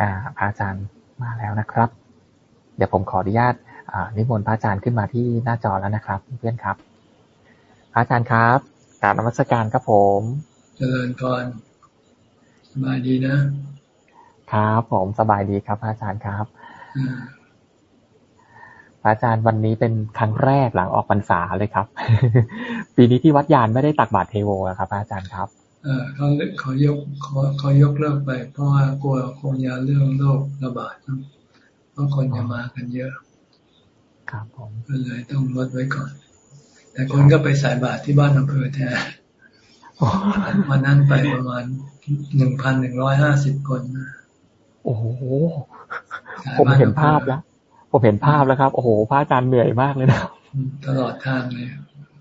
อ่าพระอาจารย์มาแล้วนะครับ เดี๋ยวผมขออนุญาตนิมนต์พระอาจารย์ขึ้นมาที่หน้าจอแล้วนะครับ เพื่อนครับ พระอาจารย์ครับกราบนมัสการครับผม เจริญพรสบายดีนะครับผมสบายดีครับพระอาจารย์ครับพระอาจารย์วันนี้เป็นครั้งแรกหลังออกพรรษาเลยครับ ปีนี้ที่วัดยานไม่ได้ตักบาตรเทโวครับพระอาจารย์ครับ เออเขาเขายกเขาเขายกเลิกไป เพราะว่ากลัวคงยาเรื่องโรคระบาดเพราะคนจะมากันเยอะครับผมก็เลยต้องลดไว้ก่อน แต่คนก็ไปสายบาตรที่บ้านอำเภอแทนวันนั้นไปประมาณหนึ่งพันหนึ่งร้อยห้าสิบคน โอ้โห ผมเห็นภาพแล้ว ผมเห็นภาพแล้วครับ โอ้โห พระอาจารย์เหนื่อยมากเลยนะ ตลอดทางเลย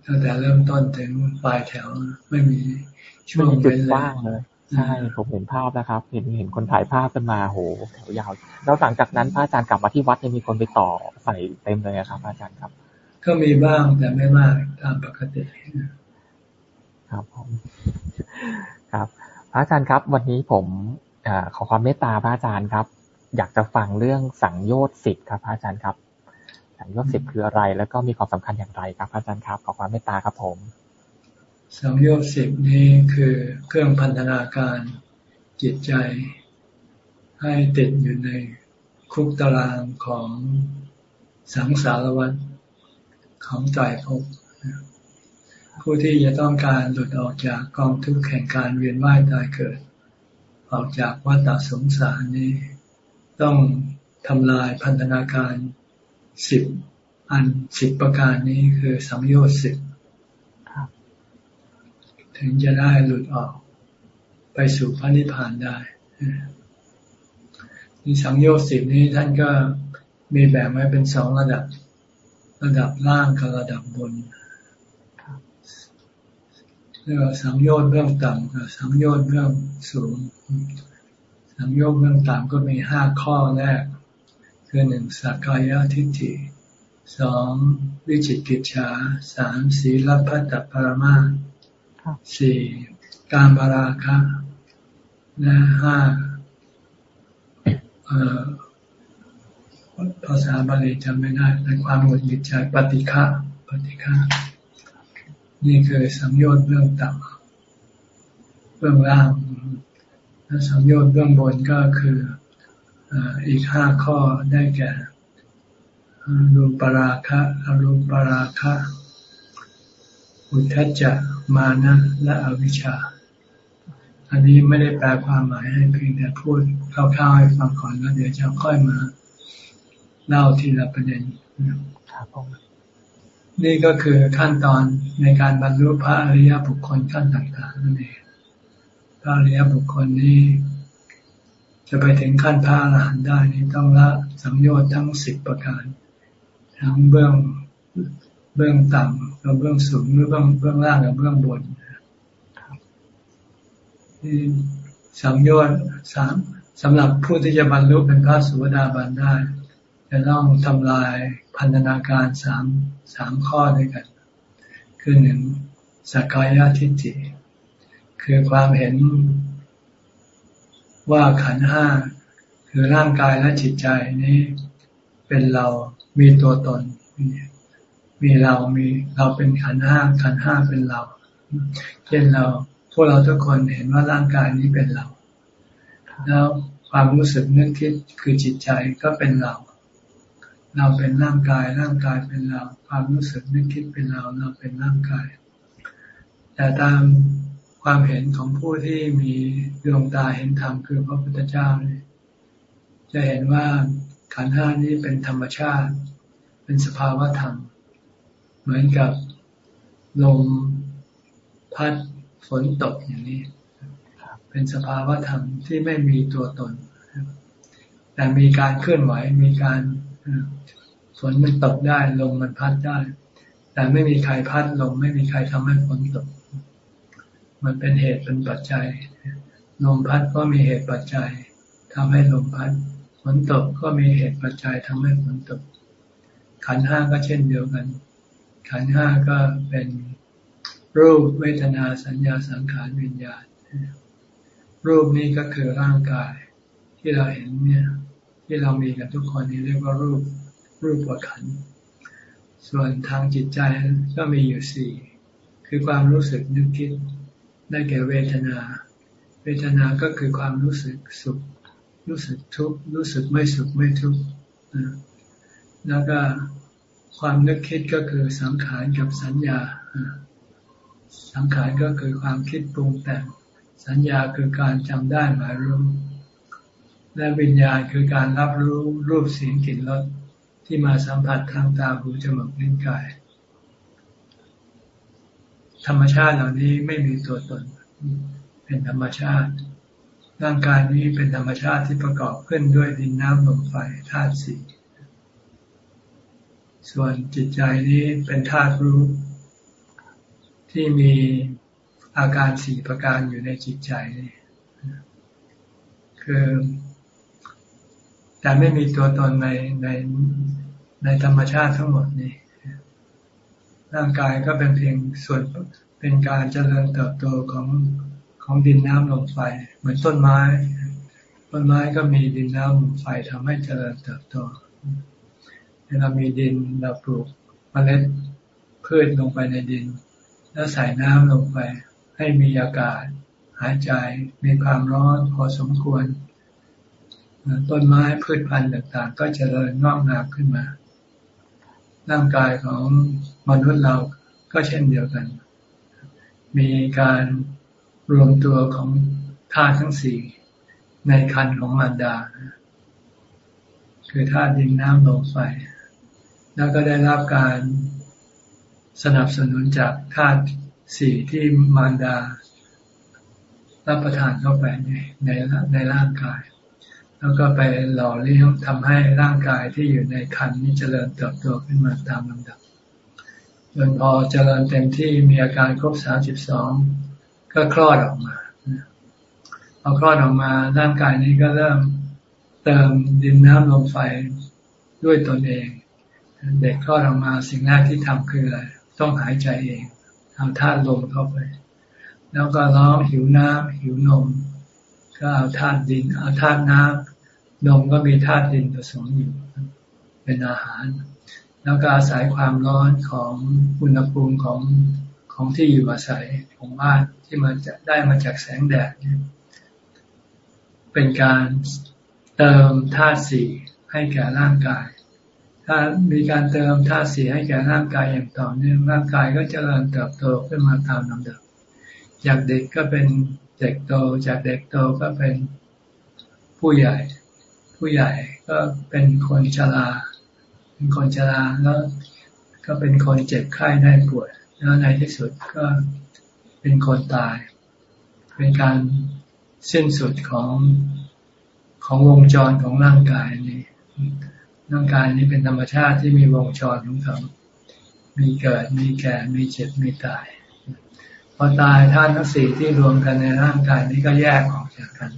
ตั้งแต่เริ่มต้นถึงปลายแถวไม่มี ช่วงจุดว่างเลยใช่ผมเห็นภาพนะครับ เห็นเห็นคนถ่ายภาพกันมาโหแถวยาว แล้วหลังจากนั้นพระอาจารย์กลับมาที่วัดยังมีคนไปต่อใส่เต็มเลยครับอาจารย์ครับ ก็มีบ้างแต่ไม่มากตามปกติครับผมครับพระอาจารย์ครับ วันนี้ผมอขอความเมตตาพระอาจารย์ครับ อยากจะฟังเรื่องสังโยชน์สิบครับพระอาจารย์ครับสังโยชน์สิบคืออะไร แล้วก็มีความสำคัญอย่างไรครับพระอาจารย์ครับขอความเมตตาครับผม สังโยชน์สิบนี้คือเครื่องพันธนาการจิตใจ ให้ติดอยู่ในคุกตารางของสังสารวัฏของใจภพผู้ที่จะต้องการหลุดออกจากกองทุกข์แห่งการเวียนว่ายตายเกิด ออกจากวัฏสงสารนี้ ต้องทำลายพันธนาการสิบอันสิบประการนี้คือสังโยชน์สิบ ถึงจะได้หลุดออกไปสู่พระนิพพานได้ในสังโยชน์สิบนี้ท่านก็มีแบ่งไว้เป็นสองระดับ ระดับล่างกับระดับบนเรียกว่าสังโยชน์เบื้องต่ำกับสังโยชน์เบื้องสูง สังโยชน์เบื้องต่ำก็มีห้าข้อแรก คือหนึ่งสักกายทิฏฐิสองวิจิตกิจฉาสามสีลพัตตปรมาส สี่การบาราคะและห้าภาษาบาลีจำไม่ได้ในความหงุดหงิดใจปฏิฆะปฏิฆะนี่คือสังโยชน์เบื้องต่ำเบื้องล่างและสังโยชน์เบื้องบนก็คืออีกห้าข้อได้แก่รูปราคะอรูปราคะอุทจจะ มานะและอวิชชา อันนี้ไม่ได้แปลความหมายให้เพียงแต่พูดคร่าวๆให้ฟังก่อนแล้วเดี๋ยวจะค่อยมาเล่าทีละประเด็นครับผมนี่ก็คือขั้นตอนในการบรรลุพระอริยบุคคลขั้นต่างๆนั่นเองพระอริยบุคคลนี้ จะไปถึงขั้นพระอรหันต์ได้นี้ต้องละสังโยชน์ทั้งสิบประการ ทั้งเบื้อง เบื้องต่ำกับเบื้องสูงหรือเบื้องเบื้องล่างกับเบื้องบนนี่สังโยชน์สามสำหรับผู้ที่จะบรรลุเป็นพระสุวดาบันได้ จะต้องทำลายพันธนาการสามสามข้อด้วยกัน คือหนึ่งสกายทิฏฐิคือความเห็นว่าขันห้าคือร่างกายและจิตใจนี้เป็นเรามีตัวตน มีเรามีเราเป็นขันห้าขันห้าเป็นเรา เช่นเราพวกเราทุกคนเห็นว่าร่างกายนี้เป็นเรา แล้วความรู้สึกนึกคิดคือจิตใจก็เป็นเรา เราเป็นร่างกาย ร่างกายเป็นเรา ความรู้สึกนึกคิดเป็นเรา เราเป็นร่างกาย แต่ตามความเห็นของผู้ที่มีดวงตาเห็นธรรมคือพระพุทธเจ้าเนี่ยจะเห็นว่าขันห้านี้เป็นธรรมชาติ เป็นสภาวะธรรม เหมือนกับลมพัดฝนตกอย่างนี้ เป็นสภาวะธรรมที่ไม่มีตัวตน แต่มีการเคลื่อนไหวมีการฝนมันตกได้ลมมันพัดได้ แต่ไม่มีใครพัดลมไม่มีใครทำให้ฝนตก มันเป็นเหตุเป็นปัจจัย ลมพัดก็มีเหตุปัจจัยทำให้ลมพัด ฝนตกก็มีเหตุปัจจัยทำให้ฝนตก ขันห้าก็เช่นเดียวกัน ขันห้าก็เป็นรูปเวทนาสัญญาสังขารวิญญาณ รูปนี้ก็คือร่างกายที่เราเห็นเนี่ย ที่เรามีกันทุกคนนี่เรียกว่ารูปรูปประขัน ส่วนทางจิตใจก็มีอยู่สี่คือความรู้สึกนึกคิดได้แก่เวทนา เวทนาก็คือความรู้สึกสุข รู้สึกทุกข์รู้สึกไม่สุขไม่ทุกข์แล้วก็ ความนึกคิดก็คือสังขารกับสัญญา สังขารก็คือความคิดปรุงแต่ง สัญญาคือการจำได้หมายรู้ และวิญญาณคือการรับรู้รูปเสียงกลิ่นรสที่มาสัมผัสทางตาหูจมูกลิ้นกาย ธรรมชาติเหล่านี้ไม่มีตัวตน เป็นธรรมชาติ ร่างกายนี้เป็นธรรมชาติที่ประกอบขึ้นด้วยดินน้ำลมไฟธาตุสี่ ส่วนจิตใจนี้เป็นธาตุรู้ ที่มีอาการสี่ประการอยู่ในจิตใจนี่คือ แต่ไม่มีตัวตนในในในธรรมชาติทั้งหมดนี่ร่างกายก็เป็นเพียงส่วนเป็นการเจริญเติบโตของของดินน้ำลมไฟ เหมือนต้นไม้ ต้นไม้ก็มีดินน้ำลมไฟทำให้เจริญเติบโต เรามีดินเราปลูกเมล็ดพืชลงไปในดิน แล้วใส่น้ำลงไป ให้มีอากาศ หายใจมีความร้อนพอสมควร ต้นไม้พืชพันธุ์ต่างๆ ก็จะเจริญงอกงามขึ้นมา ร่างกายของมนุษย์เราก็เช่นเดียวกัน มีการรวมตัวของธาตุทั้งสี่ในคันของมารดา คือธาตุดินน้ำลมไฟ แล้วก็ได้รับการสนับสนุนจากธาตุสี่ที่มารดา รับประทานเข้าไปในในในร่างกาย แล้วก็ไปหล่อเลี้ยงทำให้ร่างกายที่อยู่ในคันนี้เจริญเติบโตขึ้นมาตามลำดับจนพอเจริญเต็มที่มีอาการครบสามสิบสองก็คลอดออกมาพอคลอดออกมาร่างกายนี้ก็เริ่มเติมดินน้ำลมไฟด้วยตนเอง เด็กคลอดออกมาสิ่งแรกที่ทำคืออะไร ต้องหายใจเองทำธาตุลมเข้าไป แล้วก็ร้องหิวน้ำหิวนม ก็เอาธาตุดิน เอาธาตุน้ำนมก็มีธาตุดินผสมอยู่ เป็นอาหาร แล้วก็อาศัยความร้อนของอุณหภูมิของของที่อยู่อาศัยของบ้านที่มันจะได้มาจากแสงแดดเนี่ยเป็นการเติมธาตุสีให้แก่ร่างกาย ถ้ามีการเติมธาตุสีให้แก่ร่างกายอย่างต่อเนื่องร่างกายก็จะเริ่มเติบโตขึ้นมาตามลำดับจากเด็กก็เป็นเด็กโตจากเด็กโตก็เป็นผู้ใหญ่ ผู้ใหญ่ก็เป็นคนชราเป็นคนชราแล้วก็เป็นคนเจ็บไข้ได้ป่วยแล้วในที่สุดก็เป็นคนตาย เป็นการสิ้นสุดของของวงจรของร่างกายนี้ ร่างกายนี้เป็นธรรมชาติที่มีวงจรของเขา มีเกิด มีแก่ มีเจ็บ มีตาย พอตายธาตุทั้งสี่ที่รวมกันในร่างกายนี้ก็แยกออกจากกัน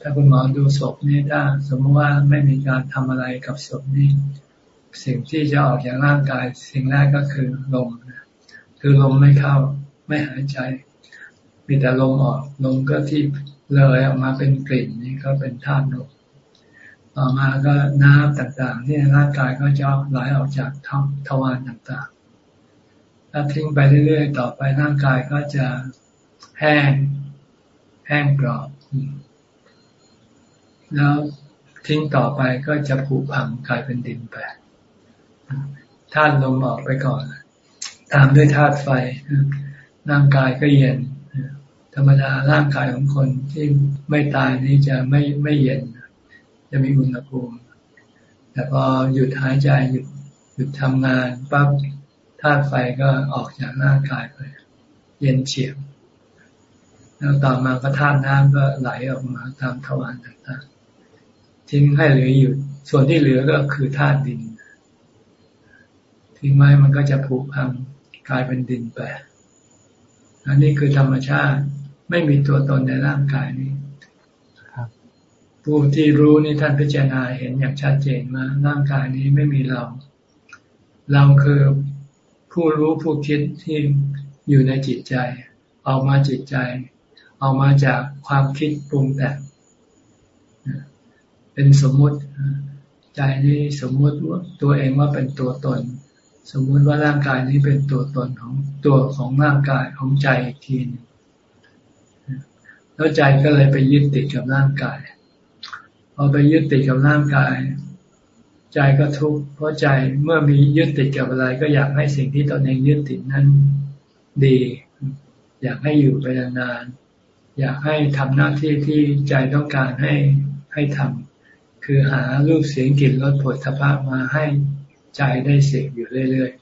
ถ้าคุณหมอดูศพนี่ถ้าสมมติว่าไม่มีการทำอะไรกับศพนี้สิ่งที่จะออกจากร่างกาย สิ่งแรกก็คือลมคือลมไม่เข้า ไม่หายใจ มีแต่ลมออก ลมก็ที่เลยออกมาเป็นกลิ่นนี่ก็เป็นธาตุลม ต่อมาก็น้ำต่างๆ ที่ในร่างกายก็จะไหลออกจากท้องทวารต่างๆ ถ้าทิ้งไปเรื่อยๆ ต่อไปร่างกายก็จะแห้ง แห้งกรอบ แล้วทิ้งต่อไปก็จะผุพังกลายเป็นดินไปธาตุลมออกไปก่อน ตามด้วยธาตุไฟ ร่างกายก็เย็น ธรรมดาร่างกายของคนที่ไม่ตายนี้จะไม่ไม่เย็น จะมีอุณหภูมิ แต่พอหยุดหายใจหยุดหยุดทำงานปั๊บธาตุไฟก็ออกจากร่างกายไป เย็นเฉียบแล้วต่อมาก็ธาตุน้ำก็ไหลออกมาตามทวารต่างๆ ทิ้งให้เหลืออยู่ ส่วนที่เหลือก็คือธาตุดิน ทิ้งไว้มันก็จะผุพังกลายเป็นดินไปอันนี้คือธรรมชาติไม่มีตัวตนในร่างกายนี้ ผู้ที่รู้นี่ท่านพิจารณาเห็นอย่างชัดเจนว่าร่างกายนี้ไม่มีเรา เราคือผู้รู้ผู้คิดที่อยู่ในจิตใจ ออกมาจิตใจ ออกมาจากความคิดปรุงแต่งเป็นสมมุติใจนี้สมมุติว่าตัวเองว่าเป็นตัวตน สมมุติว่าร่างกายนี้เป็นตัวตนของตัวของร่างกายของใจอีกทีนึงแล้วใจก็เลยไปยึดติดกับร่างกาย อไปยึดติดกับร่างกาย ใจก็ทุกข์เพราะใจเมื่อมียึดติดกับอะไร ก็อยากให้สิ่งที่ตนเองยึดติดนั้นดี อยากให้อยู่ไปนานๆอยากให้ทำหน้าที่ที่ใจต้องการให้ให้ทำคือหารูปเสียงกลิ่นรสผลทพมาให้ใจได้เสกอยู่เรื่อย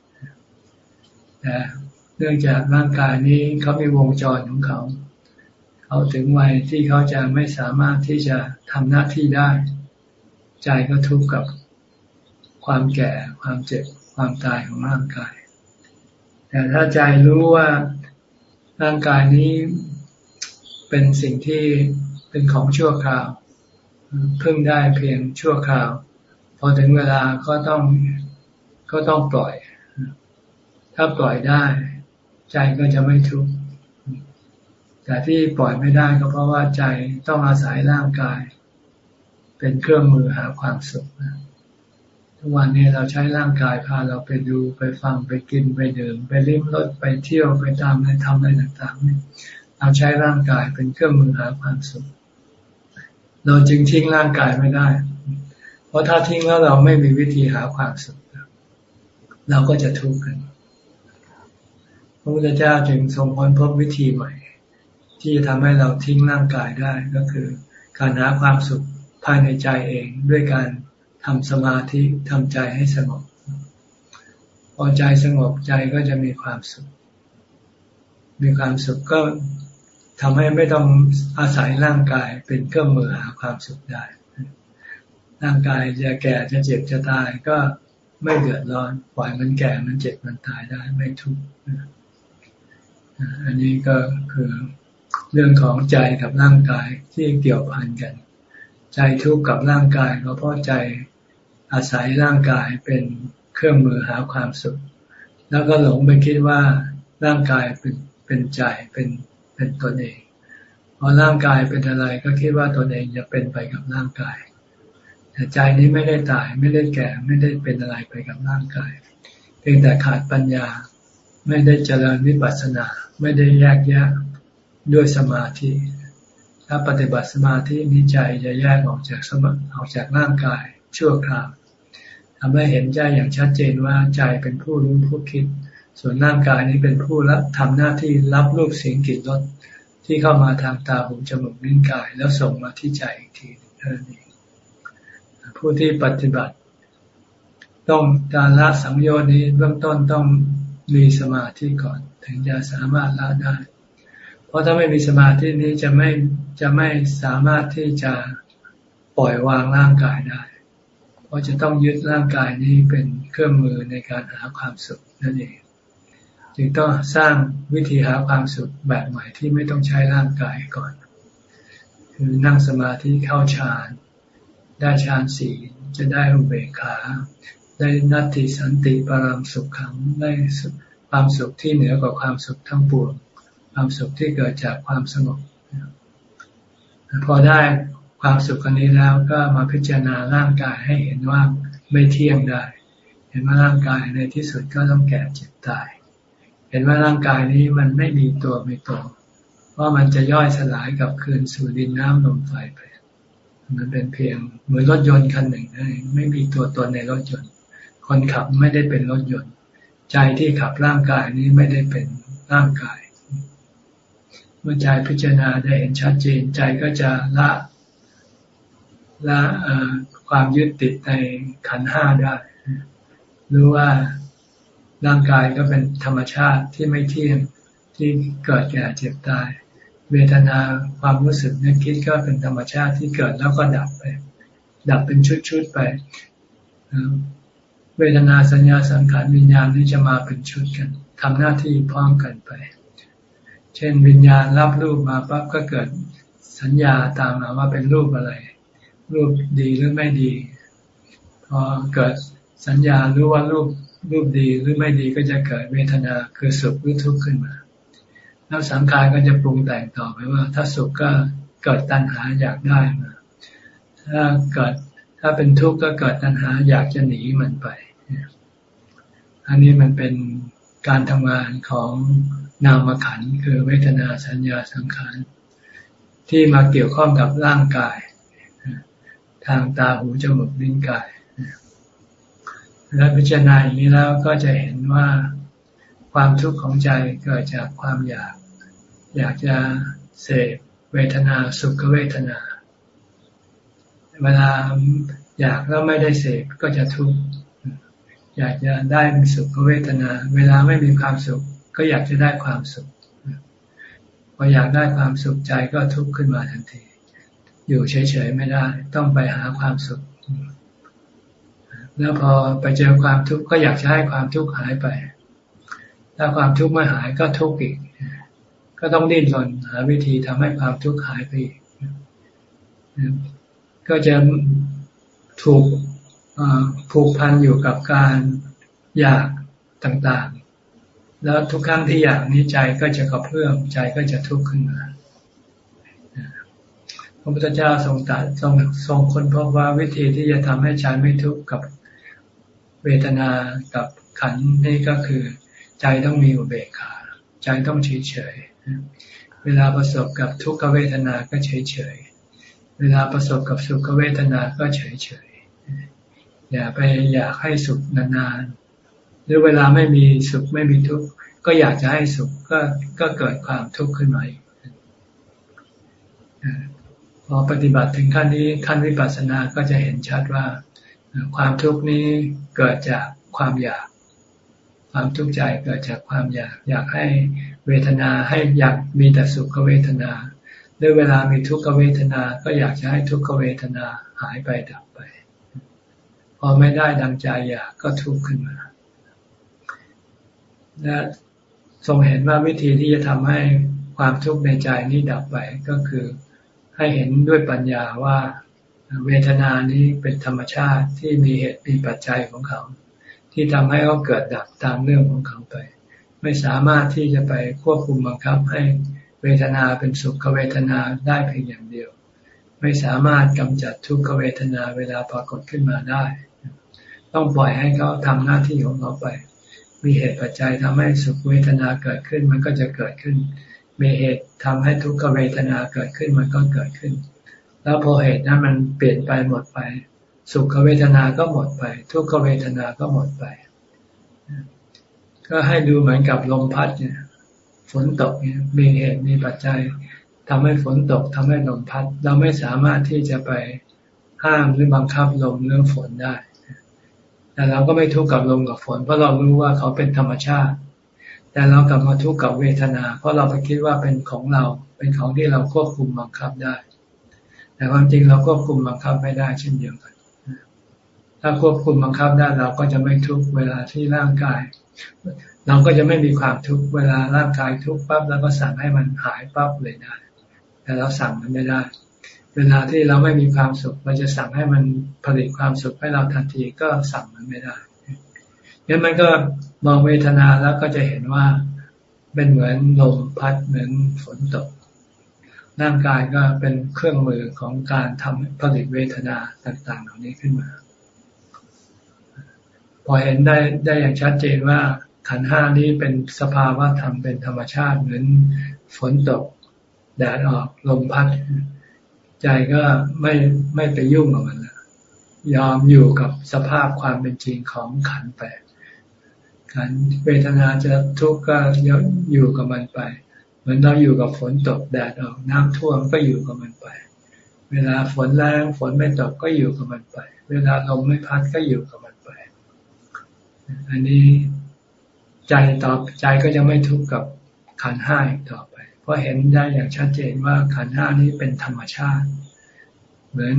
ๆแต่เนื่องจากร่างกายนี้เขามีวงจรของเขา เขาถึงวัยที่เขาจะไม่สามารถที่จะทำหน้าที่ได้ ใจก็ทุกข์กับความแก่ ความเจ็บ ความตายของร่างกาย แต่ถ้าใจรู้ว่าร่างกายนี้เป็นสิ่งที่เป็นของชั่วคราว เพึ่งได้เพียงชั่วคราว พอถึงเวลาก็ต้องก็ต้องปล่อย ถ้าปล่อยได้ ใจก็จะไม่ทุกข์ แต่ที่ปล่อยไม่ได้ก็เพราะว่าใจต้องอาศัยร่างกาย เป็นเครื่องมือหาความสุขทุกวันนี้เราใช้ร่างกายพาเราไปดูไปฟังไปกินไปดื่มไปลิ้มรสไปเที่ยวไปตามในทำอะไรต่างๆเนี่เราใช้ร่างกายเป็นเครื่องมือหาความสุข เราจึงทิ้งร่างกายไม่ได้ เพราะถ้าทิ้งแล้วเราไม่มีวิธีหาความสุขเราก็จะทุกข์กัน พระพุทธเจ้าจึงทรงค้นพบวิธีใหม่ ที่จะทำให้เราทิ้งร่างกายได้ก็คือ การหาความสุขภายในใจเองด้วยการทำสมาธิทำใจให้สงบพอใจสงบใจก็จะมีความสุข มีความสุขก็ทำให้ไม่ต้องอาศัยร่างกายเป็นเครื่องมือหาความสุขได้ ร่างกายจะแก่จะเจ็บจะตายก็ไม่เดือดร้อน ปล่อยมันแก่มันเจ็บมันตายได้ไม่ทุกข์อันนี้ก็คือ เรื่องของใจกับร่างกายที่เกี่ยวพันกัน ใจทุกข์กับร่างกายก็เพราะใจอาศัยร่างกายเป็นเครื่องมือหาความสุข แล้วก็หลงไปคิดว่าร่างกายเป็นเป็นใจเป็นเป็นตนเองพอร่างกายเป็นอะไรก็คิดว่าตนเองจะเป็นไปกับร่างกาย แต่ใจนี้ไม่ได้ตายไม่ได้แก่ไม่ได้เป็นอะไรไปกับร่างกาย เพียงแต่ขาดปัญญา ไม่ได้เจริญวิปัสสนา ไม่ได้แยกแยะ ด้วยสมาธิ ถ้าปฏิบัติสมาธินิใจจะแยกออกจากสมออกจากร่างกายชั่วคราวทำให้เห็นใจอย่างชัดเจนว่าใจเป็นผู้รู้ผู้คิด ส่วนร่างกายนี้เป็นผู้รับทำหน้าที่รับรูปเสียงกลิ่นรสที่เข้ามาทางตาหูจมูกนิ้วกาย แล้วส่งมาที่ใจอีกทีเท่านั้นเองผู้ที่ปฏิบัติ ต้องการละสังโยชน์นี้เบื้องต้นต้องมีสมาธิก่อน ถึงจะสามารถละได้ เพราะถ้าไม่มีสมาธินี้จะไม่จะไม่สามารถที่จะปล่อยวางร่างกายได้ เพราะจะต้องยึดร่างกายนี้เป็นเครื่องมือในการหาความสุขนั่นเองจึงต้องสร้างวิธีหาความสุขแบบใหม่ที่ไม่ต้องใช้ร่างกายก่อน คือนั่งสมาธิเข้าฌานได้ฌานสี่จะได้อุเบกขา ได้นัตติสันติปรามสุขขังได้ความสุขที่เหนือกว่าความสุขทั้งปวง ความสุขที่เกิดจากความสงบพอได้ความสุขคนนี้แล้วก็มาพิจารณาร่างกายให้เห็นว่าไม่เที่ยงได้ เห็นว่าร่างกายในที่สุดก็ต้องแก่เจ็บตาย เห็นว่าร่างกายนี้มันไม่มีตัวไม่ตนว่ามันจะย่อยสลายกับคืนสู่ดินน้ำลมไฟไป มันเป็นเพียงเหมือนรถยนต์คันหนึ่งนั่นไม่มีตัวตนในรถยนต์ คนขับไม่ได้เป็นรถยนต์ ใจที่ขับร่างกายนี้ไม่ได้เป็นร่างกาย เมื่อใจพิจารณาได้เห็นชัดเจนใจก็จะละละความยึดติดในขันห้าได้ รู้ว่าร่างกายก็เป็นธรรมชาติที่ไม่เที่ยงที่เกิดแก่เจ็บตาย เวทนาความรู้สึกนึกคิดก็เป็นธรรมชาติที่เกิดแล้วก็ดับไป ดับเป็นชุดๆไป เวทนาสัญญาสังขารวิญญาณนี่จะมาเป็นชุดกันทำหน้าที่พร้อมกันไป เช่นวิญญาณรับรูปมาปั๊บก็เกิดสัญญาตามมาว่าเป็นรูปอะไร รูปดีหรือไม่ดี พอเกิดสัญญารู้ว่ารูปรูปดีหรือไม่ดีก็จะเกิดเวทนาคือสุขหรือทุกข์ขึ้นมา แล้วสังขารก็จะปรุงแต่งต่อไปว่า ถ้าสุขก็เกิดตัณหาอยากได้มา ถ้าเกิดถ้าเป็นทุกข์ก็เกิดตัณหาอยากจะหนีมันไป อันนี้มันเป็นการทำงานของ นามขันคือเวทนาสัญญาสังขารที่มาเกี่ยวข้องกับร่างกาย ทางตาหูจมูกลิ้นกาย และพิจารณาอย่างนี้แล้วก็จะเห็นว่าความทุกข์ของใจเกิดจากความอยาก อยากจะเสพเวทนาสุขเวทนา เวลาอยากแล้วไม่ได้เสพก็จะทุกข์อยากจะได้สุขเวทนา เวลาไม่มีความสุข ก็อยากจะได้ความสุขพออยากได้ความสุขใจก็ทุกข์ขึ้นมาทันที อยู่เฉยๆไม่ได้ ต้องไปหาความสุข แล้วพอไปเจอความทุกข์ก็อยากจะให้ความทุกข์หายไป ถ้าความทุกข์ไม่หายก็ทุกข์อีก ก็ต้องดิ้นรนหาวิธีทำให้ความทุกข์หายไปอีกก็จะถูกผูกพันอยู่กับการอยากต่าง แล้วทุกครั้งที่อยากนี้ใจก็จะกระเพื่อมใจก็จะทุกข์ขึ้นมาพระพุทธเจ้าทรงตรัสทรงทรงค้นพบว่าวิธีที่จะทำให้ใจไม่ทุกข์กับเวทนากับขันนี่ก็คือ ใจต้องมีอุเบกขา ใจต้องเฉยเฉยเวลาประสบกับทุกขเวทนาก็เฉยเฉยเวลาประสบกับสุขเวทนาก็เฉยเฉยอย่าไปอยากให้สุขนานๆ หรือเวลาไม่มีสุขไม่มีทุกข์ก็อยากจะให้สุขก็ก็เกิดความทุกข์ขึ้นมาอีกพอปฏิบัติถึงขั้นนี้ขั้นวิปัสสนาก็จะเห็นชัดว่า ความทุกข์นี้เกิดจากความอยาก ความทุกข์ใจเกิดจากความอยาก อยากให้เวทนาให้อยากมีแต่สุขเวทนาด้วยเวลามีทุกขเวทนา ก็อยากจะให้ทุกขเวทนาหายไปดับไป พอไม่ได้ดังใจอยากก็ทุกข์ขึ้นมา และทรงเห็นว่าวิธีที่จะทำให้ความทุกข์ในใจนี้ดับไปก็คือให้เห็นด้วยปัญญาว่าเวทนานี้เป็นธรรมชาติที่มีเหตุมีปัจจัยของเขา ที่ทำให้เขาเกิดดับตามเรื่องของเขาไป ไม่สามารถที่จะไปควบคุมบังคับให้เวทนาเป็นสุขเวทนาได้เพียงอย่างเดียว ไม่สามารถกำจัดทุกขเวทนาเวลาปรากฏขึ้นมาได้ ต้องปล่อยให้เขาทำหน้าที่ของเขาไป มีเหตุปัจจัยทำให้สุขเวทนาเกิดขึ้นมันก็จะเกิดขึ้น มีเหตุทำให้ทุกขเวทนาเกิดขึ้นมันก็เกิดขึ้น แล้วพอเหตุนั้นมันเปลี่ยนไปหมดไป สุขเวทนาก็หมดไป ทุกขเวทนาก็หมดไป ก็ให้ดูเหมือนกับลมพัดเนี่ย ฝนตกเนี่ยมีเหตุมีปัจจัยทำให้ฝนตกทำให้ลมพัด เราไม่สามารถที่จะไปห้ามหรือบังคับลมเรื่องฝนได้ แต่เราก็ไม่ทุกข์กับลมกับฝน เพราะเรารู้ว่าเขาเป็นธรรมชาติ แต่เรากลับมาทุกข์กับเวทนา เพราะเราไปคิดว่าเป็นของเรา เป็นของที่เราควบคุมบังคับได้ แต่ความจริงเราควบคุมบังคับไม่ได้เช่นเดียวกัน ถ้าควบคุมบังคับได้เราก็จะไม่ทุกข์เวลาที่ร่างกาย เราก็จะไม่มีความทุกข์เวลาร่างกายทุกข์ปั๊บแล้วก็สั่งให้มันหายปั๊บเลยได้ แต่เราสั่งมันไม่ได้ เวลาที่เราไม่มีความสุข เราจะสั่งให้มันผลิตความสุขให้เราทันทีก็สั่งมันไม่ได้งั้นมันก็มองเวทนาแล้วก็จะเห็นว่าเป็นเหมือนลมพัดเหมือนฝนตก ร่างกายก็เป็นเครื่องมือของการทำผลิตเวทนาต่างๆ เหล่านี้ขึ้นมา พอเห็นได้ได้อย่างชัดเจนว่าขันห้านี้เป็นสภาวะธรรมเป็นธรรมชาติเหมือนฝนตก แดดออกลมพัด ใจก็ไม่ไม่ไปยุ่งกับมันแล้วยอมอยู่กับสภาพความเป็นจริงของขันไปขันเวทนาจะทุกข์ก็อยู่กับมันไป เหมือนเราอยู่กับฝนตกแดดออกน้ำท่วมก็อยู่กับมันไป เวลาฝนแรงฝนไม่ตกก็อยู่กับมันไป เวลาลมไม่พัดก็อยู่กับมันไป อันนี้ใจต่อใจก็จะไม่ทุกข์กับขันห้าอีกต่อ ก็เห็นได้อย่างชัดเจนว่าขันห้านี้เป็นธรรมชาติ เหมือน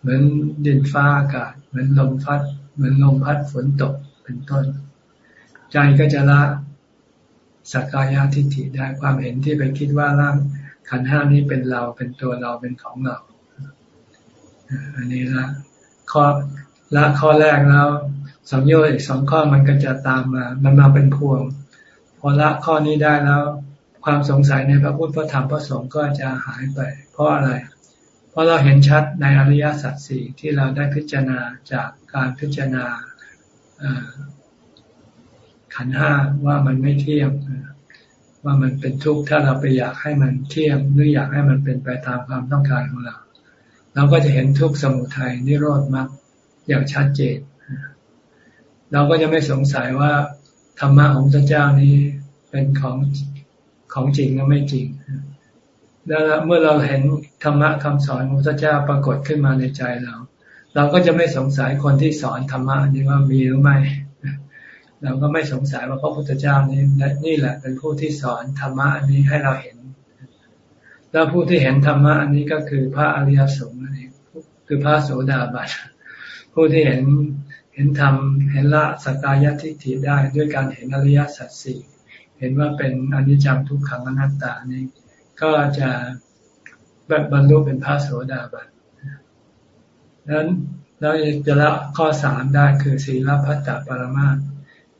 เหมือนดินฟ้าอากาศ เหมือนลมพัด เหมือนลมพัดฝนตกเป็นต้น ใจก็จะละสักกายทิฏฐิได้ความเห็นที่ไปคิดว่าร่างขันห้านี้เป็นเราเป็นตัวเราเป็นของเรา อันนี้ละข้อละข้อแรกแล้วสังโยชน์อีกสองข้อมันก็จะตามมา มันมาเป็นพวง พอละข้อนี้ได้แล้ว ความสงสัยในพระพุทธพระธรรมพระสงฆ์ก็จะหายไป เพราะอะไร เพราะเราเห็นชัดในอริยสัจสี่ที่เราได้พิจารณาจากการพิจารณาขันห้าว่ามันไม่เที่ยงว่ามันเป็นทุกข์ถ้าเราไปอยากให้มันเที่ยงหรืออยากให้มันเป็นไปตามความต้องการของเรา เราก็จะเห็นทุกข์สมุทัยนิโรธมรรคอย่างชัดเจน เราก็จะไม่สงสัยว่าธรรมะของพระเจ้านี้เป็นของ ของจริงหรือไม่จริง แล้วเมื่อเราเห็นธรรมะคำสอนของพระเจ้าปรากฏขึ้นมาในใจเรา เราก็จะไม่สงสัยคนที่สอนธรรมะนี้ว่ามีหรือไม่เราก็ไม่สงสัยว่าพระพุทธเจ้านี้นี่แหละเป็นผู้ที่สอนธรรมะอันนี้ให้เราเห็น แล้วผู้ที่เห็นธรรมะอันนี้ก็คือพระอริยสงฆ์นั่นเองคือพระโสดาบันผู้ที่เห็นเห็นธรรมเห็นละสกายทิฏฐิได้ด้วยการเห็นอริยสัจสี่ ห็นว่าเป็นอนิจจังทุกขังอนัตตานี้ ก็จะบรรลุเป็นพระโสดาบันนั้นแล้วจะละข้อสามได้คือศีลพัตตปรมา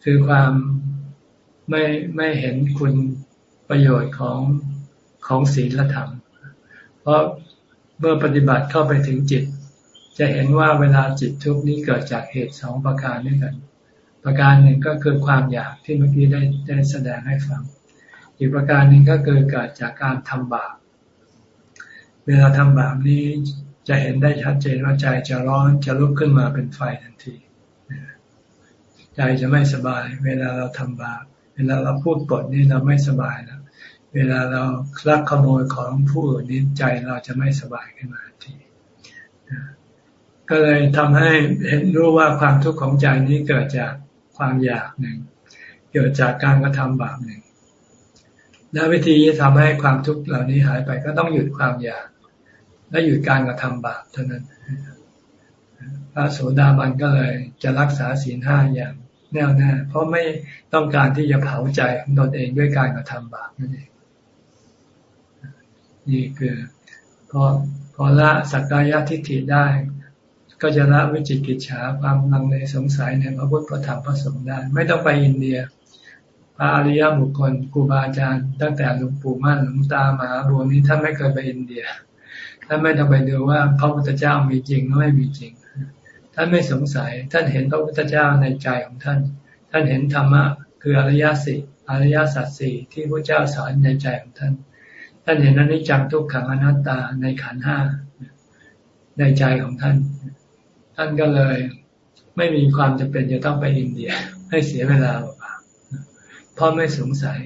คือความไม่ไม่เห็นคุณประโยชน์ของของศีลธรรม เพราะเมื่อปฏิบัติเข้าไปถึงจิต จะเห็นว่าเวลาจิตทุกข์นี้เกิดจากเหตุสองประการด้วยกัน ประการหนึ่งก็คือความอยากที่เมื่อกี้ได้ได้แสดงให้ฟัง อีกประการหนึ่งก็คือเกิดจากการทำบาป เวลาทำบาปนี้จะเห็นได้ชัดเจนว่าใจจะร้อนจะลุกขึ้นมาเป็นไฟทันที ใจจะไม่สบาย เวลาเราทำบาป เวลาเราพูดปดนี่เราไม่สบายแล้ว เวลาเราลักขโมยของผู้อื่นนี้ใจเราจะไม่สบายขึ้นมาทีก็เลยทำให้เห็นรู้ว่าความทุกข์ของใจนี้เกิดจาก ความอยากหนึ่ง เกิดจากการกระทำบาปหนึ่ง และวิธีที่ทำให้ความทุกข์เหล่านี้หายไปก็ต้องหยุดความอยาก และหยุดการกระทำบาปเท่านั้นพระโสดาบันก็เลยจะรักษาศีลห้าอย่างแน่วแน่เพราะไม่ต้องการที่จะเผาใจของตนเองด้วยการกระทำบาปนั่นเองนี่คือพอพอละสักกายทิฏฐิได้ ก็จะละวิจิกิจฉาความลังเลสงสัยในพระพุทธพระธรรมพระสงฆ์ได้ ไม่ต้องไปอินเดีย พระอริยบุคคลครูบาอาจารย์ตั้งแต่หลวงปู่มั่นหลวงตามหาบัวนี้ท่านไม่เคยไปอินเดียท่านไม่ต้องไปดูว่าพระพุทธเจ้ามีจริงหรือไม่มีจริง ท่านไม่สงสัย ท่านเห็นพระพุทธเจ้าในใจของท่าน ท่านเห็นธรรมะคืออริยสัจอริยสัจสี่ที่พระเจ้าสอนในใจของท่าน ท่านเห็นอนิจจังทุกขังอนัตตาในขันห้าในใจของท่าน ท่านก็เลย ไม่มีความจำเป็นจะต้องไปอินเดีย ให้เสียเวลาเปล่าเพราะไม่สงสัย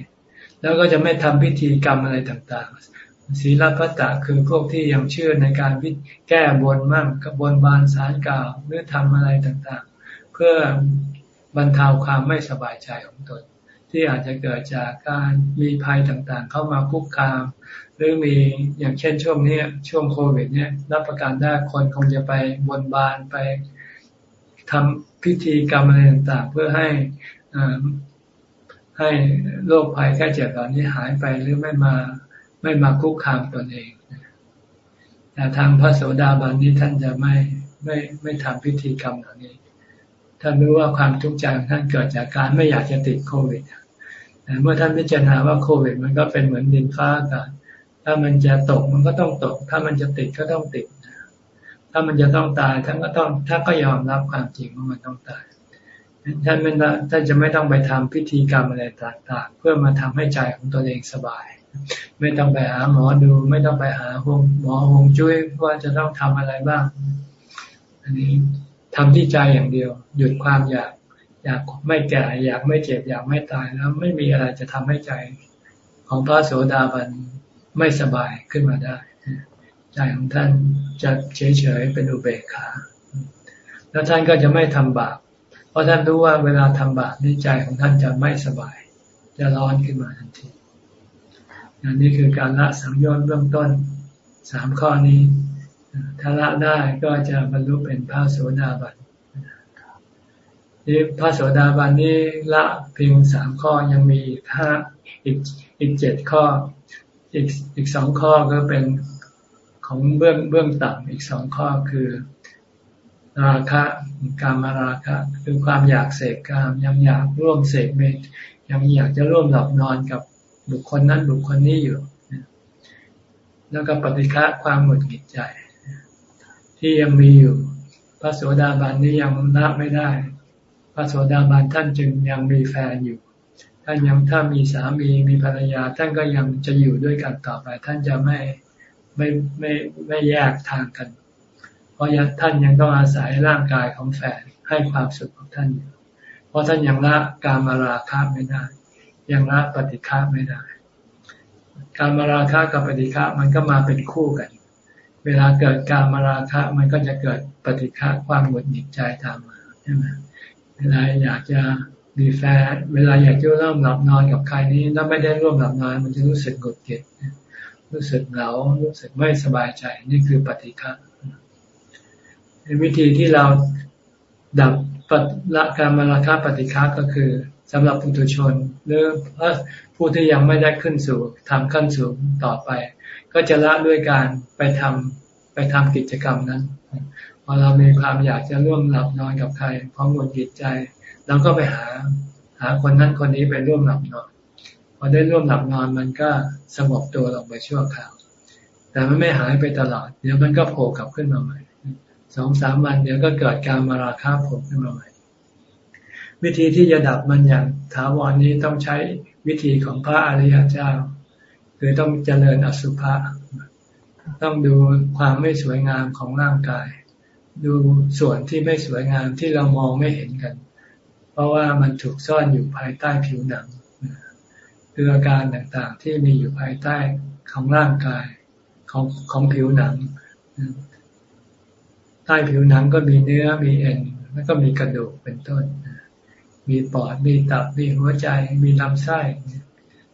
แล้วก็จะไม่ทำพิธีกรรมอะไรต่างๆศีลพัตตะคือพวกที่ยังเชื่อในการวิแก้บนมั่งกับบนบานสารกล่าวหรือทำอะไรต่างๆ เพื่อบรรเทาความไม่สบายใจของตน ที่อาจจะเกิดจากการมีภัยต่างๆ เข้ามาคุกคาม หรือมีอย่างเช่นช่วงนี้ช่วงโควิด เนี่ยรับประกันได้คนคงจะไปบนบานไปทำพิธีกรรมอะไรต่างๆ เพื่อให้ให้โรคภัยแค่เจ็บเหล่านี้หายไปหรือไม่มาไม่มาคุกคามตนเองแต่ทางพระโสดาบันนี้ท่านจะไม่ไม่ไม่ทำพิธีกรรมเหล่านี้ท่านรู้ว่าความทุกข์ใจของท่านเกิดจากการไม่อยากจะติดโควิด แต่เมื่อท่านพิจารณาว่าโควิด มันก็เป็นเหมือนดินฟ้าอากาศ ถ้ามันจะตกมันก็ต้องตก ถ้ามันจะติดก็ต้องติด ถ้ามันจะต้องตายท่านก็ต้องท่านก็ยอมรับความจริงว่ามันต้องตาย ท่านไม่ท่านจะไม่ต้องไปทำพิธีกรรมอะไรต่างๆ เพื่อมาทำให้ใจของตัวเองสบาย ไม่ต้องไปหาหมอดู ไม่ต้องไปหาหมอหงจุ้ยว่าจะต้องทำอะไรบ้าง อันนี้ทำที่ใจอย่างเดียว หยุดความอยาก อยากไม่แก่ อยากไม่เจ็บ อยากไม่ตายแล้วไม่มีอะไรจะทำให้ใจของพระโสดาบันไม่สบายขึ้นมาได้ ใจของท่านจะเฉยๆเป็นอุเบกขา แล้วท่านก็จะไม่ทำบาปเพราะท่านรู้ว่าเวลาทำบาปนี่ใจของท่านจะไม่สบาย จะร้อนขึ้นมาทันทีอันนี้คือการละสังโยชน์เบื้องต้นสามข้อนี้ถ้าละได้ก็จะบรรลุเป็นพระโสดาบัน นี่พระโสดาบันนี้ละเพียงสามข้อยังมีอีกห้าอีกอีกเจ็ดข้อ อีกอีกสองข้อก็เป็นของเบื้องเบื้องต่ำอีกสองข้อคือราคะการมาราคะคือความอยากเสกกามยังอยากร่วมเสกเมยังอยากจะร่วมหลับนอนกับบุคคลนั้นบุคคลนี้อยู่ แล้วก็ปฏิฆะความหงุดหงิดใจ ที่ยังมีอยู่ พระโสดาบันนี้ยังละไม่ได้ ระโสดาบันท่านจึงยังมีแฟนอยู่ ท่านยังถ้ามีสามีมีภรรยา ท่านก็ยังจะอยู่ด้วยกันต่อไป ท่านจะไม่ไม่ไม่ไม่แยกทางกัน เพราะท่านยังต้องอาศัยร่างกายของแฟนให้ความสุขของท่านอยู่เพราะท่านยังละกามาราคะไม่ได้ ยังละปฏิฆาไม่ได้ การมาราคะกับปฏิฆามันก็มาเป็นคู่กัน เวลาเกิดการมาราคะมันก็จะเกิดปฏิฆาความหงุดหงิดใจตามมาใช่ไหม เวลาอยากจะมีแฟน เวลาอยากจะร่วมหลับนอนกับใครนี้ถ้าไม่ได้ร่วมหลับนอน มันจะรู้สึกหงุดหงิดรู้สึกเหงารู้สึกไม่สบายใจ นี่คือปฏิฆาวิธีที่เราดับละการมาราคาปฏิฆาก็คือสำหรับปุถุชน หรือผู้ที่ยังไม่ได้ขึ้นสู่ทำขั้นสูงต่อไป ก็จะละด้วยการไปทำไปทำกิจกรรมนั้น อเรามีความอยากจะร่วมหลับนอนกับใครพร้อมหมดจิตใจเราก็ไปหาหาคนนั้นคนนี้ไปร่วมหลับนอนพอได้ร่วมหลับนอนมันก็สงบตัวลงไปชั่วคราว แต่มันไม่หายไปตลอด เดี๋ยวมันก็โผล่กลับขึ้นมาใหม่สองสามวันเดี๋ยวก็เกิดการมาราคาโผมขึ้นมาใหม่ วิธีที่จะดับมันอย่างถาวรนี้ต้องใช้วิธีของพระอริยเจ้า คือต้องเจริญอสุภะต้องดูความไม่สวยงามของร่างกาย ดูส่วนที่ไม่สวยงามที่เรามองไม่เห็นกัน เพราะว่ามันถูกซ่อนอยู่ภายใต้ผิวหนังคืออาการต่างๆ ที่มีอยู่ภายใต้ของร่างกายของของผิวหนัง ใต้ผิวหนังก็มีเนื้อมีเอ็นแล้วก็มีกระดูกเป็นต้น มีปอดมีตับมีหัวใจมีลำไส้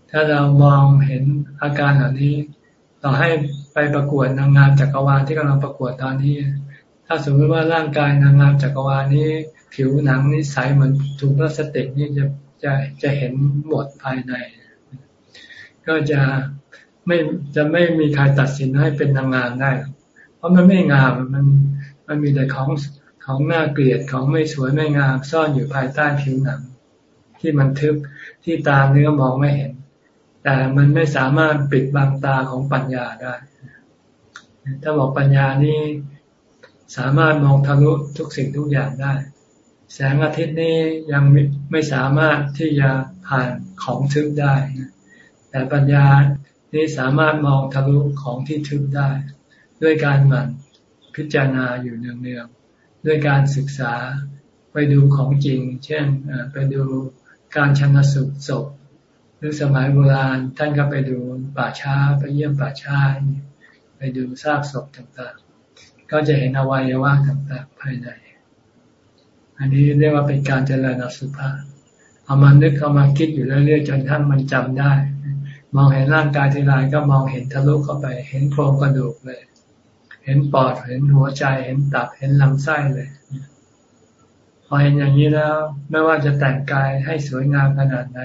ถ้าเรามองเห็นอาการเหล่านี้ต่อให้ไปประกวดนางงามจักรวาลที่กำลังประกวดตอนนี้ ถ้าสมมติว่าร่างกายนางงามจักรวาลนี้ ผิวหนังนี้ใสเหมือนถุงพลาสติกนี่จะจะจะเห็นหมดภายใน ก็จะไม่จะไม่มีใครตัดสินให้เป็นนางงามได้ เพราะมันไม่งามมันมันมีแต่ของของน่าเกลียดของไม่สวยไม่งาม ซ่อนอยู่ภายใต้ผิวหนัง ที่มันทึบที่ตาเนื้อมองไม่เห็น แต่มันไม่สามารถปิดบังตาของปัญญาได้ ถ้าบอกปัญญานี้ สามารถมองทะลุทุกสิ่งทุกอย่างได้ แสงอาทิตย์นี้ยังไม่สามารถที่จะผ่านของทึบได้ แต่ปัญญานี้สามารถมองทะลุของที่ทึบได้ ด้วยการหมั่นพิจารณาอยู่เนืองๆด้วยการศึกษาไปดูของจริง เช่นไปดูการชันสุศพหรือสมัยโบราณท่านก็ไปดูป่าช้าไปเยี่ยมป่าช้าไปดูซากศพต่าง ก็จะเห็นอวัยวะต่างๆภายใน อันนี้เรียกว่าเป็นการเจริญอสุภะเอามานึกเอามาคิดอยู่เรื่อยๆจนทั้งมันจำได้ มองเห็นร่างกายทีไรก็มองเห็นทะลุเข้าไป เห็นโครงกระดูกเลย เห็นปอดเห็นหัวใจ เห็นตับเห็นลำไส้เลยพอเห็นอย่างนี้แล้ว ไม่ว่าจะแต่งกายให้สวยงามขนาดไหน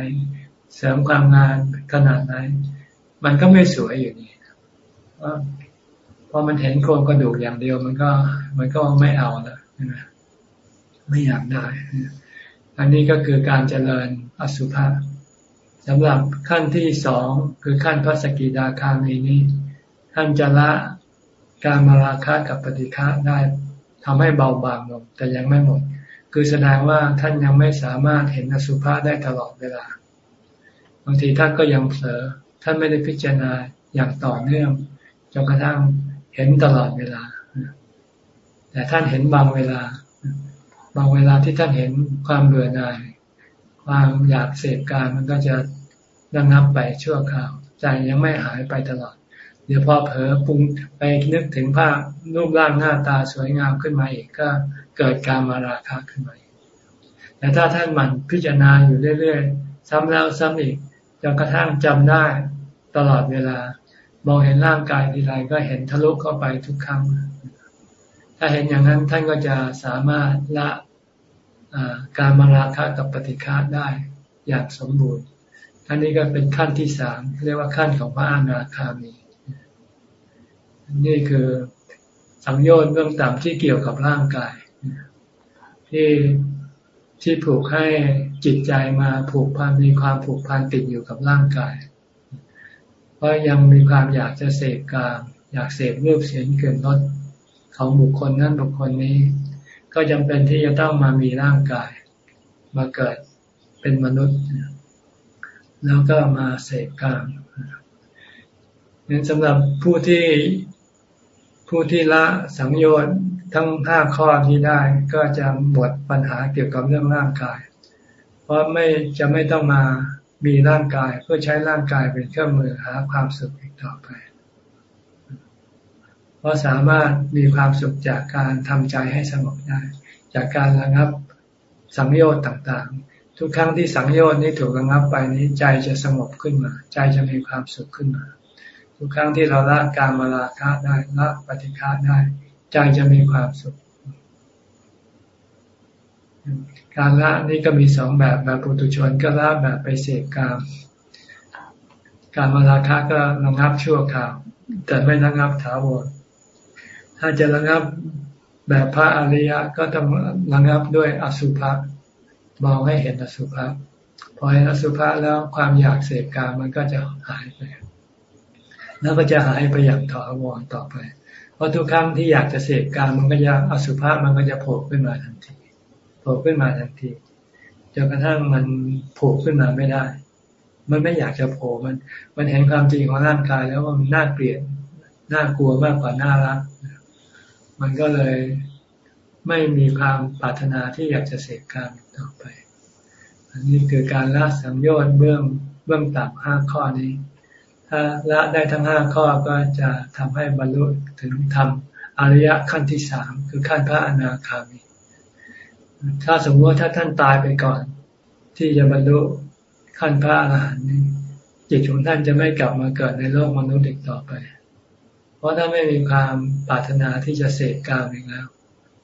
เสริมความงานขนาดไหน มันก็ไม่สวยอยู่ดี พอมันเห็นโครงกระดูกอย่างเดียว มันก็ มันก็ไม่เอาละไม่อยากได้ อันนี้ก็คือการเจริญอสุภะสำหรับขั้นที่สองคือขั้นพระสกิดาคามีนี้ท่านจะละการมาราคะกับปฏิฆะได้ทำให้เบาบางลงแต่ยังไม่หมด คือแสดงว่าท่านยังไม่สามารถเห็นอสุภะได้ตลอดเวลาบางทีท่านก็ยังเผลอท่านไม่ได้พิจารณาอย่างต่อเนื่องจนกระทั่ง เห็นตลอดเวลา แต่ท่านเห็นบางเวลา บางเวลาที่ท่านเห็นความเบื่อหน่าย ความอยากเสพการมันก็จะระงับไปชั่วคราว ใจยังไม่หายไปตลอด เดี๋ยวพอเผลอปรุงไปนึกถึงภาพรูปร่างหน้าตาสวยงามขึ้นมาอีกก็เกิดการมาราคะขึ้นมาแต่ถ้าท่านหมั่นพิจารณาอยู่เรื่อยๆ ซ้ำแล้วซ้ำอีกจนกระทั่งจำได้ตลอดเวลา มองเห็นร่างกายทีไรก็เห็นทะลุเข้าไปทุกครั้ง ถ้าเห็นอย่างนั้นท่านก็จะสามารถละการมาราคะกับปฏิฆาได้อย่างสมบูรณ์อันนี้ก็เป็นขั้นที่สามเรียกว่าขั้นของพระอนาคามี นี่คือสังโยชน์เบื้องต่ำที่เกี่ยวกับร่างกาย ที่ที่ผูกให้จิตใจมาผูกพันมีความผูกพันติดอยู่กับร่างกาย เพราะยังมีความอยากจะเสพกามอยากเสพรูปเสียงเกินรสของบุคคลนั้นบุคคลนี้ ก็จำเป็นที่จะต้องมามีร่างกาย มาเกิดเป็นมนุษย์ แล้วก็มาเสกกามนั้นสำหรับผู้ที่ผู้ที่ละสังโยชน์ทั้งห้าข้อที่ได้ก็จะหมดปัญหาเกี่ยวกับเรื่องร่างกาย เพราะไม่จะไม่ต้องมา มีร่างกายเพื่อใช้ร่างกายเป็นเครื่องมือหาความสุขอีกต่อไป เพราะสามารถมีความสุขจากการทำใจให้สงบได้ จากการระงับสังโยชน์ต่างๆ ทุกครั้งที่สังโยชน์นี้ถูกระงับไปนี้ใจจะสงบขึ้นมา ใจจะมีความสุขขึ้นมา ทุกครั้งที่เราละการมาลาคะได้ละปฏิฆาได้ ใจจะมีความสุข การละนี่ก็มีสองแบบแบบปุถุชนก็ละแบบไปเสกกาม การมาราคะก็ระงับชั่วคราว แต่ไม่ระงับถาวรถ้าจะระงับแบบพระอริยะก็ต้องระงับด้วยอสุภะมองให้เห็นอสุภะพอเห็นอสุภะแล้วความอยากเสพกามมันก็จะหายไปแล้วก็จะหายไปอย่างถาวรต่อไป เพราะทุกครั้งที่อยากจะเสพกามมันก็จะอสุภะมันก็จะโผล่ขึ้นมาทันที ล่ขึ้นมาทันทีจนกระทั่งมันโผล่ขึ้นมาไม่ได้ มันไม่อยากจะโผล่มัน มันเห็นความจริงของร่างกายแล้วว่ามันน่าเกลียดน่ากลัวมากกว่าน่ารัก มันก็เลยไม่มีความปรารถนาที่อยากจะเสพกามต่อไป อันนี้คือการละสังโยชน์เบื้องเบื้องต่ำห้าข้อนี้ ถ้าละได้ทั้งห้าข้อก็จะทำให้บรรลุถึงทำอริยขั้นที่สามคือขั้นพระอนาคามี ถ้าสมมติว่าถ้าท่านตายไปก่อน ที่จะบรรลุขั้นพระอรหันต์นี้จิตของท่านจะไม่กลับมาเกิดในโลกมนุษย์อีกต่อไป เพราะถ้าไม่มีความปรารถนาที่จะเสกกามอีกแล้ว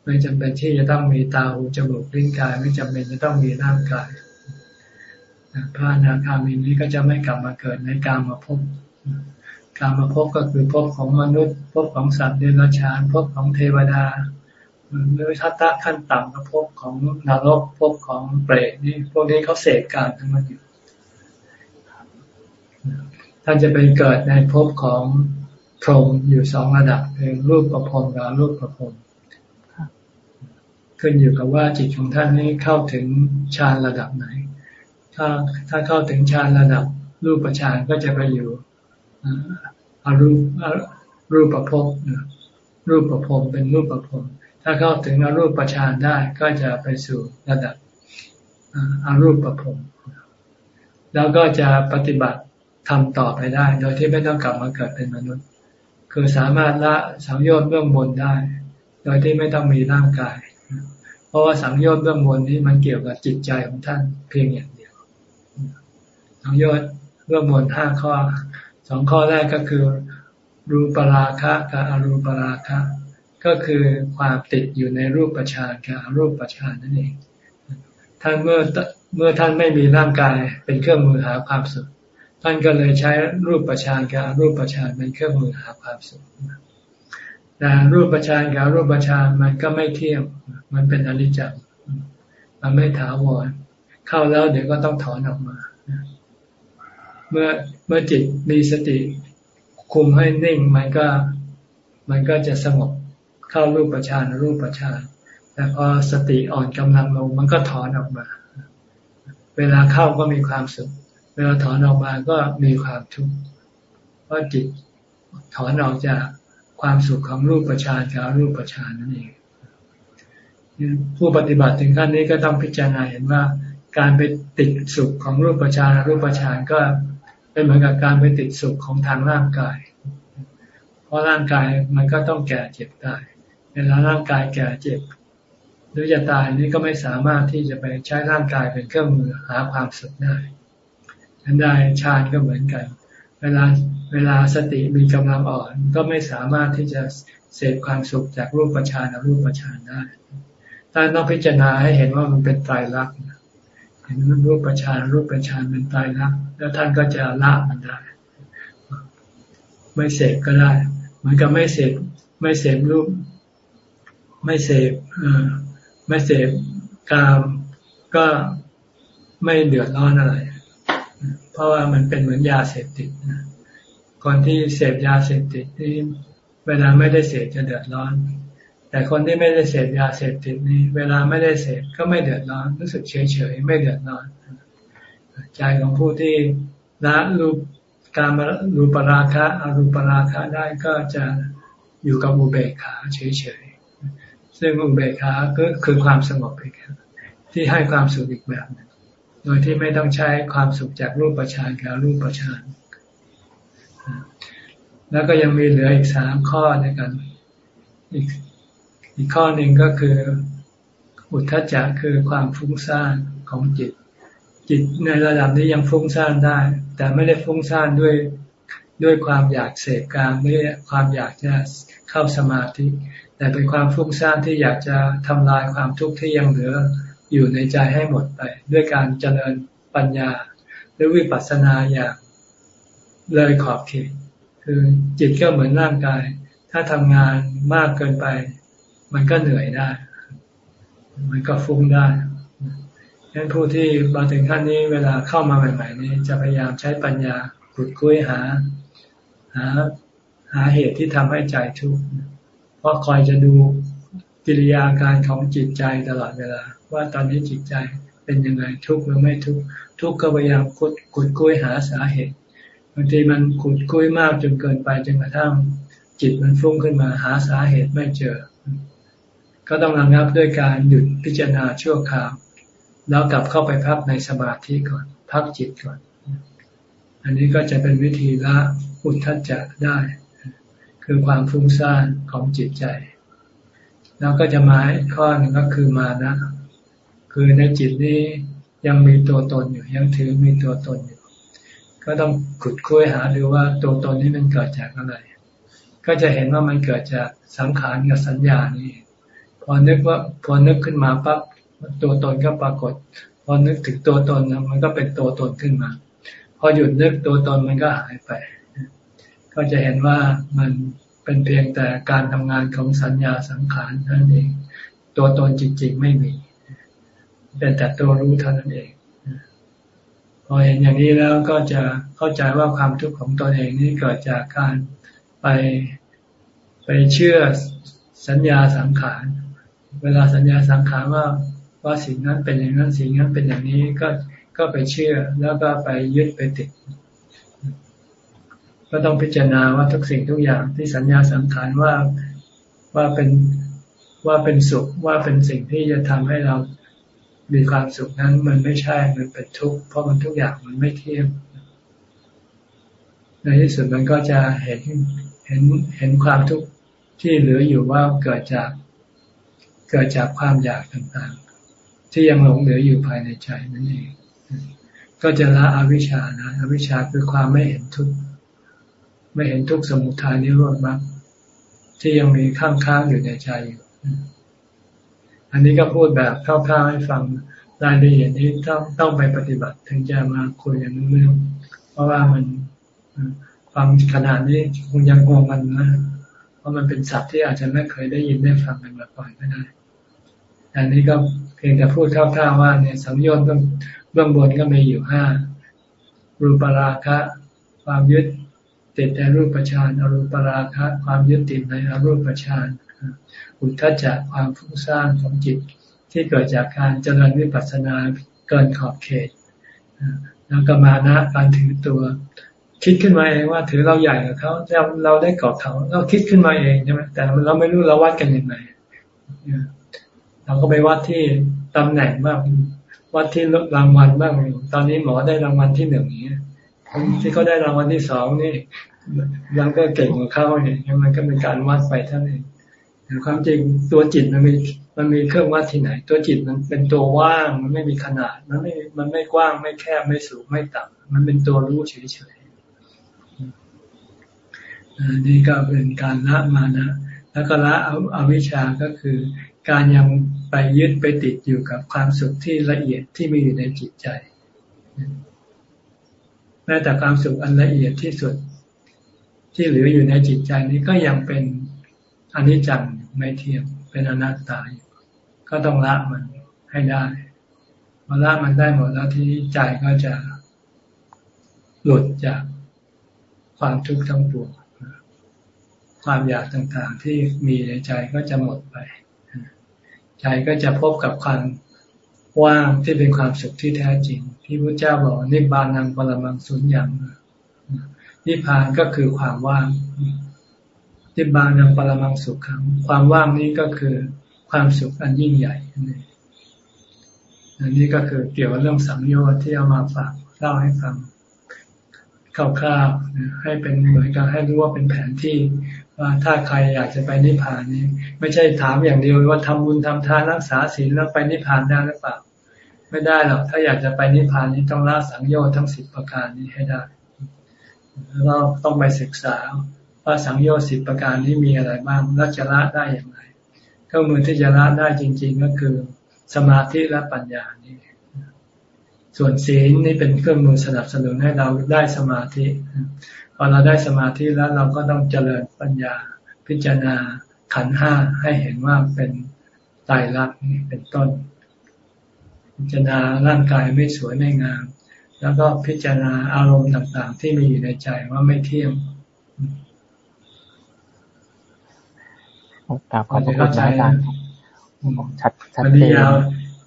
ไม่จำเป็นที่จะต้องมีตาหูจมูกลิ้นกาย ไม่จำเป็นจะต้องมีร่างกายพระอนาคามีนี้ก็จะไม่กลับมาเกิดในกามมาพบกามมาพบก็คือพบของมนุษย์พบของสัตว์เดรัจฉานพบของเทวดา หรือทัตตะขั้นต่ำก็พบของนรกพบของเปรตนี่พวกนี้เขาเสกกามทั้งนั้นอยู่ท่านจะไปเกิดในภพของพรหมอยู่สองระดับคือรูปประพรมกับรูปประพรมขึ้นอยู่กับว่าจิตของท่านนี้เข้าถึงฌานระดับไหน ถ้าถ้าเข้าถึงฌานระดับ รูปฌานก็จะไปอยู่อารูปรูปประพรมรูปประพรมเป็นรูปประพรม ถ้าเข้าถึงอรูปฌานได้ก็จะไปสู่ระดับอารูปประพรมแล้วก็จะปฏิบัติทำต่อไปได้ โดยที่ไม่ต้องกลับมาเกิดเป็นมนุษย์ คือสามารถละสังโยชน์เบื้องบนได้ โดยที่ไม่ต้องมีร่างกาย เพราะว่าสังโยชน์เบื้องบนนี้มันเกี่ยวกับจิตใจของท่านเพียงอย่างเดียว สังโยชน์เบื้องบนห้าข้อสองข้อแรกก็คือ รูปราคะกับอรูปราคะ ก็คือความติดอยู่ในรูปประชานกับรูปประชานนั่นเอง ท่านเมื่อเมื่อท่านไม่มีร่างกายเป็นเครื่องมือหาความสุข ท่านก็เลยใช้รูปประชานกับรูปประชานเป็นเครื่องมือหาความสุขแต่รูปประชานกับรูปประชานมันก็ไม่เที่ยง มันเป็นอนิจจ์มันไม่ถาวร เข้าแล้วเดี๋ยวก็ต้องถอนออกมา เมื่อเมื่อจิตมีสติคุมให้นิ่งมันก็มันก็จะสงบ เข้ารูปประชานรูปประชานแต่พอสติอ่อนกำลังลงมันก็ถอนออกมา เวลาเข้าก็มีความสุข เวลาถอนออกมาก็มีความทุกข์เพราะจิตถอนออกจากความสุขของรูปประชานกับรูปประชานนั่นเองผู้ปฏิบัติถึงขั้นนี้ก็ต้องพิจารณาเห็นว่า การไปติดสุขของรูปประชานรูปประชานก็เป็นเหมือนกับการไปติดสุขของทางร่างกาย เพราะร่างกายมันก็ต้องแก่เจ็บตาย เวลาร่างกายแก่เจ็บ หรือจะตายนี่ก็ไม่สามารถที่จะไปใช้ร่างกายเป็นเครื่องมือหาความสุขได้ันได้ฌานก็เหมือนกัน เวลาเวลาสติมีกำลังอ่อนก็ไม่สามารถที่จะเสพความสุขจากรูปฌานรูปฌานได้ท่านต้องพิจารณาให้เห็นว่ามันเป็นตายรักเห็นรูปฌานรูปฌานเป็นตายรักแล้วท่านก็จะละมันได้ ไม่เสพก็ได้ เหมือนกับไม่เสพไม่เสพรูป ไม่เสพไม่เสพกามก็ไม่เดือดร้อนอะไร เพราะว่ามันเป็นเหมือนยาเสพติดนะคนที่เสพยาเสพติดนี่เวลาไม่ได้เสพจะเดือดร้อน แต่คนที่ไม่ได้เสพยาเสพติดนี้เวลาไม่ได้เสพก็ไม่เดือดร้อนรู้สึกเฉยเฉยไม่เดือดร้อน ใจของผู้ที่ละรูปการรูปราคะอรูปราคะได้ก็จะอยู่กับอุเบกขาเฉยเฉย ซึ่งอุเบกขาก็คือความสงบเองที่ให้ความสุขอีกแบบนึงโดยที่ไม่ต้องใช้ความสุขจากรูปประชานกับรูปประชานแล้วก็ยังมีเหลืออีกสามข้อในกัน อีกอีกข้อหนึ่งก็คืออุทธจักคือความฟุ้งซ่านของจิต จิตในระดับนี้ยังฟุ้งซ่านได้ แต่ไม่ได้ฟุ้งซ่านด้วยด้วยความอยากเสพกามด้วยความอยากจะเข้าสมาธิ แต่เป็นความฟุ้งซ่านที่อยากจะทำลายความทุกข์ที่ยังเหลืออยู่ในใจให้หมดไป ด้วยการเจริญปัญญาหรือวิปัสสนาอย่างเลยขอบเขตคือจิตก็เหมือนร่างกาย ถ้าทำงานมากเกินไป มันก็เหนื่อยได้ มันก็ฟุ้งได้ฉะนั้นผู้ที่มาถึงขั้นนี้เวลาเข้ามาใหม่ๆนี้จะพยายามใช้ปัญญาขุดคุ้ยหา หาหาเหตุที่ทำให้ใจทุกข์ ราะคอยจะดูกิริยาการของจิตใจตลอดเวลา ว่าตอนนี้จิตใจเป็นยังไงทุกข์หรือไม่ทุกข์ทุกข์ก็พยายามขุดขุดคุ้ยหาสาเหตุบางทีมันขุดคุยมากจนเกินไปจนกระทั่งจิตมันฟุ้งขึ้นมาหาสาเหตุไม่เจอ ก็ต้องระงับด้วยการหยุดพิจารณาชั่วคราว แล้วกลับเข้าไปพักในสมาธิก่อน พักจิตก่อน อันนี้ก็จะเป็นวิธีละอุทธัจจะได้ คือความฟุ้งซ่านของจิตใจ แล้วก็จะมาข้อหนึ่งก็คือมานะ คือในจิตนี้ยังมีตัวตนอยู่ ยังถือมีตัวตนอยู่ ก็ต้องขุดคุยหาดูว่าตัวตนนี้มันเกิดจากอะไร ก็จะเห็นว่ามันเกิดจากสังขารกับสัญญานี่พอนึกว่าพอนึกขึ้นมาปั๊บตัวตนก็ปรากฏ พอนึกถึงตัวตนมันก็เป็นตัวตนขึ้นมา พอหยุดนึกตัวตนมันก็หายไป ก็จะเห็นว่ามันเป็นเพียงแต่การทำงานของสัญญาสังขารนั่นเอง ตัวตนจริงๆไม่มี เป็นแต่ตัวรู้เท่านั้นเอง พอเห็นอย่างนี้แล้วก็จะเข้าใจว่าความทุกข์ของตนเองนี่เกิดจากการไปไปเชื่อสัญญาสังขาร เวลาสัญญาสังขารว่าว่าสิ่งนั้นเป็นอย่างนั้นสิ่งนั้นเป็นอย่างนี้ก็ก็ไปเชื่อแล้วก็ไปยึดไปติด ก็ต้องพิจารณาว่าทุกสิ่งทุกอย่างที่สัญญาสังขารว่าว่าเป็นว่าเป็นสุขว่าเป็นสิ่งที่จะทำให้เรามีความสุขนั้น มันไม่ใช่มันเป็นทุกข์เพราะมันทุกอย่างมันไม่เที่ยงในที่สุดมันก็จะเห็นเห็นเห็นความทุกข์ที่เหลืออยู่ว่าเกิดจากเกิดจากความอยากต่างๆ ที่ยังหลงเหลืออยู่ภายในใจนั่นเอง ก็จะละอวิชชานะอวิชชาคือความไม่เห็นทุกข์ ไม่เห็นทุกข์สมุทัยนิโรธมรรคที่ยังมีข้างค้างอยู่ในใจอยู่ อันนี้ก็พูดแบบคร่าวๆให้ฟังรายละเอียดนี้ต้องต้องไปปฏิบัติถึงจะมาคุยกันเรื่อง เพราะว่ามันความขนาดนี้คงยังงงกันนะ เพราะมันเป็นศัพท์ที่อาจจะไม่เคยได้ยินได้ฟังกันมาก่อนก็ได้ อันนี้ก็เพียงแต่พูดคร่าวๆว่าเนี่ยสังโยชน์เบื้องเบื้องบนก็มีอยู่ห้ารูปราคะ ความยึด ติดในรูปฌานอรูปราคะ ความยึดติดในอรูปฌานอุทธัจจะความฟุ้งซ่านของจิต ที่เกิดจากการเจริญวิปัสสนาเกินขอบเขตแล้วก็มานะการถือตัว คิดขึ้นมาเองว่าถือเราใหญ่กับเขาเราเราได้เกาะเขาเราคิดขึ้นมาเองใช่ไหมแต่เราไม่รู้เราวัดกันยังไงเราก็ไปวัดที่ตำแหน่งบ้างวัดที่รางวัลบ้างตอนนี้หมอได้รางวัลที่หนึ่งนี้ย ที่เขาได้รางวัลที่สองนี่ยังก็เก่งกว่าเขาเนี่ยมันก็เป็นการวัดไปเท่านั้นแต่ความจริงตัวจิตมันมีมันมีเครื่องวัดที่ไหน ตัวจิตมันเป็นตัวว่างมันไม่มีขนาด มันไม่มันไม่กว้างไม่แคบไม่สูงไม่ต่ำมันเป็นตัวรู้เฉยๆนี่ก็เป็นการละมานะแล้วก็ละอวิชชาก็คือ การยังไปยึดไปติดอยู่กับความสุขที่ละเอียดที่มีอยู่ในจิตใจ แม้แต่ความสุขอันละเอียดที่สุด ที่เหลืออยู่ในจิตใจนี้ก็ยังเป็นอนิจจังไม่เที่ยงเป็นอนัตตาก็ต้องละมันให้ได้เมื่อละมันได้หมดแล้วที่ใจก็จะหลุดจากความทุกข์ทั้งปวงความอยากต่างๆที่มีในใจก็จะหมดไป ใจก็จะพบกับความ ว่างที่เป็นความสุขที่แท้จริง ที่พระเจ้าบอกนิบานังปรมังสุญญ์นิพพานก็คือความว่างนิบานังปรมังสุขขังความว่างนี้ก็คือความสุขอันยิ่งใหญ่อันนี้ก็คือเกี่ยวกับเรื่องสังโยชน์ที่เอามาฝากเล่าให้ฟังคร่าวๆให้เป็นเหมือนกับให้รู้ว่าเป็นแผนที่ว่าถ้าใครอยากจะไปนิพพานนี้ ไม่ใช่ถามอย่างเดียวว่าทำบุญทำทานรักษาศีลแล้วไปนิพพานได้หรือเปล่า ไม่ได้หรอกถ้าอยากจะไปนิพพานนี้ต้องละสังโยชน์ทั้งสิบประการนี้ให้ได้เราต้องไปศึกษาว่าสังโยชน์สิบประการนี้มีอะไรบ้างและจะละได้อย่างไรเครื่องมือที่จะละได้จริง ๆ ก็คือสมาธิและปัญญานี่ส่วนศีลนี่เป็นเครื่องมือสนับสนุนให้เราได้สมาธิพอเราได้สมาธิแล้วเราก็ต้องเจริญปัญญา พิจารณาขันห้าให้เห็นว่าเป็นตายรักนี่เป็นต้น พิจารณาร่างกายไม่สวยไม่งาม แล้วก็พิจารณาอารมณ์ต่างๆ ที่มีอยู่ในใจว่าไม่เที่ยงกราบขอบคุณอาจารย์ชัดชัดเจน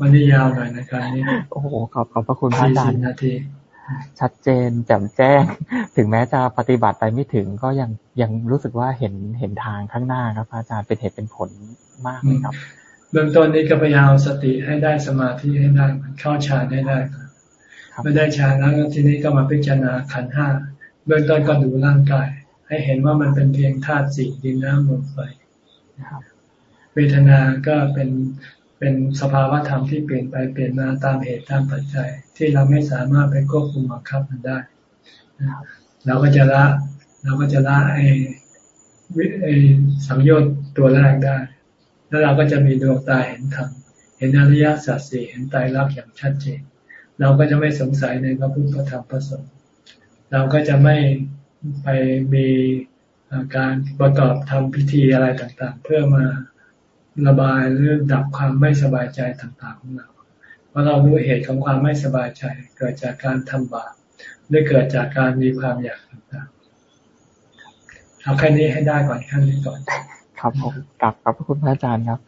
วันนี้ยาวหน่อยนะครับนี่โอ้โหขอบขอบพระคุณพระอาจารย์นาที ชัดเจนแจ่มแจ้ง ถึงแม้จะปฏิบัติไปไม่ถึงก็ยังยังรู้สึกว่าเห็นเห็นทางข้างหน้าครับอาจารย์เป็นเหตุเป็นผลมากเลยครับ เบื้องต้นนี้ก็พยายามสติให้ได้สมาธิให้ได้เข้าฌานให้ได้ไม่ได้ฌานแล้วทีนี้ก็มาพิจารณาขันห้าเบื้องต้นก็ดูร่างกาย ให้เห็นว่ามันเป็นเพียงธาตุสี่ดินน้ำลมไฟเวทนาก็เป็นเป็นสภาวะธรรมที่เปลี่ยนไปเปลี่ยนมาตามเหตุตามปัจจัย ที่เราไม่สามารถไปควบคุมบังคับมันได้เราก็จะละเราก็จะละไอ้ไอ้สังโยชน์ตัวแรกได้ แล้วเราก็จะมีดวงตาเห็นธรรมเห็นอริยสัจสี่เห็นไตรลักษณ์อย่างชัดเจน เราก็จะไม่สงสัยในพระพุทธธรรมพระสงฆ์เราก็จะไม่ไปมีการประกอบทำพิธีอะไรต่างๆ เพื่อมาระบายหรือดับความไม่สบายใจต่างๆของเราเพราะเรารู้เหตุของความไม่สบายใจ เกิดจากการทำบาปหรือเกิดจากการมีความอยากต่างๆเอาแค่นี้ให้ได้ก่อนขั้นนี้ก่อน ครับผมกลับกับพระคุณพระอาจารย์ครับ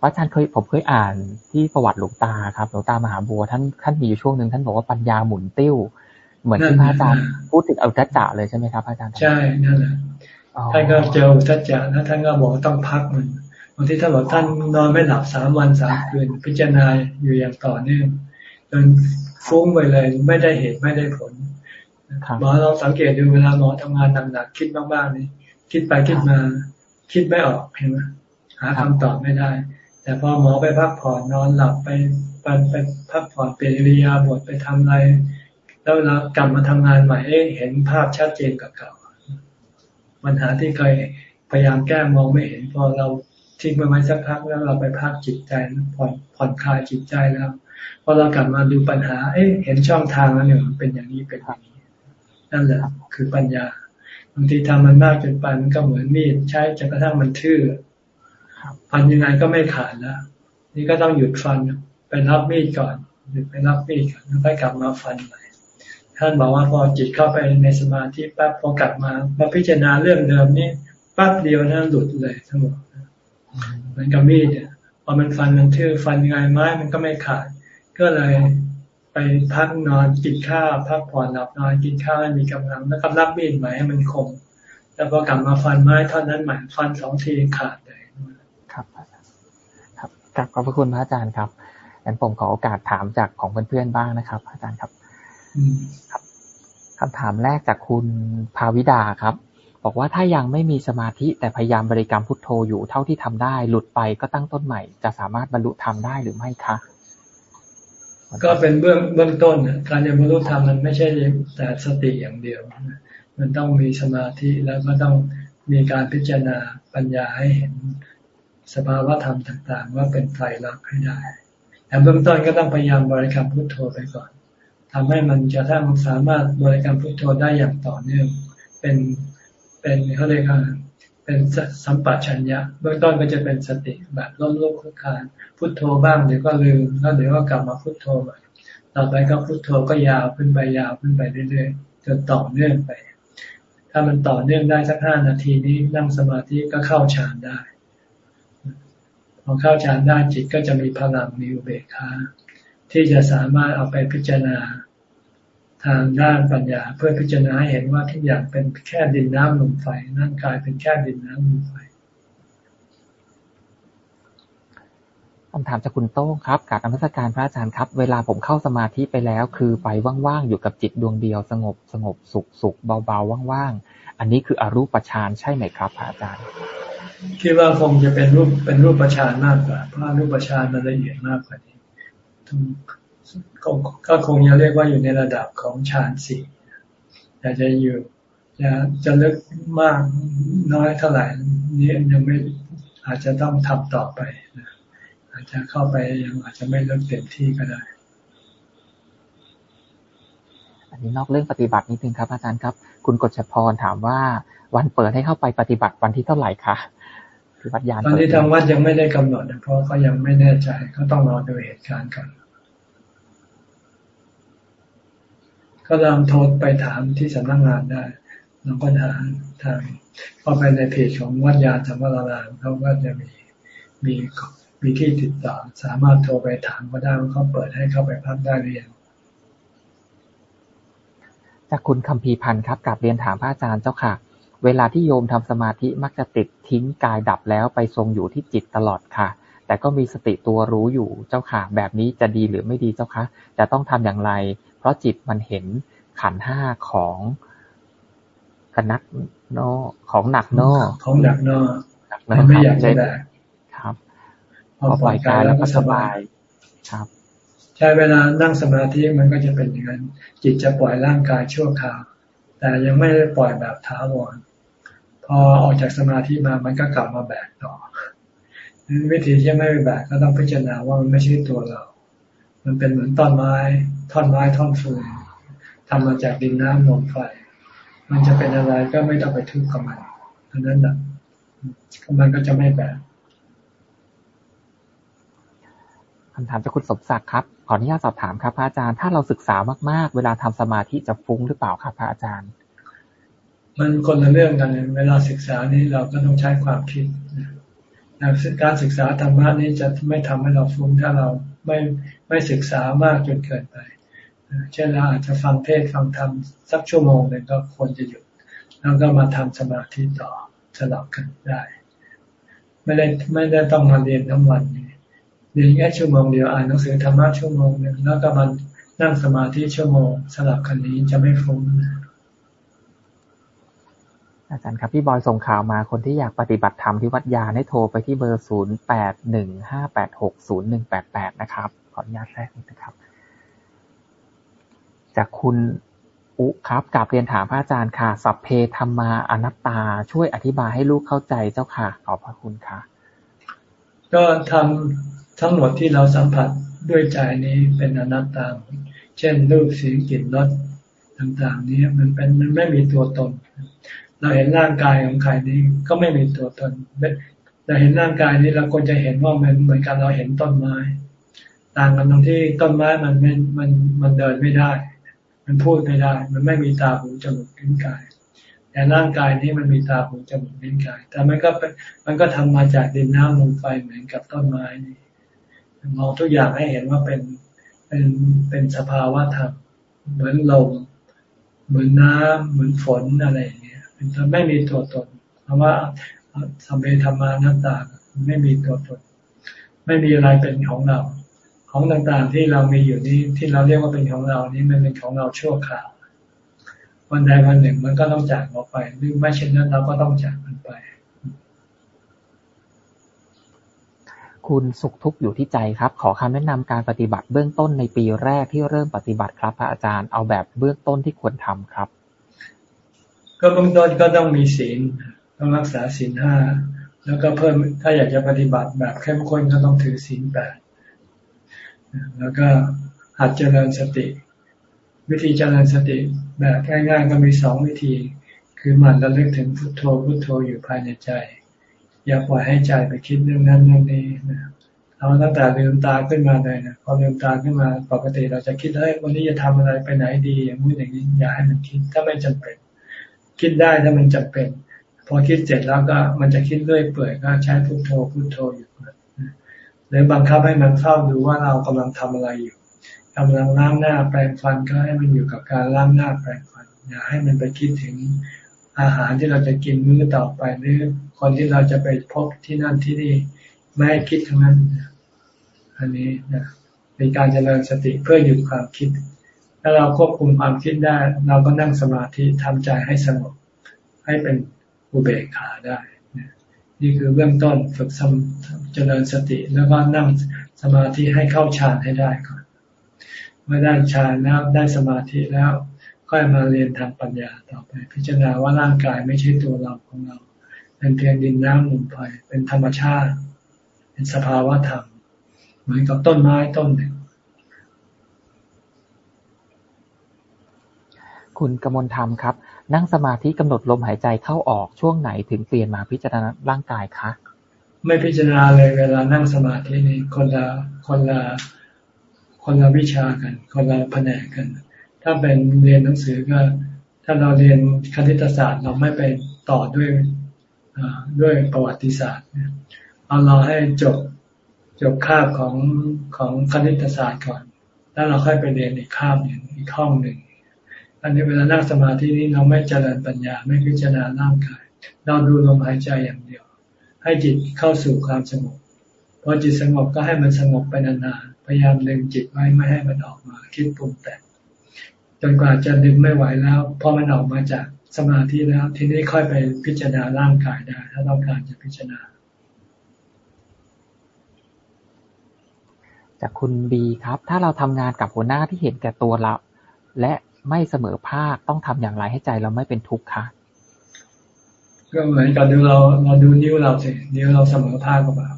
พระอาจารย์เคยผมเคยอ่านที่ประวัติหลวงตาครับหลวงตามหาบัวท่านท่านมีอยู่ช่วงหนึ่งท่านบอกว่าปัญญาหมุนติ้ว เหมือนที่พระอาจารย์พูดถึงอุทจจะเลยใช่ไหมครับอาจารย์ใช่นั่นแหละท่านก็เจออุทจจะแล้วท่านก็บอกต้องพักมันบางทีถ้าบอกท่านนอนไม่หลับสามวันสามคืน พิจารณาอยู่อย่างต่อเนื่องจนฟุ้งไปเลยไม่ได้เหตุไม่ได้ผลหมอเราสังเกตดูเวลาหมอทำงานหนักๆคิดมากๆนี่คิดไปคิดมา คิดไม่ออกเห็นไหมหาคำตอบไม่ได้ แต่พอหมอไปพักผ่อนนอนหลับไปไปไปพักผ่อนเปลี่ยนริยาบทไปทำอะไร แล้วเรากลับมาทำงานใหม่เอ๊เห็นภาพชัดเจนกับเก่าปัญหาที่เคยพยายามแก้มองไม่เห็น พอเราทิ้งไปไว้สักพักแล้วเราไปพักจิตใจผ่อนผ่อนคลายจิตใจแล้วพอเรากลับมาดูปัญหา เอ๊ะ เห็นช่องทางแล้วเนี่ยเป็นอย่างนี้เป็นอย่างนี้ นั่นแหละคือปัญญา บางทีทำมันมากจนไปมันก็เหมือนมีดใช้จนกระทั่งมันทื่อฟันยังไงก็ไม่ขาดแล้วนี่ก็ต้องหยุดฟันไปรับมีดก่อนหยุดไปรับมีดก่อนแล้วค่อยกลับมาฟันใหม่ท่านบอกว่าพอจิตเข้าไปในสมาธิปั๊บพอกลับมามาพิจารณาเรื่องเดิมนี่ปั๊บเดียวนั้นหลุดเลยทั้งหมดเหมือนกับมีดเนี่ยพอมันฟันมันทื่อฟันยังไงไม้มันก็ไม่ขาด ก็เลย ไปพักนอนกินข้าวพักผ่อนหลับนอนกินข้าวให้มีกำลังแล้วก็รับมีดใหม่ให้มันคม แล้วพอกลับมาฟันไม้เท่านั้นใหม่ฟันสองทีขาดเลยครับครับกลับขอบพระคุณพระอาจารย์ครับงั้นผมขอโอกาสถามจากของเพื่อนๆบ้างนะครับ อาจารย์ครับครับคำถามแรกจากคุณภาวิดาครับ บอกว่าถ้ายังไม่มีสมาธิแต่พยายามบริกรรมพุทโธอยู่เท่าที่ทำได้ หลุดไปก็ตั้งต้นใหม่ จะสามารถบรรลุธรรมได้หรือไม่คะ ก็เป็นเบื้องเบื้องต้นการจะบรรลุธรรมมันไม่ใช่แต่สติอย่างเดียว มันต้องมีสมาธิแล้วก็ต้องมีการพิจารณาปัญญาให้เห็นสภาวะธรรมต่างๆ ว่าเป็นไตรลักษณ์ให้ได้แต่เบื้องต้นก็ต้องพยายามบริกรรมพุทโธไปก่อนทำให้มันจะถ้ามันสามารถบริกรรมพุทโธได้อย่างต่อเนื่อง เป็นเป็นเขาเรียกว่า เป็นสัมปชัญญะเบื้องต้นก็จะเป็นสติแบบล้มลุกคลุกคานพุทโธบ้างเดี๋ยวก็ลืมแล้วเดี๋ยวก็กลับมาพุทโธใหม่ต่อไปก็พุทโธก็ยาวขึ้นไปยาวขึ้นไปเรื่อยๆจนต่อเนื่องไป ถ้ามันต่อเนื่องได้สักห้านาทีนี้นั่งสมาธิก็เข้าฌานได้พอเข้าฌานได้จิตก็จะมีพลังมีอุเบกขาที่จะสามารถเอาไปพิจารณา ทางด้านปัญญา เพื่อพิจารณาเห็นว่าทุกอย่างเป็นแค่ดินน้ำลมไฟนั่งกายเป็นแค่ดินน้ำลมไฟคำถามจากคุณโต้งครับการนมัสการพระอาจารย์ครับ เวลาผมเข้าสมาธิไปแล้ว คือไปว่างๆอยู่กับจิตดวงเดียวสงบสงบสุขสุขเบาๆว่างๆอันนี้คืออรูปฌานใช่ไหมครับพระอาจารย์ คิดว่าคงจะเป็นรูปเป็นรูปฌานมากกว่าเพราะรูปฌานมันละเอียดมากกว่านี้ ก็คงจะเรียกว่าอยู่ในระดับของฌานสี่แต่จะอยู่จะจะลึกมากน้อยเท่าไหร่นี้ยังไม่อาจจะต้องทำต่อไปนะอาจจะเข้าไปยังอาจจะไม่เลิกเต็มที่ก็ได้ อันนี้นอกเรื่องปฏิบัตินิดนึงครับอาจารย์ครับ คุณกฤษพรถามว่าวันเปิดให้เข้าไปปฏิบัติวันที่เท่าไหร่คะที่วัดยานตอนที่ทางวัดยังไม่ได้กำหนดเพราะเขายังไม่แน่ใจก็ต้องรอดูเหตุการณ์ก่อน ก็ลองโทรไปถามที่สำนักงงานได้ลองก็ถามทางเข้าไปในเพจของวัดยาธรรมรามเขาก็จะมีมีมีที่ติดต่อ สามารถโทรไปถามก็ได้ว่าเขาเปิดให้เข้าไปพักได้หรือยังจากคุณคำพีพันธ์ครับกับเรียนถามพระอาจารย์เจ้าค่ะ เวลาที่โยมทำสมาธิมักจะติดทิ้งกายดับแล้วไปทรงอยู่ที่จิตตลอดค่ะ แต่ก็มีสติตัวรู้อยู่เจ้าค่ะ แบบนี้จะดีหรือไม่ดีเจ้าคะจะต้องทำอย่างไร เพราะจิตมันเห็นขันห้าของกนักโนของหนักโนของหนักโนหนักโนไม่อยากใช่ครับพอปล่อยกายแล้วก็สบายครับ ใช้เวลานั่งสมาธิมันก็จะเป็นอย่างนั้นจิตจะปล่อยร่างกายชั่วคราว แต่ยังไม่ได้ปล่อยแบบท้าวรพอออกจากสมาธิมามันก็กลับมาแบกต่อวิธีที่ไม่ไปแบกก็ต้องพิจารณาว่ามันไม่ใช่ตัวเรา มันเป็นเหมือนต้นไม้ ท่อนไม้ท่อนฟืนทำมาจากดินน้ำลมไฟ มันจะเป็นอะไรก็ไม่ต้องไปทุกข์กับมันเพราะนั้นแหละมันก็จะไม่แบกคำถามจากคุณสมศักดิ์ครับขออนุญาตสอบถามครับพระอาจารย์ ถ้าเราศึกษามาก ๆ เวลาทำสมาธิจะฟุ้งหรือเปล่าครับพระอาจารย์ มันคนละเรื่องกันเวลาศึกษานี้เราก็ต้องใช้ความคิดการศึกษาธรรมะนี้จะไม่ทำให้เราฟุ้งถ้าเราไม่ไม่ศึกษามากจนเกินไป เช่นเราอาจจะฟังเทศฟังธรรมสักชั่วโมงหนึ่งก็ควรจะหยุด แล้วก็มาทำสมาธิต่อสลับกันได้ ไม่ได้ไม่ได้ต้องมาเรียนทั้งวันนี้เรียนแค่ชั่วโมงเดียวอ่านหนังสือธรรมะชั่วโมงหนึ่งแล้วก็มันนั่งสมาธิชั่วโมงสลับกันนี้จะไม่ฟุ้งอาจารย์ครับพี่บอยส่งข่าวมาคนที่อยากปฏิบัติธรรมที่วัดยาให้โทรไปที่เบอร์ศูนย์แปดหนึ่งห้าแปดหกศูนะครับ ขออนุญาตแทรกนะครับ จากคุณอุครับกับเรียนถามพระอาจารย์ค่ะ สัพเพธรรมาอนัตตา ช่วยอธิบายให้ลูกเข้าใจเจ้าค่ะ ขอบพระคุณค่ะ ก็ทำทั้งหมดที่เราสัมผัสด้วยใจนี้เป็นอนัตตา เช่นรูปเสียงกลิ่นรสต่างๆ นี้มันเป็นมันไม่มีตัวตน เราเห็นร่างกายของใครนี้ก็ไม่มีตัวตนเราเห็นร่างกายนี้เราควรจะเห็นว่ามันเหมือนกันเราเห็นต้นไม้ ต่างกันตรงที่ต้นไม้มันมันมันมันเดินไม่ได้ มันพูดไม่ได้ มันไม่มีตาหูจมูกลิ้นกายแต่ร่างกายนี้มันมีตาหูจมูกลิ้นกาย แต่มันก็มันก็ทำมาจากดินน้ำลมไฟเหมือนกับต้นไม้นี่มองทุกอย่างให้เห็นว่าเป็นเป็นเป็นสภาวะธรรมเหมือนลมเหมือนน้ำเหมือนฝนอะไรอย่างเงี้ยเป็นไม่มีตัวตนเพราะว่าสัมเบธรรมานัตตาไม่มีตัวตน ไม่มีอะไรเป็นของเรา ของต่างๆที่เรามีอยู่นี้ที่เราเรียกว่าเป็นของเรานี้มันเป็นของเราชั่วคราววันใดวันหนึ่งมันก็ต้องจากเราไปหรือไม่เช่นนั้นเราก็ต้องจากมันไป คุณสุขทุกข์อยู่ที่ใจครับ ขอคำแนะนำการปฏิบัติเบื้องต้นในปีแรกที่เริ่มปฏิบัติครับพระอาจารย์เอาแบบเบื้องต้นที่ควรทำครับ ก็เบื้องต้นก็ต้องมีศีลต้องรักษาศีลห้าแล้วก็เพิ่มถ้าอยากจะปฏิบัติแบบเข้มข้นก็ต้องถือศีลแปด แล้วก็หัดเจริญสติ วิธีเจริญสติแบบง่ายๆก็มีสองวิธี คือหมั่นระลึกถึงพุทโธพุทโธอยู่ภายในใจ อย่าปล่อยให้ใจไปคิดเรื่องนั้นเรื่องนี้นะเอาตั้งแต่ลืมตาขึ้นมาเลยนะพอลืมตาขึ้นมาปกติเราจะคิดเฮ้ยวันนี้จะทำอะไรไปไหนดีอย่างนู้นอย่างนี้อย่าให้มันคิดถ้าไม่จำเป็น คิดได้ถ้ามันจำเป็น พอคิดเสร็จแล้วก็มันจะคิดเรื่อยเปื่อยก็ใช้พุโทโธพุโทโธอยู่ หรือบังคับให้มันเฝ้าดูว่าเรากำลังทำอะไรอยู่กำลังล้างหน้าแปรงฟันก็ให้มันอยู่กับการล้างหน้าแปรงฟัน อย่าให้มันไปคิดถึงอาหารที่เราจะกินมื้อต่อไปหรือคนที่เราจะไปพบที่นั่นที่นี่ไม่ให้คิดทั้งนั้น อันนี้นะเป็นการเจริญสติเพื่อหยุดความคิด ถ้าเราควบคุมความคิดได้ เราก็นั่งสมาธิทำใจให้สงบให้เป็นอุเบกขาได้ นี่คือเบื้องต้นฝึกเจริญสติ แล้วก็นั่งสมาธิให้เข้าฌานให้ได้ก่อนเมื่อได้ฌานแล้วได้สมาธิแล้ว ค่อยมาเรียนทางปัญญาต่อไป พิจารณาว่าร่างกายไม่ใช่ตัวเราของเรา เป็นเพียงดินน้ำลมไฟเป็นธรรมชาติ เป็นสภาวะธรรม เหมือนกับต้นไม้ต้นหนึ่ง คุณกมลธรรมครับ นั่งสมาธิกำหนดลมหายใจเข้าออกช่วงไหนถึงเปลี่ยนมาพิจารณาร่างกายคะไม่พิจารณาเลยเวลานั่งสมาธินี่คนละคนละคนละวิชากัน คนละแผนกกัน ถ้าเป็นเรียนหนังสือก็ ถ้าเราเรียนคณิตศาสตร์ เราไม่ไปต่อด้วยด้วยประวัติศาสตร์เอาเราให้จบจบคาบของของคณิตศาสตร์ก่อน แล้วเราค่อยไปเรียนอีกคาบหนึ่งอีกห้องหนึ่ง อันนี้เวลานั่งสมาธินี้เราไม่เจริญปัญญาไม่พิจารณาร่างกาย เราดูลมหายใจอย่างเดียว ให้จิตเข้าสู่ความสงบพอจิตสงบก็ให้มันสงบไปนานๆพยายามดึงจิตไว้ไม่ให้มันออกมาคิดปรุงแต่งจนกว่าจะดึงไม่ไหวแล้วพอมันออกมาจากสมาธิแล้ว ทีนี้ค่อยไปพิจารณาร่างกายได้ ถ้าต้องการจะพิจารณา จากคุณบีครับ ถ้าเราทำงานกับหัวหน้าที่เห็นแก่ตัวเราและ ไม่เสมอภาค ต้องทำอย่างไรให้ใจเราไม่เป็นทุกข์คะก็เหมือนกับดูเราเราดูนิ้วเราสินิ้วเราเสมอภาคกับเปล่า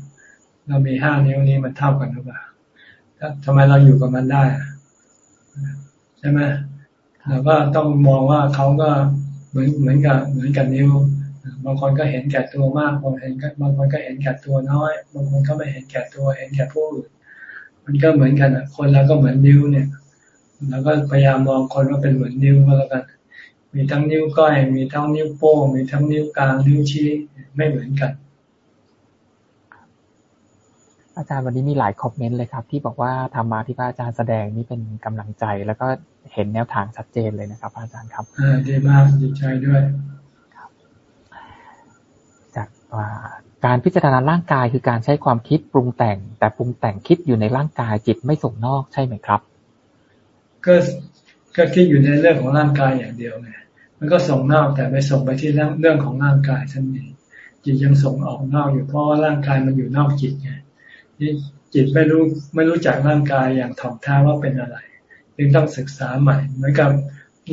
เรามีห้านิ้วนี้มันเท่ากันหรือเปล่าทำไมเราอยู่กับมันได้ช่ไหมเราก็ต้องมองว่าเขาก็เหมือนเหมือนกับเหมือนกับนิ้วบางคนก็เห็นแก่ตัวมากบางคนบางคนก็เห็นแก่ตัวน้อย บางคนก็ไม่เห็นแก่ตัวเห็นแก่ผู้อื่นมันก็เหมือนกันคนเราก็เหมือนนิ้วเนี่ย เราก็พยายามมองคนว่าเป็นเหมือนนิ้วก็แล้วกัน มีทั้งนิ้วก้อย มีทั้งนิ้วโป้ง มีทั้งนิ้วกลาง นิ้วชี้ ไม่เหมือนกัน อาจารย์วันนี้มีหลายคอมเมนต์เลยครับ ที่บอกว่าธรรมะที่พระอาจารย์แสดงนี่เป็นกำลังใจ แล้วก็เห็นแนวทางชัดเจนเลยนะครับ อาจารย์ครับอ่าดีมากดีใจด้วยครับจากว่าการพิจารณาร่างกายคือการใช้ความคิดปรุงแต่ง แต่ปรุงแต่งคิดอยู่ในร่างกายจิตไม่ส่งนอกใช่ไหมครับ ก็ก็คิดอยู่ในเรื่องของร่างกายอย่างเดียวไงมันก็ส่งนอกแต่ไปส่งไปที่เรื่องเรื่องของร่างกายท่านเองจิตยังส่งออกนอกอยู่เพราะว่าร่างกายมันอยู่นอกจิตไงนี่จิตไม่รู้ไม่รู้จักร่างกายอย่างถ่องแท้ว่าเป็นอะไรจึงต้องศึกษาใหม่เหมือนกับ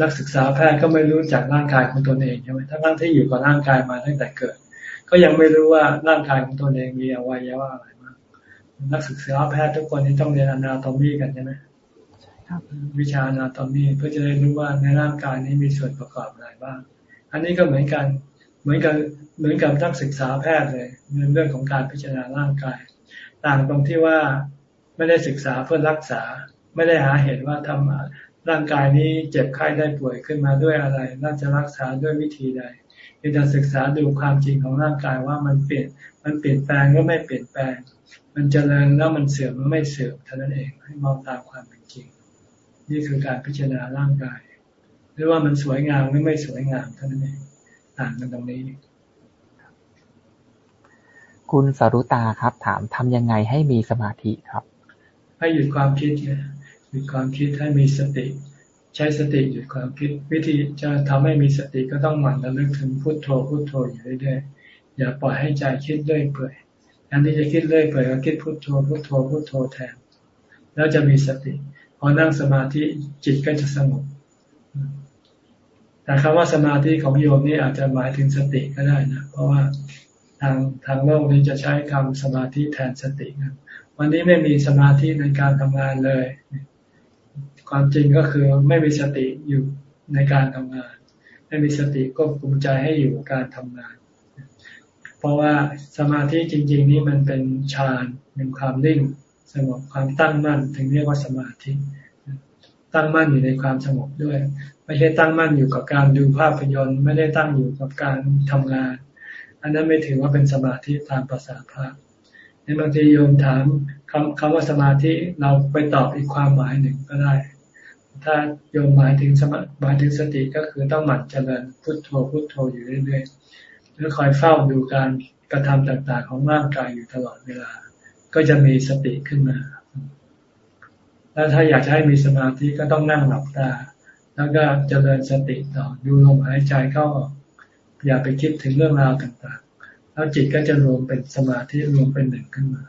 นักศึกษาแพทย์ก็ไม่รู้จักร่างกายของตนเองใช่ไหมทั้งที่อยู่กับร่างกายมาตั้งแต่เกิด ก็ยังไม่รู้ว่าร่างกายของตนเองมีอวัยวะอะไรบ้างนักศึกษาแพทย์ทุกคนที่ต้องเรียนอนาโตมีกันใช่ไหม วิชาอนาโตมีเพื่อจะได้รู้ว่าในร่างกายนี้มีส่วนประกอบอะไรบ้าง อันนี้ก็เหมือนกัน เหมือนกันเหมือนกับนักศึกษาแพทย์เลยในเรื่องของการพิจารณาร่างกาย ต่างตรงที่ว่าไม่ได้ศึกษาเพื่อรักษา ไม่ได้หาเหตุว่าทำร่างกายนี้เจ็บไข้ได้ป่วยขึ้นมาด้วยอะไร น่าจะรักษาด้วยวิธีใดมีแต่ศึกษาดูความจริงของร่างกายว่ามันเปลี่ยน มันเปลี่ยนแปลงหรือไม่เปลี่ยนแปลง มันเจริญแล้วมันเสื่อมหรือไม่เสื่อมเท่านั้นเองให้มองตามความเป็นจริง นี่คือการพิจารณาร่างกาย หรือว่ามันสวยงามหรือไม่สวยงามเท่านั้นเองต่างกันตรงนี้ คุณสรุตาครับถามทำยังไงให้มีสมาธิครับ ให้หยุดความคิดเนี่ยหยุดความคิดให้มีสติ ใช้สติหยุดความคิด วิธีจะทำให้มีสติก็ต้องหมั่นระลึกถึงพุทโธพุทโธอยู่เรื่อยๆอย่าปล่อยให้ใจคิดเรื่อยเปื่อยอันที่จะคิดเรื่อยเปื่อยก็คิดพุทโธพุทโธพุทโธแทนแล้วจะมีสติ พอนั่งสมาธิจิตก็จะสงบแต่คำว่าสมาธิของโยมนี่อาจจะหมายถึงสติก็ได้นะ เพราะว่าทางทางโลกนี้จะใช้คำสมาธิแทนสติครับวันนี้ไม่มีสมาธิในการทำงานเลย ความจริงก็คือไม่มีสติอยู่ในการทำงาน ไม่มีสติก็ภูมิใจให้อยู่การทำงาน เพราะว่าสมาธิจริง ๆ นี้มันเป็นฌานเป็นความนิ่ง สงบความตั้งมั่นถึงเรียกว่าสมาธิ ตั้งมั่นอยู่ในความสงบด้วย ไม่ใช่ตั้งมั่นอยู่กับการดูภาพยนตร์ ไม่ได้ตั้งอยู่กับการทำงาน อันนั้นไม่ถือว่าเป็นสมาธิตามภาษาพระในบางทีโยมถามคำคำว่าสมาธิเราไปตอบอีกความหมายหนึ่งก็ได้ ถ้าโยมหมายถึงสมาหมายถึงสติก็คือต้องหมั่นเจริญพุทโธพุทโธอยู่เรื่อยๆแล้วคอยเฝ้าดูการกระทำต่างๆ ของร่างกายอยู่ตลอดเวลา ก็จะมีสติขึ้นมา แล้วถ้าอยากจะให้มีสมาธิก็ต้องนั่งหลับตา แล้วก็เจริญสติต่อ ดูลมหายใจเข้าออก อย่าไปคิดถึงเรื่องราวต่างๆ แล้วจิตก็จะรวมเป็นสมาธิรวมเป็นหนึ่งขึ้นมา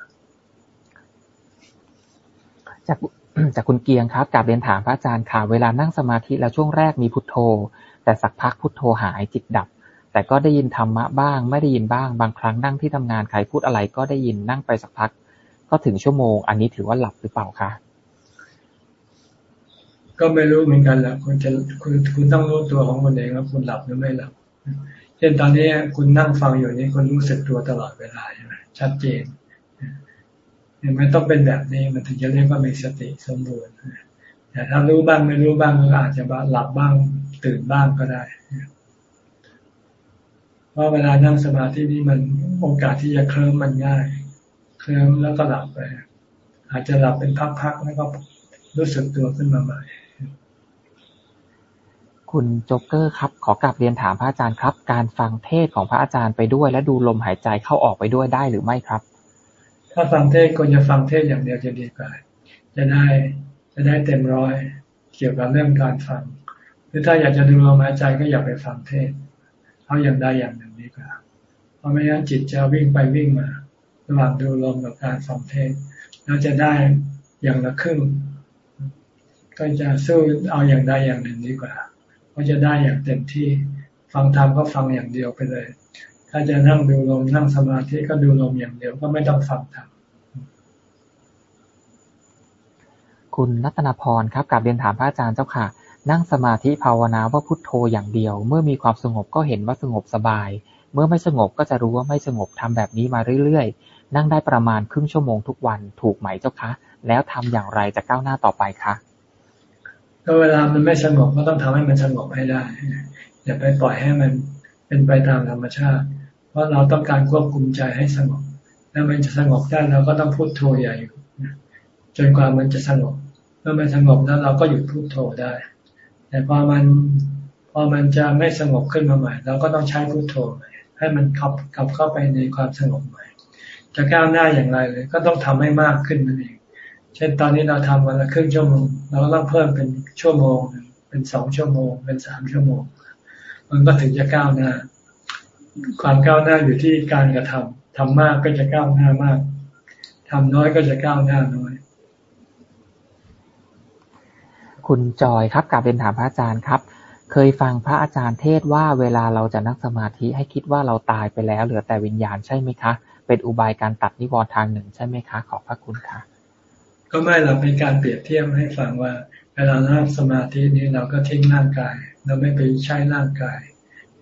จากจากคุณเกียงครับกลับเรียนถามพระอาจารย์ค่ะ เวลานั่งสมาธิแล้วช่วงแรกมีพุทโธ แต่สักพักพุทโธหายจิตดับ แต่ก็ได้ยินธรรมะบ้าง ไม่ได้ยินบ้าง บางครั้งนั่งที่ทำงานใครพูดอะไรก็ได้ยินนั่งไปสักพัก ก็ถึงชั่วโมง อันนี้ถือว่าหลับหรือเปล่าคะก็ไม่รู้เหมือนกันแหละคุณจะคุณคุณต้องรู้ตัวของคุณเองว่าคุณหลับหรือไม่หลับ เช่นตอนนี้คุณนั่งฟังอยู่นี้คุณรู้สึกตัวตลอดเวลาใช่ไหมชัดเจนเนี่ยมันต้องเป็นแบบนี้มันถึงจะเรียกว่ามีสติสมบูรณ์แต่ถ้ารู้บ้างไม่รู้บ้างก็อาจจะหลับบ้างตื่นบ้างก็ได้เพราะเวลานั่งสมาธินี่มันโอกาสที่จะเคลิ้มมันง่าย เคลิ้มแล้วก็หลับไป อาจจะหลับเป็นพักๆแล้วก็รู้สึกตัวขึ้นมาใหม่ คุณโจ๊กเกอร์ครับ ขอกลับเรียนถามพระอาจารย์ครับ การฟังเทศของพระอาจารย์ไปด้วย และดูลมหายใจเข้าออกไปด้วยได้หรือไม่ครับ ถ้าฟังเทศควรจะฟังเทศอย่างเดียวจะดีกว่าจะได้จะได้เต็มร้อยเกี่ยวกับเรื่องการฟัง หรือถ้าอยากจะดูลมหายใจก็อย่าไปฟังเทศเอาอย่างใดอย่างหนึ่งดีกว่าเพราะไม่งั้นจิตจะวิ่งไปวิ่งมา ระหว่างดูลมกับการฟังเทศแล้วจะได้อย่างละครึ่ง ก็จะสู้เอาอย่างใดอย่างหนึ่งดีกว่าเพราะจะได้อย่างเต็มที่ฟังธรรมก็ฟังอย่างเดียวไปเลย ถ้าจะนั่งดูลมนั่งสมาธิก็ดูลมอย่างเดียวก็ไม่ต้องฟังธรรมคุณรัตนพรครับกลับเรียนถามพระอาจารย์เจ้าค่ะ นั่งสมาธิภาวนาว่าพุทโธอย่างเดียว เมื่อมีความสงบก็เห็นว่าสงบสบาย เมื่อไม่สงบก็จะรู้ว่าไม่สงบ ทำแบบนี้มาเรื่อย ๆ นั่งได้ประมาณครึ่งชั่วโมงทุกวัน ถูกไหมเจ้าคะ แล้วทำอย่างไรจะก้าวหน้าต่อไปคะก็เวลามันไม่สงบก็ต้องทำให้มันสงบให้ได้ อย่าไปปล่อยให้มันเป็นไปตามธรรมชาติ เพราะเราต้องการควบคุมใจให้สงบ แล้วมันจะสงบได้เราก็ต้องพูดโทใหญ่อยู่จนกว่ามันจะสงบ เมื่อมันสงบแล้วเราก็หยุดพูดโทได้ แต่พอมันพอมันจะไม่สงบขึ้นมาใหม่ เราก็ต้องใช้พูดโทใหม่ ให้มันขับขับเข้าไปในความสงบใหม่ จะก้าวหน้าอย่างไรเลย ก็ต้องทำให้มากขึ้นนั่นเอง เช่นตอนนี้เราทำวันละครึ่งชั่วโมงเราก็ต้องเพิ่มเป็นชั่วโมง เป็นสองชั่วโมง เป็นสามชั่วโมง มันก็ถึงจะก้าวหน้า ความก้าวหน้าอยู่ที่การกระทำทำมากก็จะก้าวหน้ามากทำน้อยก็จะก้าวหน้าน้อยคุณจอยครับกลับเรียนถามพระอาจารย์ครับ เคยฟังพระอาจารย์เทศว่า เวลาเราจะนั่งสมาธิให้คิดว่าเราตายไปแล้ว เหลือแต่วิญญาณใช่ไหมคะ เป็นอุบายการตัดนิวรณ์ทางหนึ่งใช่ไหมคะ ขอบพระคุณค่ะ ก็ไม่เราเป็นการเปรียบเทียบให้ฟังว่า เวลานั่งสมาธินี้เราก็ทิ้งร่างกาย เราไม่ไปใช้ร่างกาย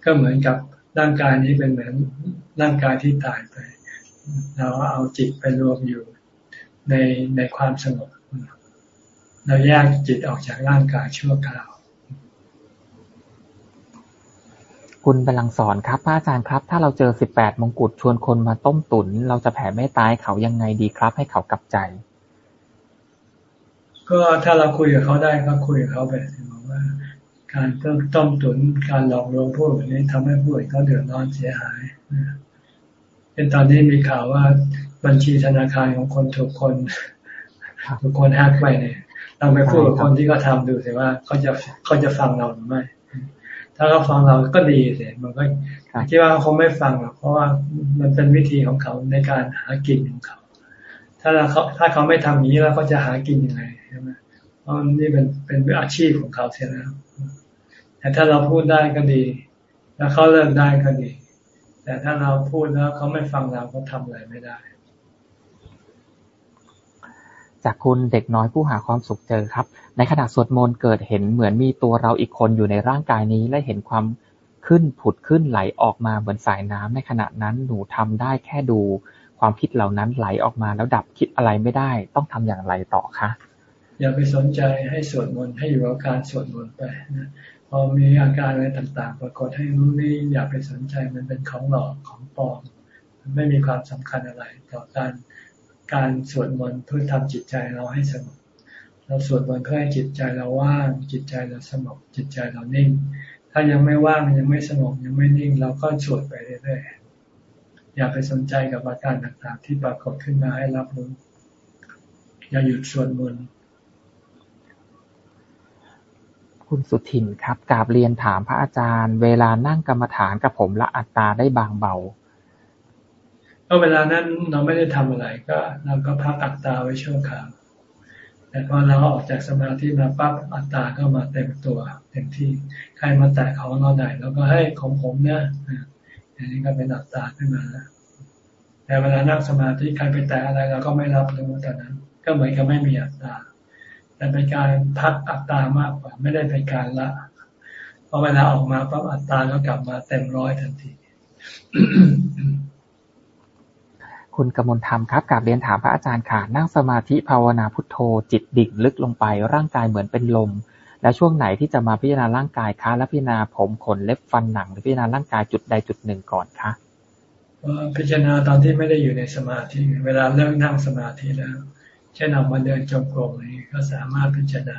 ก็เหมือนกับร่างกายนี้เป็นเหมือนร่างกายที่ตายไป เราเอาจิตไปรวมอยู่ในในความสงบเราแยกจิตออกจากร่างกายชั่วคราว คุณบาลังสอน ครับ พระอาจารย์ครับ ถ้าเราเจอสิบแปดมงกุฎชวนคนมาต้มตุน เราจะแผ่เมตตาให้เขายังไงดีครับ ให้เขากลับใจ ก็ถ้าเราคุยกับเขาได้ก็คุยกับเขาไปบอกว่า การต้มต้มตุนการหลอกลวงผู้อื่นนี้ทำให้ผู้อื่นเขาเดือดร้อนเสียหายเป็นตอนนี้มีข่าวว่าบัญชีธนาคารของคนถูกคนถูกคนแฮกไปเนี่ยเราไปพูดกับคนที่เขาทาดูสิว่าเขาจะเขาจะฟังเราหรือไม่ ถ้าเขาฟังเราก็ดีสิมันก็คิดว่าเขาไม่ฟังหรอกเพราะว่ามันเป็นวิธีของเขาในการหากินของเขา ถ้าเขาถ้าเขาไม่ทำอย่างนี้แล้วเขาจะหากินยังไงใช่ไหมเพราะนี่เป็นเป็นอาชีพของเขาเสียแล้ว แต่ถ้าเราพูดได้ก็ดี แล้วเขาเลิกได้ก็ดี แต่ถ้าเราพูดแล้วเขาไม่ฟังเราเขาทำอะไรไม่ได้ จากคุณเด็กน้อยผู้หาความสุขเจอครับ ในขณะสวดมนต์เกิดเห็นเหมือนมีตัวเราอีกคนอยู่ในร่างกายนี้ และเห็นความขึ้นผุดขึ้นไหลออกมาเหมือนสายน้ำในขณะนั้นหนูทำได้แค่ดู ความคิดเหล่านั้นไหลออกมาแล้วดับคิดอะไรไม่ได้ ต้องทำอย่างไรต่อคะอย่าไปสนใจให้สวดมนต์ให้อยู่กับการสวดมนต์ไปนะพอมีอาการอะไรต่างๆ ปรากฏให้รู้นี่อย่าไปสนใจมันเป็นของหลอกของปลอมไม่มีความสำคัญอะไรต่อการ การสวดมนต์เพื่อทำจิตใจเราให้สงบเราสวดมนต์เพื่อให้จิตใจเราว่าง จิตใจเราสงบจิตใจเรานิ่ง ถ้ายังไม่ว่างยังไม่สงบยังไม่นิ่ง เราก็สวดไปเรื่อยๆอย่าไปสนใจกับอาการต่างๆ ที่ปรากฏขึ้นมาให้รับรู้อย่าหยุดสวดมนต์คุณสุทินครับกราบเรียนถามพระอาจารย์ เวลานั่งกรรมฐานกับผมละอัตตาได้บางเบา ก็เวลานั้นเราไม่ได้ทำอะไรก็เราก็พักอัตตาไว้ชั่วคราวแต่พอเราออกจากสมาธิมาปั๊บอัตตาก็มาเต็มตัวเต็มที่ใครมาแตะของเราได้เราก็ให้ของผมเนี่ยอันนี้ก็เป็นอัตตาขึ้นมาแล้วแต่เวลานั่งสมาธิใครไปแตะอะไรเราก็ไม่รับรู้แต่นั้น ก็เหมือนกับไม่มีอัตตาแต่เป็นการพักอัตตามากกว่า ไม่ได้เป็นการละพอเวลาออกมาปั๊บอัตตาก็กลับมาเต็มร้อยทันที คุณกมลธรรมครับกาบเรียนถามพระอาจารย์ค่ะ นั่งสมาธิภาวนาพุทโธ จิตดิ่งลึกลงไป ร่างกายเหมือนเป็นลม แล้วช่วงไหนที่จะมาพิจารณาร่างกายคะ และพิจารณาผมขนเล็บฟันหนังหรือพิจารณาร่างกายจุดใดจุดหนึ่งก่อนคะพิจารณาตอนที่ไม่ได้อยู่ในสมาธิ เวลาเลิกนั่งสมาธิแล้ว เช่นออกมาเดินจงกรมนี้ก็สามารถพิจารณา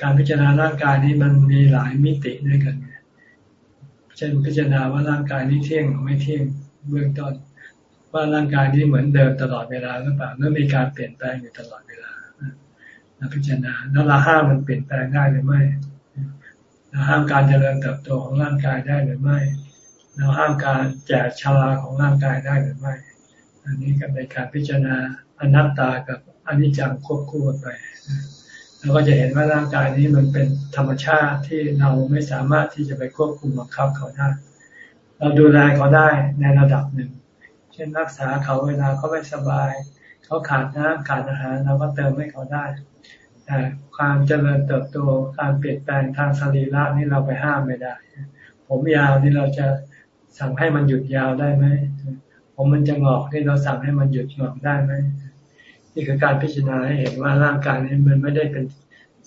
การพิจารณาร่างกายนี้มันมีหลายมิติด้วยกัน เช่นพิจารณาว่าร่างกายนี้เที่ยงหรือไม่เที่ยงเบื้องต้น ว่าร่างกายนี้เหมือนเดิมตลอดเวลาหรือเปล่าเมื่อมีการเปลี่ยนแปลงอยู่ตลอดเวลาเราพิจารณาแล้วเราห้ามมันเปลี่ยนแปลงได้หรือไม่เราห้ามการเจริญเติบโตของร่างกายได้หรือไม่ เราห้ามการแจกชราของร่างกายได้หรือไม่ อันนี้ก็เป็นการพิจารณาอนัตตากับอนิจจังควบคู่กันไปเราก็จะเห็นว่าร่างกายนี้มันเป็นธรรมชาติที่เราไม่สามารถที่จะไปควบคุมบังคับเขาได้ เราดูแลเขาได้ในระดับหนึ่ง ช่นรักษาเขาเวลาเขาไม่สบาย เขาขาดน้ำขาดอาหารเราก็เติมให้เขาได้แต่ความเจริญเติบโตการเปลี่ยนแปลงทางสรีระนี่เราไปห้ามไม่ได้ ผมยาวนี่เราจะสั่งให้มันหยุดยาวได้ไหมผมมันจะงอกนี่เราสั่งให้มันหยุดงอกได้ไหมนี่คือการพิจารณาให้เห็นว่าร่างกายนี้มันไม่ได้เป็น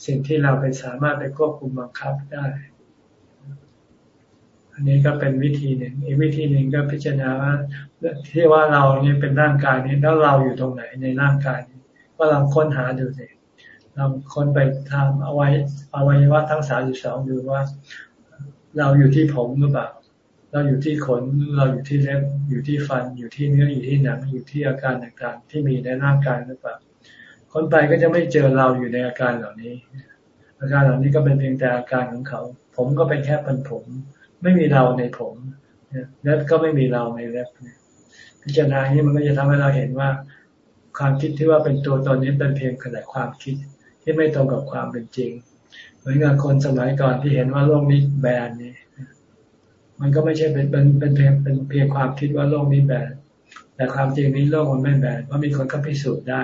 สิ่งที่เราไปสามารถไปควบคุมบังคับได้ อันนี้ก็เป็นวิธีหนึ่ง อีกวิธีหนึ่งก็พิจารณาว่าที่ว่าเราเนี่ยเป็นร่างกายนี้แล้วเราอยู่ตรงไหนในร่างกายนี้ว่าเราค้นหาดูสิเราค้นไปทำเอาไว้เอาไว้ว่าทั้งสามสิบสองดูว่า เราอยู่ที่ผมหรือเปล่า เราอยู่ที่ขน เราอยู่ที่เล็บ อยู่ที่ฟัน อยู่ที่เนื้อ อยู่ที่หนัง อยู่ที่อาการต่างๆ ที่มีในร่างกายหรือเปล่าคนไปก็จะไม่เจอเราอยู่ในอาการเหล่านี้ อาการเหล่านี้ก็เป็นเพียงแต่อาการของเขา ผมก็เป็นแค่เป็นผม ไม่มีเราในผมเล็บก็ไม่มีเราในเล็บพิจารณานี้มันก็จะทำให้เราเห็นว่า ความคิดที่ว่าเป็นตัวตนนี้เป็นเพียงขนาดความคิดที่ไม่ตรงกับความเป็นจริง เหมือนกับคนสมัยก่อนที่เห็นว่าโลกนี้แบนนี่มันก็ไม่ใช่เป็นเป็นเป็นเพียงเป็นเพียงความคิดว่าโลกนี้แบนแต่ความจริงนี้โลกมันไม่แบนเพราะมีคนก็พิสูจน์ได้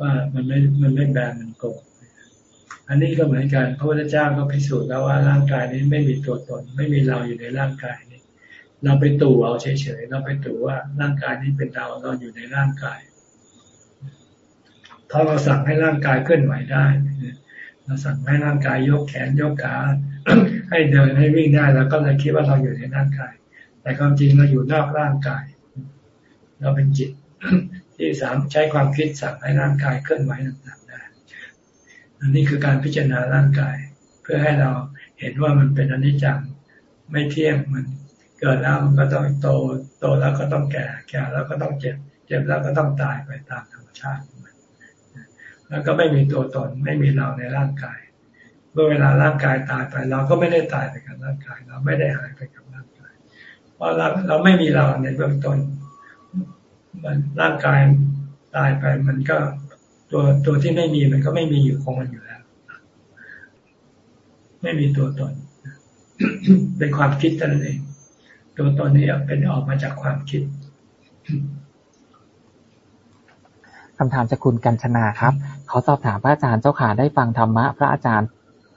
ว่ามันไม่มันไม่แบนมันโกง อันนี้ก็เหมือนกัน พระพุทธเจ้าก็พิสูจน์แล้วว่าร่างกายนี้ไม่มีตัวตน ไม่มีเราอยู่ในร่างกายนี้ เราไปตู่เอาเฉยๆเราไปตู่ว่าร่างกายนี้เป็นเราเราอยู่ในร่างกายถ้าเราสั่งให้ร่างกายเคลื่อนไหวได้เราสั่งให้ร่างกายยกแขนยกขาให้เดินให้วิ่งได้แล้วก็เลยคิดว่าเราอยู่ในร่างกาย แต่ความจริงเราอยู่นอกร่างกาย เราเป็นจิต ที่สามใช้ความคิดสั่งให้ร่างกายเคลื่อนไหวต่าง อันนี้คือการพิจารณาร่างกาย เพื่อให้เราเห็นว่ามันเป็นอนิจจังไม่เที่ยงมันเกิดแล้วมันก็ต้องโตโตแล้วก็ต้องแก่แก่แล้วก็ต้องเจ็บ เจ็บแล้วก็ต้องตายไปตามธรรมชาติมันแล้วก็ไม่มีตัวตนไม่มีเราในร่างกาย เมื่อเวลาร่างกายตายไป เราก็ไม่ได้ตายไปกับร่างกาย เราไม่ได้หายไปกับร่างกายเพราะเราเราไม่มีเราในเบื้องต้นมันร่างกายตายไปมันก็ ตัวตัวที่ไม่มีมันก็ไม่มีอยู่ของมันอยู่แล้ว ไม่มีตัวตน เป็นความคิดนั้นเอง ตัวตนนี้เป็นออกมาจากความคิดคำถามจากคุณกัญชนาครับ เขาสอบถามพระอาจารย์เจ้าขาได้ฟังธรรมะ พระอาจารย์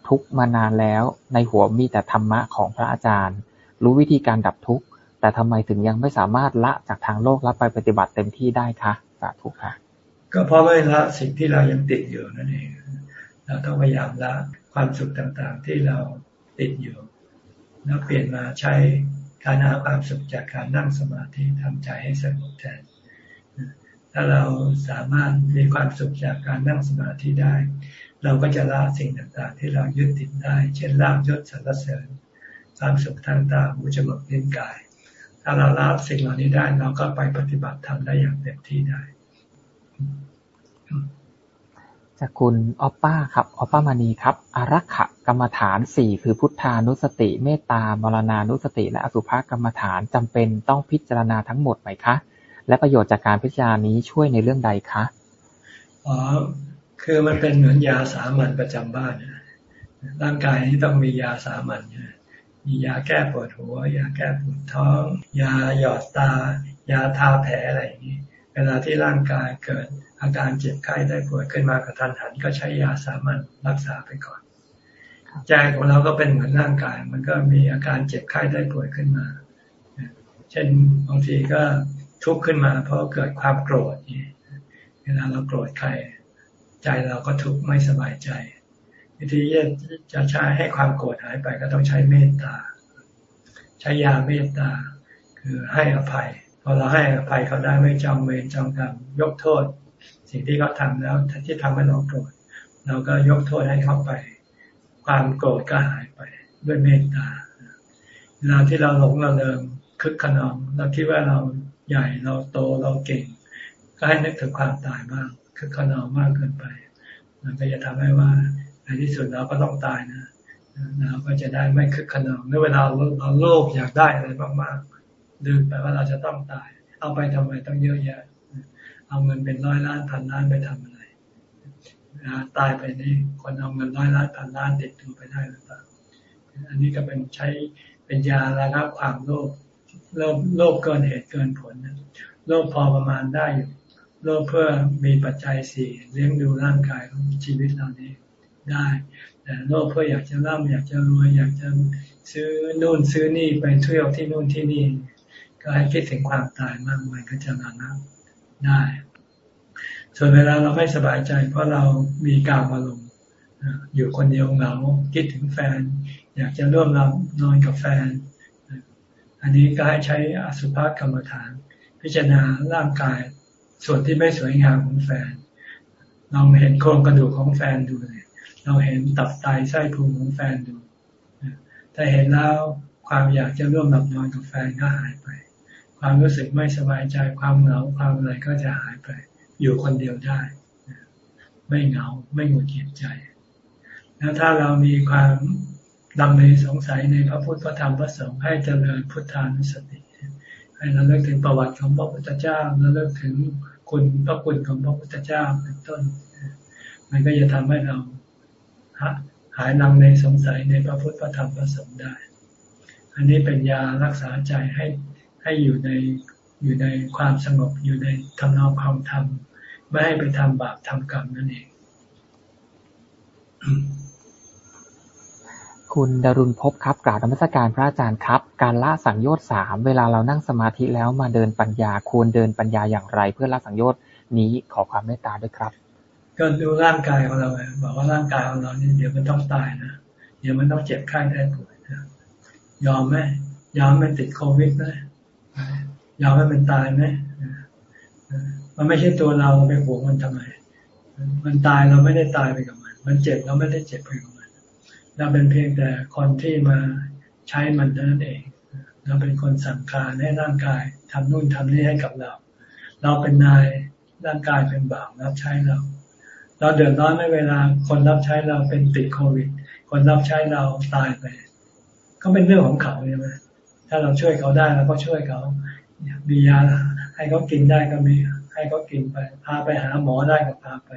ทุกมานานแล้ว ในหัวมีแต่ธรรมะของพระอาจารย์ รู้วิธีการดับทุกข์แต่ทำไมถึงยังไม่สามารถละจากทางโลกแล้วไปปฏิบัติเต็มที่ได้คะสาธุค่ะ ก็เพราะไม่ละสิ่งที่เรายังติดอยู่นั่นเอง เราต้องพยายามละความสุขต่างๆ ที่เราติดอยู่ แล้วเปลี่ยนมาใช้การหาความสุขจากการนั่งสมาธิทำใจให้สงบแทน ถ้าเราสามารถมีความสุขจากการนั่งสมาธิได้ เราก็จะละสิ่งต่างๆ ที่เรายึดติดได้ เช่นลาบยศสรรเสริญความสุขทางตาหูจมูกลิ้นกาย ถ้าเราละสิ่งเหล่านี้ได้เราก็ไปปฏิบัติธรรมได้อย่างเต็มที่ได้ จากคุณออปป้าครับออปป้ามานีครับ อารักขะกรรมฐานสี่คือพุทธานุสติ เมตตามรณานุสติ และอสุภกรรมฐานจำเป็นต้องพิจารณาทั้งหมดไหมคะ และประโยชน์จากการพิจารณานี้ช่วยในเรื่องใดคะอ๋อคือมันเป็นเหมือนยาสามัญประจำบ้านร่างกายนี้ต้องมียาสามัญมียาแก้ปวดหัว ยาแก้ปวดท้อง ยาหยอดตา ยาทาแผลอะไรอย่างนี้ เวลาที่ร่างกายเกิดอาการเจ็บไข้ได้ป่วยขึ้นมากระทันหันก็ใช้ยาสามัญรักษาไปก่อนใจของเราก็เป็นเหมือนร่างกาย มันก็มีอาการเจ็บไข้ได้ป่วยขึ้นมา เช่นบางทีก็ทุกข์ขึ้นมา เพราะเกิดความโกรธเวลาเราโกรธใครใจเราก็ทุกข์ไม่สบายใจ วิธีจะใช้ให้ความโกรธหายไปก็ต้องใช้เมตตา ใช้ยาเมตตา คือให้อภัย พอเราให้อภัยเขาได้ไม่จองเวรจองกรรมยกโทษ สิ่งที่เขาทาแล้วที่ทำให้เราโกรธเราก็ยกโทษให้เขาไป ความโกรธก็หายไปด้วยเมตตาเวลาที่เราหลงเราเดิมคึกขนองเราคิดว่าเราใหญ่เราโตเราเก่ง ก็ให้นึกถึงความตายบ้างคึกขนองมากเกินไป มันก็จะทำให้ว่าในที่สุดเราก็ต้องตายนะเราก็จะได้ไม่คึกขนองเมื่อเวลาเราโลภอยากได้อะไรมาก ลืมไปว่าเราจะต้องตาย เอาไปทำไมต้องเยอะแยะ เอาเงินเป็นร้อยล้านพันล้านไปทำอะไรตายไปนี่คนเอาเงินร้อยล้านพันล้านติดตัวไปได้หรือเปล่าอันนี้ก็เป็นใช้เป็นยาระงับความโลภโลภโลภเกินเหตุเกินผลนะโลภพอประมาณได้อยู่โลภเพื่อมีปัจจัยสี่เลี้ยงดูร่างกายของชีวิตเรานี้ได้แต่โลภเพื่ออยากจะร่ำอยากจะรวยอยากจะซื้อนู่นซื้อนี่ไปเที่ยวที่นู่นที่นี่ ก็ให้คิดถึงความตายมากมันก็จะระงับได้ ส่วนเวลาเราไม่สบายใจ เพราะเรามีกามารมณ์อยู่คนเดียวเหงาคิดถึงแฟน อยากจะร่วมรับนอนกับแฟน อันนี้ก็ให้ใช้อสุภกรรมฐาน พิจารณาร่างกายส่วนที่ไม่สวยงามของแฟน เราเห็นโครงกระดูกของแฟนดูเลยเราเห็นตับไตไส้พุงของแฟนดูถ้าเห็นแล้วความอยากจะร่วมหลับนอนกับแฟนก็หายไป ความรู้สึกไม่สบายใจความเหงาความอะไรก็จะหายไป อยู่คนเดียวได้ ไม่เหงาไม่หงุดหงิดใจ แล้วถ้าเรามีความดังในสงสัยในพระพุทธพระธรรมพระสงฆ์ให้เจริญพุทธานุสติให้เราเลิกถึงประวัติของพระพุทธเจ้าเราเลิกถึงคุณพระคุณของพระพุทธเจ้าเป็นต้น มันก็จะทำให้เราหายนังในสงสัยในพระพุทธพระธรรมพระสงฆ์ได้ อันนี้เป็นยารักษาใจให้ ให้อยู่ในอยู่ในความสงบอยู่ในทำนองความธรรมไม่ให้ไปทำบาปทำกรรมนั่นเอง คุณดารุณพบครับกล่าวนมัสการพระอาจารย์ครับ การละสังโยชน์สามเวลาเรานั่งสมาธิแล้วมาเดินปัญญาควรเดินปัญญาอย่างไร เพื่อละสังโยชน์นี้ขอความเมตตาด้วยครับ ก็ดูร่างกายของเราบอกว่าร่างกายของเรานี่เดี๋ยวมันต้องตายนะเดี๋ยวมันต้องเจ็บไข้ได้ป่วยนะยอมไหมยอมไม่ติดโควิดไหม ยอมให้มันตายไหมมันไม่ใช่ตัวเราไปห่วงมันทำไม มันตายเราไม่ได้ตายไปกับมัน มันเจ็บเราไม่ได้เจ็บไปกับมัน เราเป็นเพียงแต่คนที่มาใช้มันเท่านั้นเอง เราเป็นคนสั่งการให้ร่างกายทำนู่นทำนี่ให้กับเรา เราเป็นนายร่างกายเป็นบ่าวรับใช้เรา เราเดือดร้อนไม่เวลาคนรับใช้เราเป็นติดโควิด คนรับใช้เราตายไป ก็เป็นเรื่องของเขาใช่ไหม ถ้าเราช่วยเขาได้เราก็ช่วยเขา มียาให้เขากินได้ก็มีให้เขากินไป พาไปหาหมอได้ก็พาไป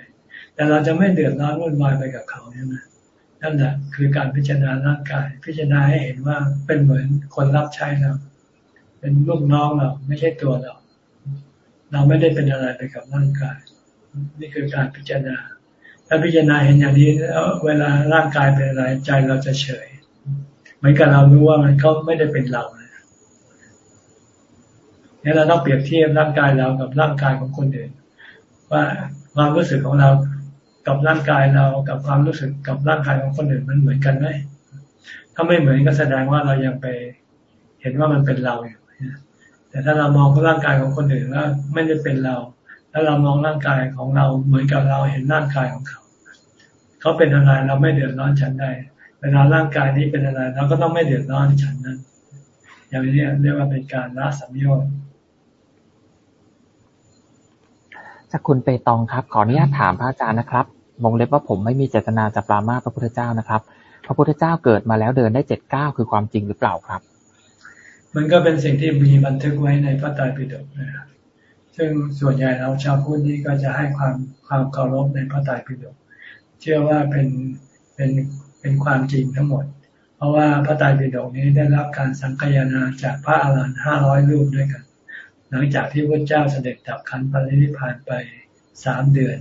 แต่เราจะไม่เดือดร้อนวุ่นวายไปกับเขาใช่ไหมนั่นแหละคือการพิจารณาร่างกาย พิจารณาให้เห็นว่าเป็นเหมือนคนรับใช้เราเป็นลูกน้องเราไม่ใช่ตัวเรา เราไม่ได้เป็นอะไรไปกับร่างกาย นี่คือการพิจารณา ถ้าพิจารณาเห็นอย่างนี้เวลาร่างกายเป็นอะไรใจเราจะเฉย เหมือนกับเรารู้ว่ามันเขาไม่ได้เป็นเราเนี่ยเราต้องเปรียบเทียบร่างกายเรากับร่างกายของคนอื่น ว่าความรู้สึกของเรากับร่างกายเรา กับความรู้สึกกับร่างกายของคนอื่นมันเหมือนกันไหมถ้าไม่เหมือนก็แสดงว่าเรายังไปเห็นว่ามันเป็นเราอยู่แต่ถ้าเรามองร่างกายของคนอื่นแล้วไม่ได้เป็นเรา แล้วเรามองร่างกายของเราเหมือนกับเราเห็นร่างกายของเขา เขาเป็นอะไรเราไม่เดือดร้อนฉันได้ ลาร่างกายนี้เป็นอะไรเราก็ต้องไม่เดือดร้อนฉันนั้น อย่างนี้เรียกว่าเป็นการละสัมโยชน์จากคุณเปตองครับ ขออนุญาตถามพระอาจารย์นะครับวงเล็บว่าผมไม่มีเจตนาจะปรามาพระพุทธเจ้านะครับ พระพุทธเจ้าเกิดมาแล้วเดินได้เจ็ดเก้าคือความจริงหรือเปล่าครับ มันก็เป็นสิ่งที่มีบันทึกไว้ในพระไตรปิฎกนะครับซึ่งส่วนใหญ่เราชาวพุทธนี้ก็จะให้ความความเคารพในพระไตรปิฎกเชื่อว่าเป็นเป็น เป็นความจริงทั้งหมด เพราะว่าพระไตรปิฎกนี้ได้รับการสังคายนาจากพระอาหารหันต์ห้าร้อยรูปด้วยกัน หลังจากที่พระเจ้าเสด็จดับขันปรินิพานไปสามเดือน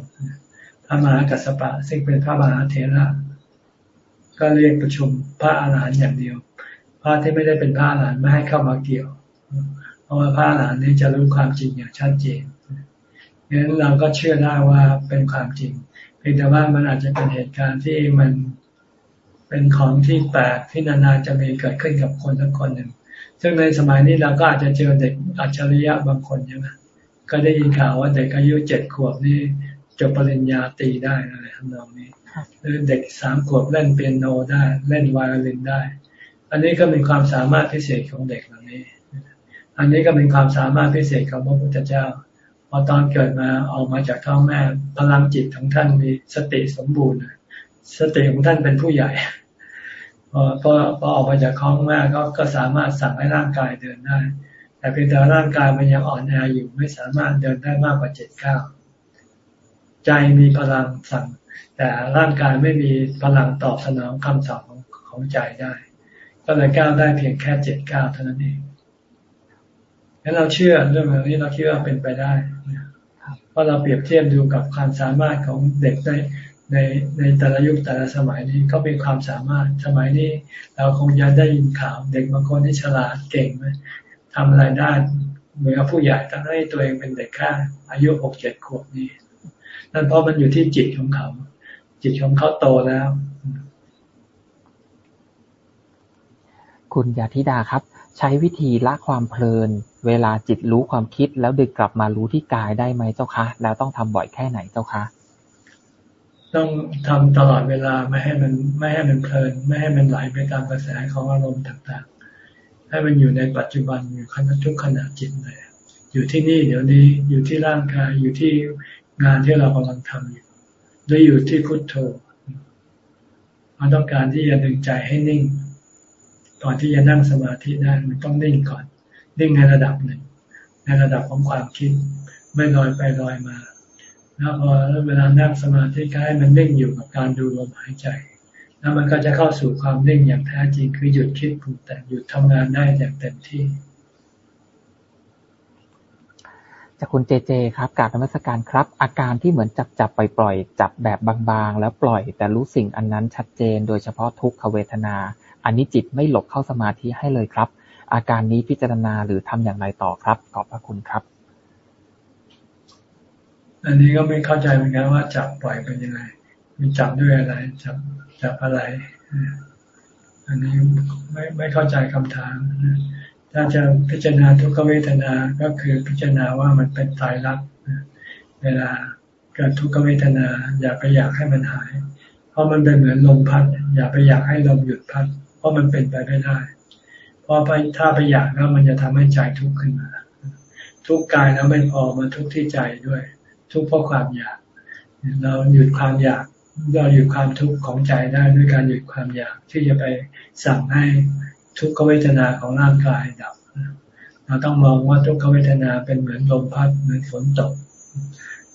พระมหากัสสปะซึ่งเป็นพระมหาเถระก็เรียกประชุมพระอาหารหันต์อย่างเดียว พระที่ไม่ได้เป็นพระอาหารหันต์ไม่ให้เข้ามาเกี่ยว เพราะว่าพระอาหารหันต์นี้จะรู้ความจริงอย่างชัดเจนงั้นเราก็เชื่อได้ว่าเป็นความจริง เพียงแต่ว่ามันอาจจะเป็นเหตุการณ์ที่มัน เป็นของที่แปลกที่นานๆจะมีเกิดขึ้นกับคนทั้งคนหนึ่ง ซึ่งในสมัยนี้เราก็อาจจะเจอเด็กอัจฉริยะบางคนใช่ไหมก็ได้ยินข่าวว่าเด็กอายุเจ็ดขวบนี่จบปริญญาตีได้อะไรทำนองนี้หรือเด็กสามขวบเล่นเปียโนได้ เล่นไวโอลินได้ อันนี้ก็เป็นความสามารถพิเศษของเด็กเหล่านี้ อันนี้ก็เป็นความสามารถพิเศษของพระพุทธเจ้า พอตอนเกิดมาออกมาจากท้องแม่พลังจิตของท่านมีสติสมบูรณ์ สติของท่านเป็นผู้ใหญ่พอพอพอออกมาจากท้องแม่ก็ก็สามารถสั่งให้ร่างกายเดินได้ แต่เพียงแต่ร่างกายมันยังอ่อนแออยู่ไม่สามารถเดินได้มากกว่าเจ็ดเก้าใจมีพลังสั่ง แต่ร่างกายไม่มีพลังตอบสนองคำสั่งของของใจได้ ก็เลยก้าวได้เพียงแค่เจ็ดเก้าเท่านั้นเองงั้นเราเชื่อเรื่องนี้เราคิดว่าเป็นไปได้เพราะเราเปรียบเทียบดูกับความสามารถของเด็กใน ในในแต่ละยุคแต่ละสมัยนี้ก็เป็นความสามารถสมัยนี้ เราคงจะได้ยินข่าวเด็กบางคนที่ฉลาดเก่งไหมทำอะไรได้เหมือนกับผู้ใหญ่ตั้งให้ตัวเองเป็นเด็กแค่อายุหกเจ็ดขวบนี้ นั่นเพราะมันอยู่ที่จิตของเขา จิตของเขาโตแล้ว คุณยาธิดาครับ ใช้วิธีละความเพลิน เวลาจิตรู้ความคิดแล้วดึกกลับมารู้ที่กายได้ไหมเจ้าคะ แล้วต้องทำบ่อยแค่ไหนเจ้าคะ ต้องทำตลอดเวลาไม่ให้มันไม่ให้มันเพลิน ไม่ให้มันไหลไปตามกระแสของอารมณ์ต่างๆ ให้มันอยู่ในปัจจุบันอยู่ขณะทุกขณะจิตเลยอยู่ที่นี่เดี๋ยวนี้อยู่ที่ร่างกายอยู่ที่งานที่เรากำลังทำอยู่หรืออยู่ที่พุทโธเราต้องการที่จะดึงใจให้นิ่งก่อนที่จะนั่งสมาธิได้มันต้องนิ่งก่อน นิ่งในระดับหนึ่งในระดับของความคิด ไม่ลอยไปลอยมา แล้วพอเวลานั่งสมาธิก็ให้มันนิ่งอยู่กับการดูลมหายใจ แล้วมันก็จะเข้าสู่ความนิ่งอย่างแท้จริงคือหยุดคิดปรุงแต่งหยุดทำงานได้อย่างเต็มที่จากคุณเจเจครับการธรรมสการครับ อาการที่เหมือนจับจับปล่อยปล่อยจับแบบบางๆ แล้วปล่อย แต่รู้สิ่งอันนั้นชัดเจน โดยเฉพาะทุกขเวทนา อันนี้จิตไม่หลบเข้าสมาธิให้เลยครับ อาการนี้พิจารณาหรือทำอย่างไรต่อครับ ขอบพระคุณครับ อันนี้ก็ไม่เข้าใจเหมือนกันว่าจับปล่อยเป็นยังไงมีจับด้วยอะไร จับจับอะไร อันนี้ไม่ไม่เข้าใจคำถามถ้าจะพิจารณาทุกขเวทนา ก็คือพิจารณาว่ามันเป็นตายรักเวลาเกิดทุกขเวทนา อย่าไปอยากให้มันหาย เพราะมันเป็นเหมือนลมพัด อย่าไปอยากให้ลมหยุดพัด เพราะมันเป็นไปไม่ได้ เพราะถ้าไปอยากแล้วมันจะทำให้ใจทุกข์ขึ้นมา ทุกกายแล้วไม่พอมาทุกที่ใจด้วย ทุกข์เพราะความอยาก เราหยุดความอยากเราหยุดความทุกข์ของใจได้ด้วยการหยุดความอยากที่จะไปสั่งให้ทุกขเวทนาของร่างกายดับ เราต้องมองว่าทุกขเวทนาเป็นเหมือนลมพัดเหมือนฝนตก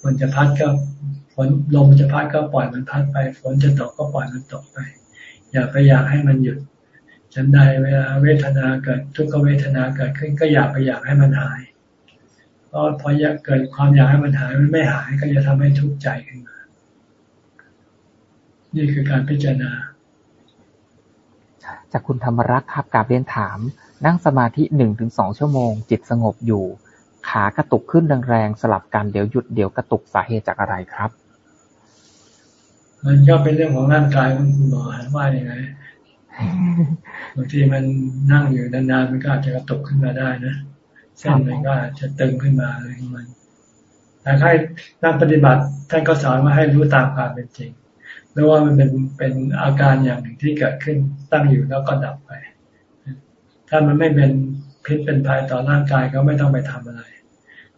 มันจะพัดก็ฝนลมจะพัดก็ปล่อยมันพัดไป ฝนจะตกก็ปล่อยมันตกไป อย่าไปอยากให้มันหยุดฉันใดเวลาเวทนาเกิดทุกขเวทนาเกิดขึ้นก็อยากไปอยากให้มันหาย เพราะพออยากเกิดความอยากให้มันหายมันไม่หายก็จะทำให้ทุกข์ใจขึ้นมา นี่คือการพิจารณา จากคุณธรรมรักษ์ครับกาบเรียนถาม นั่งสมาธิหนึ่งถึงสองชั่วโมง จิตสงบอยู่ ขากระตุกขึ้นแรงๆสลับกันเดี๋ยวหยุดเดี๋ยวกระตุกสาเหตุจากอะไรครับ มันก็เป็นเรื่องของร่างกายของคุณหมอว่าอย่างไงบางทีมันนั่งอยู่นานๆมันก็อาจจะกระตุกขึ้นมาได้นะ เส้นมันก็อาจจะตึงขึ้นมาอะไรของมันแต่ให้นักปฏิบัติท่านก็สอนมาให้รู้ตามความเป็นจริงรือว่ามันเป็นเป็นอาการอย่างหนึ่งที่เกิดขึ้นตั้งอยู่แล้วก็ดับไป ถ้ามันไม่เป็นพิษเป็นภัยต่อร่างกายก็ไม่ต้องไปทำอะไร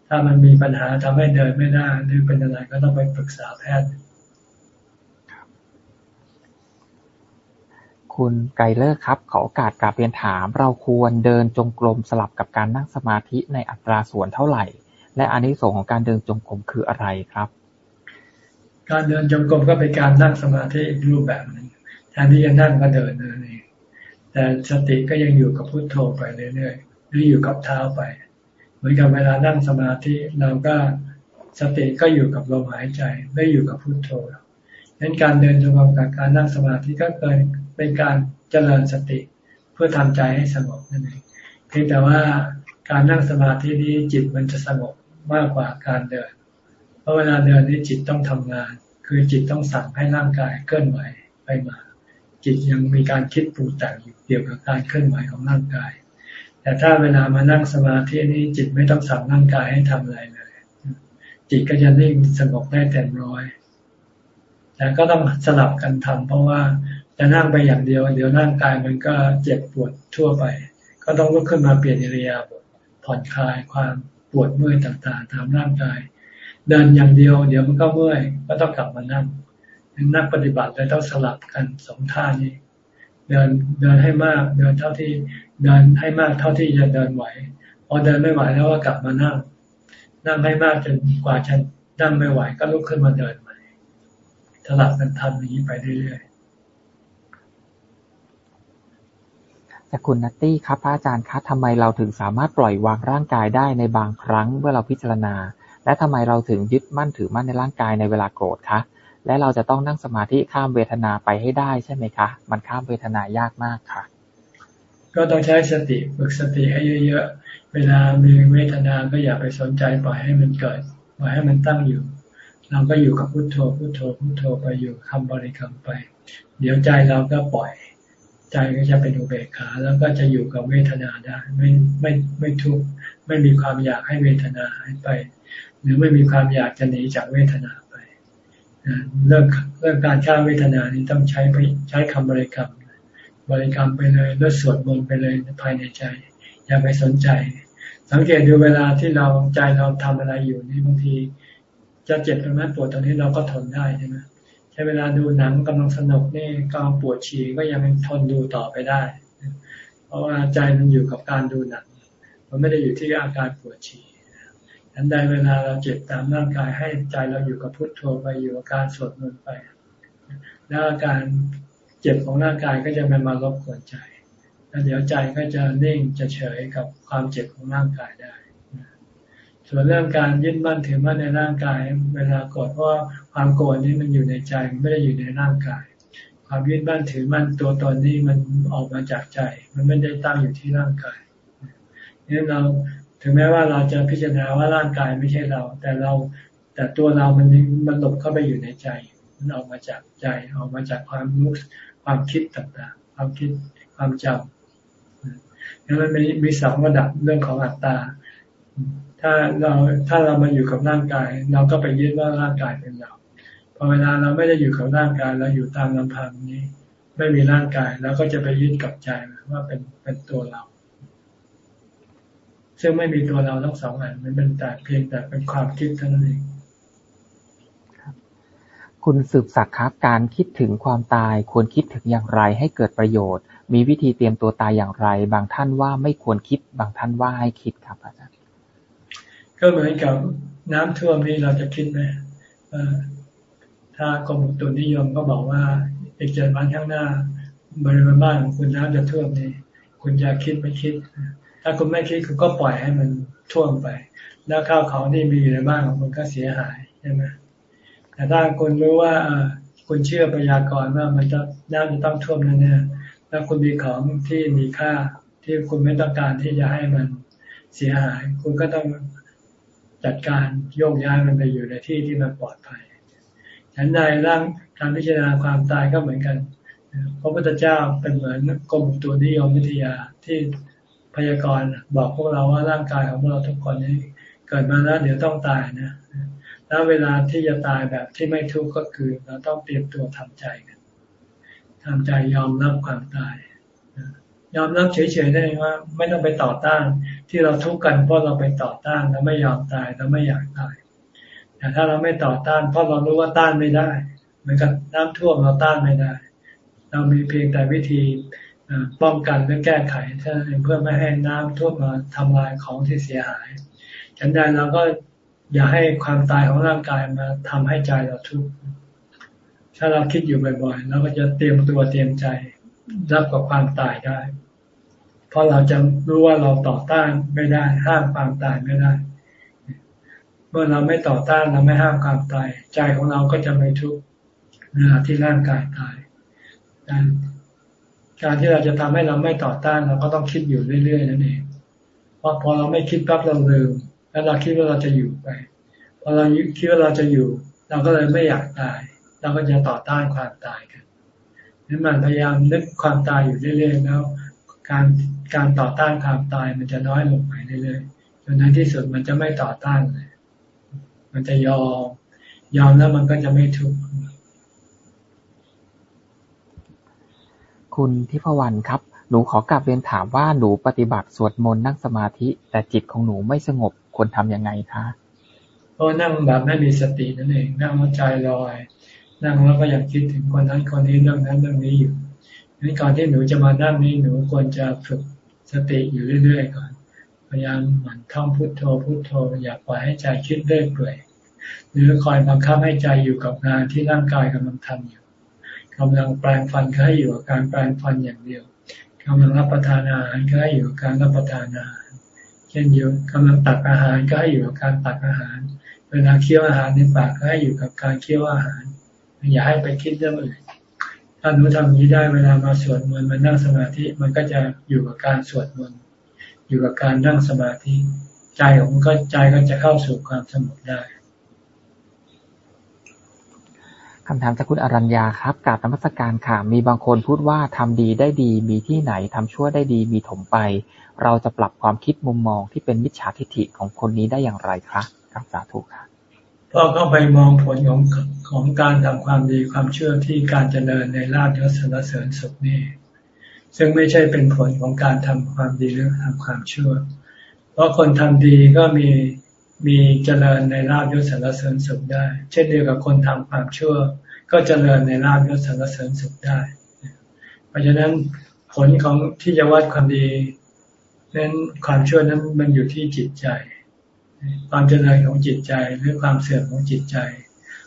ถ้ามันมีปัญหาทำให้เดินไม่ได้หรือเป็นอะไรก็ต้องไปปรึกษาแพทย์ คุณไกเลอร์ครับ ขอโอกาสกลับเรียนถาม เราควรเดินจงกรมสลับกับการนั่งสมาธิในอัตราส่วนเท่าไหร่ และอานิสงส์ของการเดินจงกรมคืออะไรครับ การเดินจงกรมก็เป็นการนั่งสมาธิรูปแบบหนึ่งแทนที่จะนั่งก็เดินนั่นเองแต่สติก็ยังอยู่กับพุทโธไปเรื่อยๆหรืออยู่กับเท้าไป เหมือนกับเวลานั่งสมาธิเราก็สติก็อยู่กับลมหายใจไม่อยู่กับพุทโธดังนั้นการเดินจงกรมกับการนั่งสมาธิก็เกิด เป็นการเจริญสติ เพื่อทำใจให้สงบนั่นเองเพียงแต่ว่าการนั่งสมาธินี้จิตมันจะสงบมากกว่าการเดิน เพราะเวลาเดินนี้จิตต้องทำงาน คือจิตต้องสั่งให้ร่างกายเคลื่อนไหวไปมา จิตยังมีการคิดปรุงแต่งอยู่เกี่ยวกับการเคลื่อนไหวของร่างกาย แต่ถ้าเวลามานั่งสมาธินี้จิตไม่ต้องสั่งร่างกายให้ทำอะไรเลย จิตก็จะนิ่งสงบได้เต็มร้อย แต่ก็ต้องสลับกันทำเพราะว่า จะนั่งไปอย่างเดียว เดี๋ยวร่างกายมันก็เจ็บปวดทั่วไป ก็ต้องลุกขึ้นมาเปลี่ยนอิริยาบถผ่อนคลายความปวดเมื่อยต่างๆตามร่างกาย เดินอย่างเดียว เดี๋ยวมันก็เมื่อยก็ต้องกลับมานั่งนักปฏิบัติเลยต้องสลับกันสองท่านี้ เดินเดินให้มาก เดินเท่าที่เดินให้มากเท่าที่จะเดินไหวพอเดินไม่ไหวแล้วก็กลับมานั่ง นั่งให้มากจนกว่าจะนั่งไม่ไหวก็ลุกขึ้นมาเดินใหม่สลับกันทำอย่างนี้ไปเรื่อยๆ จากคุณนัตตี้ครับพระอาจารย์คะทำไมเราถึงสามารถปล่อยวางร่างกายได้ในบางครั้งเมื่อเราพิจารณา และทำไมเราถึงยึดมั่นถือมั่นในร่างกายในเวลาโกรธคะ และเราจะต้องนั่งสมาธิข้ามเวทนาไปให้ได้ใช่ไหมคะ มันข้ามเวทนายากมากค่ะ ก็ต้องใช้สติฝึกสติให้เยอะๆ เวลามีเวทนาก็อย่าไปสนใจปล่อยให้มันเกิดปล่อยให้มันตั้งอยู่เราก็อยู่กับพุโทโธพุโทโธพุโทโธไปอยู่คำบริกรรมไป เดี๋ยวใจเราก็ปล่อย ใจก็จะเป็นอุเบกขา แล้วก็จะอยู่กับเวทนาได้ ไม่ไม่ไม่ทุกข์ไม่มีความอยากให้เวทนาหายไป หรือไม่มีความอยากจะหนีจากเวทนาไปเรื่องเรื่องการฆ่าเวทนานี้ต้องใช้ไปใช้คำบริกรรม บริกรรมไปเลยแล้วสวดมนต์ไปเลยภายในใจ อย่าไปสนใจ สังเกตดูเวลาที่เราใจเราทำอะไรอยู่นี่บางที จะเจ็บตรงนั้นปวดตรงนี้เราก็ทนได้ใช่ไหม ใช้เวลาดูหนังกำลังสนุกนี่กำลังปวดฉี่ก็ยังทนดูต่อไปได้ เพราะว่าใจมันอยู่กับการดูหนัง มันไม่ได้อยู่ที่อาการปวดฉี่ดังใดเวลาเราเจ็บตามร่างกายให้ใจเราอยู่กับพุทโธไปอยู่กับการสวดมนต์ไป แล้วอาการเจ็บของร่างกายก็จะไม่มารบกวนใจ แล้วเดี๋ยวใจก็จะนิ่งจะเฉยกับความเจ็บของร่างกายได้ ส่วนเรื่องการยึดมั่นถือมั่นในร่างกาย เวลาโกรธเพราะ ความโกรธนี่มันอยู่ในใจมันไม่ได้อยู่ในร่างกาย ความยึดมั่นถือมั่นตัวตนนี่มันออกมาจากใจ มันไม่ได้ตั้งอยู่ที่ร่างกายนี่เราถึงแม้ว่าเราจะพิจารณาว่าร่างกายไม่ใช่เรา แต่เราแต่ตัวเรามันมันหลบเข้าไปอยู่ในใจ มันออกมาจากใจออกมาจากความรู้ความคิดต่างๆ ความคิดความจำนั่นมันมีมีสองระดับเรื่องของอัตตา ถ้าเราถ้าเรามาอยู่กับร่างกาย เราก็ไปยึดว่าร่างกายเป็นเรา อเวลาเราไม่ได้อยู่กับร่างกายเราอยู่ตามลำพังนี้ ไม่มีร่างกายเราก็จะไปยึดกับใจว่าเป็นเป็นตัวเรา ซึ่งไม่มีตัวเราทั้งสองอันมันเป็นแต่เพียงแต่เป็นความคิดเท่านั้นเองคุณสืบสักครับการคิดถึงความตายควรคิดถึงอย่างไรให้เกิดประโยชน์ มีวิธีเตรียมตัวตายอย่างไร บางท่านว่าไม่ควรคิด บางท่านว่าให้คิดครับอาจารย์ก็เหมือนกับน้ำท่วมนี่เราจะคิดไหม ถ้ากรมอุตุนิยมก็บอกว่าอีกเจ็ดวันข้างหน้า บริเวณบ้านของคุณน้ำจะท่วมนี่คุณจะคิดไม่คิด ถ้าคุณไม่คิดคุณก็ปล่อยให้มันท่วมไป แล้วข้าวของที่มีอยู่ในบ้านของคุณก็เสียหายใช่ไหมแต่ถ้าคุณรู้ว่าคุณเชื่อพยากรณ์ว่ามันจะน้ำจะต้องท่วมนั่นเนี่ยแล้วคุณมีของที่มีค่าที่คุณไม่ต้องการที่จะให้มันเสียหาย คุณก็ต้องจัดการโยกย้ายมันไปอยู่ในที่ที่มันปลอดภัย ฉันใดร่างการพิจารณาความตายก็เหมือนกันพระพุทธเจ้าเป็นเหมือนกรมตัวนิยมวิทยาที่พยากรณ์บอกพวกเราว่าร่างกายของพวกเราทุกคนนี้เกิดมาแล้วเดี๋ยวต้องตายนะแล้วเวลาที่จะตายแบบที่ไม่ทุกข์ก็คือ เราต้องเตรียมตัวทำใจกันทำใจยอมรับความตาย ยอมรับเฉยๆได้ว่า ไม่ต้องไปต่อต้าน ที่เราทุกข์กันเพราะเราไปต่อต้านแล้วไม่ยอมตายแล้วไม่อยากตาย แต่ถ้าเราไม่ต่อต้าน เพราะเรารู้ว่าต้านไม่ได้ เหมือนกับน้ำท่วมเราต้านไม่ได้ เรามีเพียงแต่วิธีป้องกันและแก้ไขเท่านั้นเพื่อไม่ให้น้ำท่วมมาทำลายของที่เสียหาย ฉันใดเราก็อย่าให้ความตายของร่างกายมาทำให้ใจเราทุกข์ ถ้าเราคิดอยู่บ่อยๆเราก็จะเตรียมตัวเตรียมใจรับกับความตายได้ เพราะเราจะรู้ว่าเราต่อต้านไม่ได้ ห้ามความตายไม่ได้ เมื่อเราไม่ต่อต้านเราไม่ห้ามความตาย ใจของเราก็จะไม่ทุกข์เวลาที่ร่างกายตายการที่เราจะทำให้เราไม่ต่อต้านเราก็ต้องคิดอยู่เรื่อยๆนั่นเองเพราะพอเราไม่คิดปั๊บเราลืมแล้วเราคิดว่าเราจะอยู่ไปพอเราคิดว่าเราจะอยู่ เราก็เลยไม่อยากตาย เราก็จะต่อต้านความตายกันนั้นมันพยายามนึกความตายอยู่เรื่อยๆแล้ว การการต่อต้านความตายมันจะน้อยลงไปเรื่อยๆจนในที่สุดมันจะไม่ต่อต้านเลย มันจะยอม ยอมแล้วมันก็จะไม่ทุกข์คุณทิพวรรณครับ หนูขอกลับเรียนถามว่าหนูปฏิบัติสวดมนต์นั่งสมาธิ แต่จิตของหนูไม่สงบควรทำยังไงคะก็นั่งแบบไม่มีสตินั่นเอง นั่งใจลอย นั่งแล้วก็ยังคิดถึงคนนั้นคนนี้เรื่องนั้นเรื่องนี้อยู่งั้นก่อนที่หนูจะมานั่งนี้หนูควรจะฝึกสติอยู่เรื่อยๆก่อน พยายามหมั่นท่องพุทโธพุทโธ อย่าปล่อยให้ใจคิดเรื่อยเปื่อยหรือคอยบังคับให้ใจอยู่กับงานที่ร่างกายกำลังทำอยู่กำลังแปลงฟันก็ให้อยู่กับการแปลงฟันอย่างเดียวกำลังรับประทานอาหารก็ให้อยู่กับการรับประทานอาหารเช่นอยู่กำลังตักอาหารก็ให้อยู่กับการตักอาหาร เวลาเคี้ยวอาหารในปากก็ให้อยู่กับการเคี้ยวอาหาร อย่าให้ไปคิดเรื่องอื่นถ้าหนูทำนี้ได้เวลามาสวดมนต์มานั่งสมาธิมันก็จะอยู่กับการสวดมนต์ อยู่กับการนั่งสมาธิ ใจของมันก็ใจก็จะเข้าสู่ความสงบได้คำถามจากคุณอรัญญาครับกาบธรรมสการค่ะ มีบางคนพูดว่าทำดีได้ดีมีที่ไหนทำชั่วได้ดีมีถมไป เราจะปรับความคิดมุมมองที่เป็นมิจฉาทิฏฐิของคนนี้ได้อย่างไรครับครับสาธุค่ะเพราะเขาไปมองผลของของการทำความดีความเชื่อที่การเจริญในลาภยศสรรเสริญสุขนี่ ซึ่งไม่ใช่เป็นผลของการทำความดีหรือทำความชื่อเพราะคนทำดีก็มีมีเจริญในลาบยศสรรเสริญสุขได้ เช่นเดียวกับคนทำความชั่ว ก็เจริญในลาบยศสรรเสริญสุขได้ เพราะฉะนั้นผลของที่จะวัดความดีนั้นความชั่วนั้นมันอยู่ที่จิตใจ ความเจริญของจิตใจหรือความเสื่อมของจิตใจ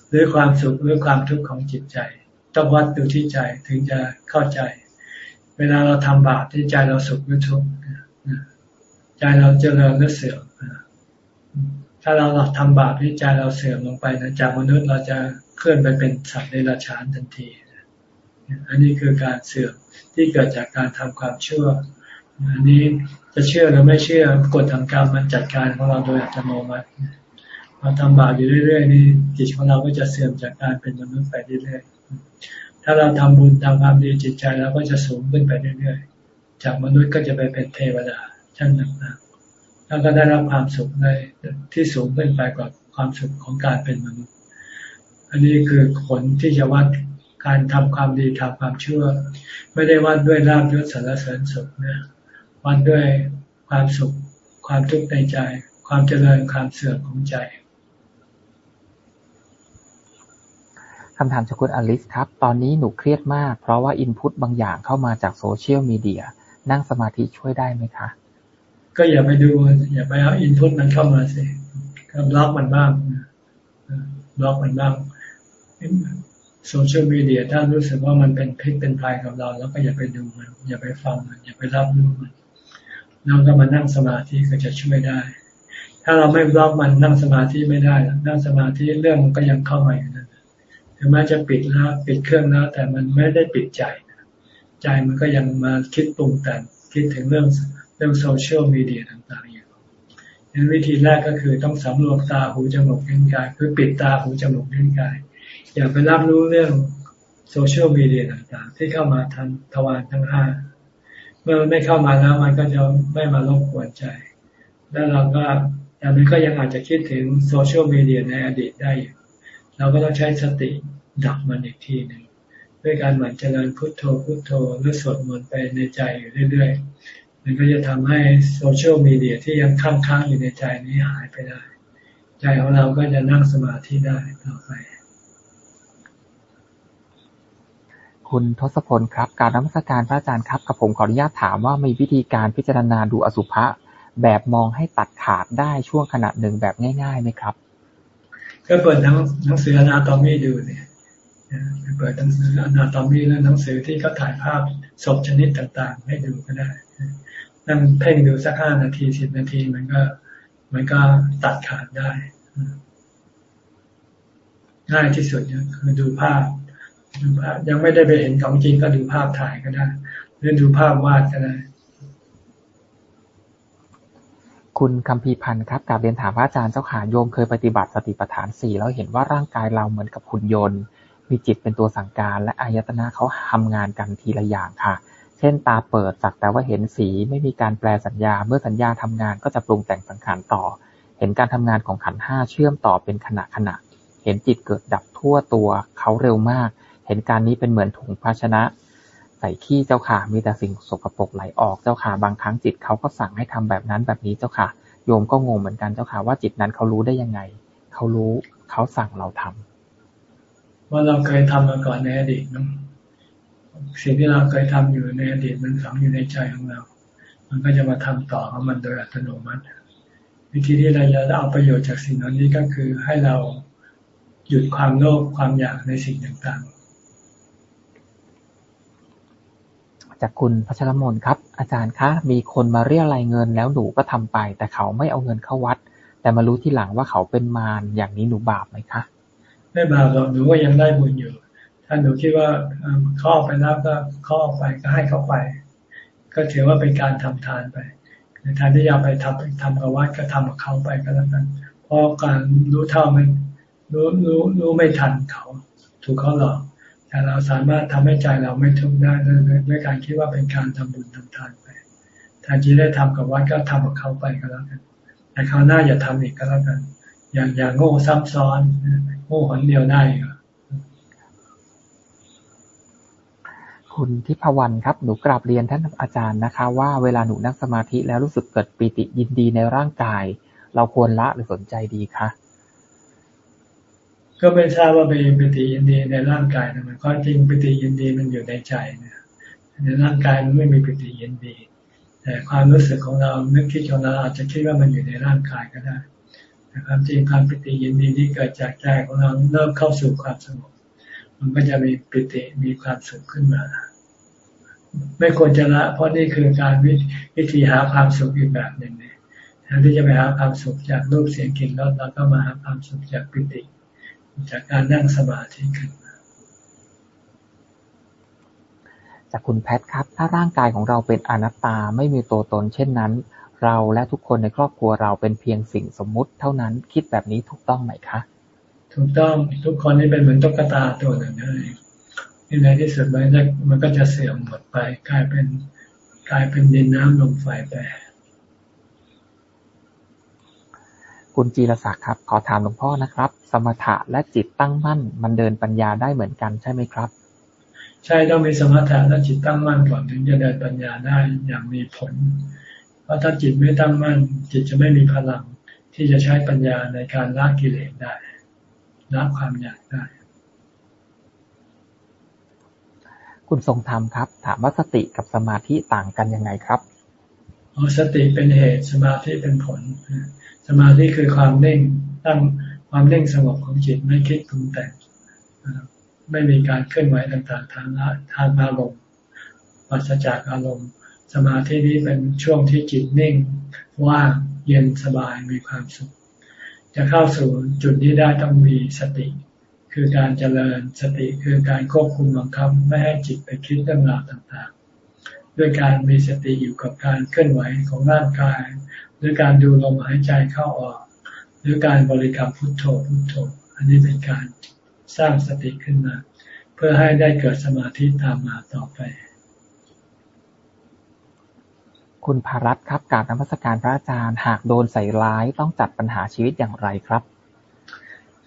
หรือความสุขหรือความทุกข์ของจิตใจ ต้องวัดดูที่ใจถึงจะเข้าใจ เวลาเราทำบาปที่ใจเราสุขหรือทุกข์ใจเราเจริญหรือเสื่อมถ้าเราทำบาปที่ใจเราเสื่อมลงไปนะจากมนุษย์เราจะเคลื่อนไปเป็นสัตว์ในราชานทันทีอันนี้คือการเสื่อมที่เกิดจากการทำความชั่ว อันนี้จะเชื่อหรือไม่เชื่อกฎทางกรรมมันจัดการของเราโดยอัตโนมัติเราทำบาปอยู่เรื่อยๆนี่จิตของเราก็จะเสื่อมจากการเป็นมนุษย์ไปเรื่อยๆ ถ้าเราทำบุญทำความดีจิตใจเราก็จะสูงขึ้นไปเรื่อยๆ จากมนุษย์ก็จะไปเป็นเทวดาชั้นต่างแล้วก็ได้รับความสุขในที่สูงขึ้นไปกว่าความสุขของการเป็นมนุษย์ อันนี้คือผลที่จะวัดการทำความดีทำความชั่ว ไม่ได้วัดด้วยลาบยศสารเสริญสุขนะวัดด้วยความสุข ความทุกข์ในใจ ความเจริญความเสื่อมของใจ คำถามจากคุณอลิสครับ ตอนนี้หนูเครียดมาก เพราะว่าอินพุตบางอย่างเข้ามาจากโซเชียลมีเดีย นั่งสมาธิช่วยได้ไหมคะ ก็อย่าไปดู อย่าไปเอา input มันเข้ามาสิก็บล็อกมันบ้างบล็อกมันบ้าง social media ถ้ารู้สึกว่ามันเป็นพิษเป็นภัยกับเรา แล้วก็อย่าไปดูมัน อย่าไปฟังมัน อย่าไปรับรู้มันเราก็มานั่งสมาธิก็จะช่วยได้ ถ้าเราไม่บล็อกมันนั่งสมาธิไม่ได้ นั่งสมาธิเรื่องมันก็ยังเข้ามาอยู่นั่น ถึงแม้จะปิดแล้วปิดเครื่องแล้ว แต่มันไม่ได้ปิดใจ ใจมันก็ยังมาคิดปรุงแต่งคิดถึงเรื่องเรื่อง social media ต่างๆอยู่งั้นวิธีแรกก็คือต้องสำรวมตาหูจมูกลิ้นกายคือปิดตาหูจมูกลิ้นกาย อย่าไปรับรู้เรื่อง social media ต่างๆ ที่เข้ามาทางทวารทั้งห้าเมื่อมันไม่เข้ามาแล้วมันก็จะไม่มารบกวนใจ แล้วเราก็แต่มันก็ยังอาจจะคิดถึง social media ในอดีตได้อยู่ เราก็ต้องใช้สติดับมันอีกทีหนึ่งด้วยการหมั่นเจริญพุทโธพุทโธหรือสวดมนต์ไปในใจอยู่เรื่อยๆ มันก็จะทำให้โซเชียลมีเดียที่ยังค้างๆอยู่ในใจนี้หายไปได้ ใจของเราก็จะนั่งสมาธิได้ต่อไป คุณทศพลครับ การนมัสการพระอาจารย์ครับกับผมขออนุญาตถามว่ามีวิธีการพิจารณาดูอสุภะแบบมองให้ตัดขาดได้ช่วงขณะหนึ่งแบบง่ายๆไหมครับ ก็เปิดหนังหนังสืออนาโตมีดูเนี่ยเปิดหนังสืออนาโตมีแล้วหนังสือที่เขาถ่ายภาพศพชนิดต่าง ๆ ให้ดูก็ได้นั่งเพ่งดูสักห้านาทีสิบนาทีมันก็ มันก็ตัดขาดได้ ง่ายที่สุดคือดูภาพดูภาพ ยังไม่ได้ไปเห็นของจริงก็ดูภาพถ่ายก็ได้ หรือดูภาพวาดก็ได้ คุณคำพีพันธ์ครับกาบเรียนถามพระอาจารย์เจ้าขาโยมเคยปฏิบัติสติปัฏฐานสี่แล้วเห็นว่าร่างกายเราเหมือนกับหุ่นยนต์ มีจิตเป็นตัวสั่งการ และอายตนะเขาทำงานกันทีละอย่างค่ะ เช่นตาเปิดสักแต่ว่าเห็นสีไม่มีการแปลสัญญา เมื่อสัญญาทำงานก็จะปรุงแต่งสังขารต่อ เห็นการทำงานของขันห้าเชื่อมต่อเป็นขณะขณะ เห็นจิตเกิดดับทั่วตัวเขาเร็วมาก เห็นการนี้เป็นเหมือนถุงภาชนะ ส่ขี้เจ้าค่ะ มีแต่สิ่งสกปรกไหลออกเจ้าค่ะ บางครั้งจิตเขาก็สั่งให้ทำแบบนั้นแบบนี้เจ้าค่ะ โยมก็งงเหมือนกันเจ้าค่ะ ว่าจิตนั้นเขารู้ได้ยังไง เขารู้เขาสั่งเราทำว่าเราเคยทำมาก่อนในอดีตนะสิ่งที่เราเคยทำอยู่ในอดีตมันฝังอยู่ในใจของเรา มันก็จะมาทำต่อของมันโดยอัตโนมัติ วิธีที่เราจะเอาประโยชน์จากสิ่งเหล่านี้ก็คือให้เราหยุดความโลภความอยากในสิ่งต่างๆ จากคุณพัชรมนครับ อาจารย์คะ มีคนมาเรียรายเงินแล้วหนูก็ทำไป แต่เขาไม่เอาเงินเข้าวัด แต่มารู้ที่หลังว่าเขาเป็นมารอย่างนี้หนูบาปไหมคะไม่บาปหรอกหนูก็ยังได้บุญอยู่ ถ้าหนูคิดว่าเข้าไปแล้วก็เข้าไปก็ให้เขาไป ก็ถือว่าเป็นการทำทานไปในทานที่อยากไปทำทำกับวัดก็ทำกับเขาไปก็แล้วกันเพราะการรู้เท่ามันรู้รู้รู้ไม่ทันเขา ถูกเขาหลอก แต่เราสามารถทำให้ใจเราไม่ทุกข์ได้ด้วยการคิดว่าเป็นการทำบุญทำทานไปถ้าจีได้ทำกับวัดก็ทำกับเขาไปก็แล้วกัน แต่คราวหน้าอย่าทำอีกก็แล้วกัน อย่างอย่างโง่ซ้ำซ้อนโง่หนเดียวได้คุณทิพวรรณครับหนูกราบเรียนท่านอาจารย์นะคะ ว่าเวลาหนูนั่งสมาธิแล้วรู้สึกเกิดปีติยินดีในร่างกาย เราควรละหรือสนใจดีคะ ก็ไม่ทราบว่าเป็นปิติยินดีในร่างกายนะมันความจริงปิติยินดีมันอยู่ในใจนะในร่างกายมันไม่มีปิติยินดี แต่ความรู้สึกของเรานึกคิดของเราอาจจะคิดว่ามันอยู่ในร่างกายก็ได้ความจริงความปิติยินดีที่เกิดจากใจของเราเริ่มเข้าสู่ความสงบมันก็จะมีปิติมีความสุขขึ้นมา ไม่ควรจะละ เพราะนี่คือการวิธีหาความสุขอีกแบบหนึ่งเนี่ยแทนที่จะไปหาความสุขจากรูปเสียงกลิ่นรสเราก็มาหาความสุขจากปิติ จากการนั่งสมาธิขึ้นมาจากคุณแพทครับ ถ้าร่างกายของเราเป็นอนัตตาไม่มีตัวตน เช่นนั้น เราและทุกคนในครอบครัวเราเป็นเพียงสิ่งสมมุติ เท่านั้นคิดแบบนี้ถูกต้องไหมคะ ถูกต้องทุกคนนี่เป็นเหมือนตุ๊กตาตัวหนึ่งนั่นเองที่ในที่สุดมันจะมันก็จะเสื่อมหมดไป กลายเป็นกลายเป็นดินน้ำลมไฟไป คุณจีรศักดิ์ครับ ขอถามหลวงพ่อนะครับ สมถะและจิตตั้งมั่น มันเดินปัญญาได้เหมือนกันใช่ไหมครับ ใช่ต้องมีสมถะและจิตตั้งมั่นก่อนถึงจะเดินปัญญาได้อย่างมีผล เพราะถ้าจิตไม่ตั้งมั่น จิตจะไม่มีพลังที่จะใช้ปัญญาในการละกิเลสได้ละความอยากได้ คุณทรงธรรมครับ ถามว่าสติกับสมาธิต่างกันยังไงครับอ๋อสติเป็นเหตุสมาธิเป็นผล สมาธิคือความเน่งตั้งความเน่งสงบของจิตไม่คิดปรุงแต่งไม่มีการเคลื่อนไหวต่างๆ ทางทางอารมณ์ปัสจากอารมณ์ สมาธินี้เป็นช่วงที่จิตนิ่งว่างเย็นสบายมีความสุข จะเข้าสู่จุดนี้ได้ต้องมีสติ คือการเจริญสติคือการควบคุมบังคับไม่ให้จิตไปคิดเรื่องราวต่างๆ ด้วยการมีสติอยู่กับการเคลื่อนไหวของร่างกาย รือการดูลมหายใจเข้าออก หรือการบริกรรมพุทโธพุทโธ อันนี้เป็นการสร้างสติขึ้นมา เพื่อให้ได้เกิดสมาธิตามมาต่อไป คุณภารัตครับการนมัสการพระอาจารย์หากโดนใส่ร้ายต้องจัดปัญหาชีวิตอย่างไรครับ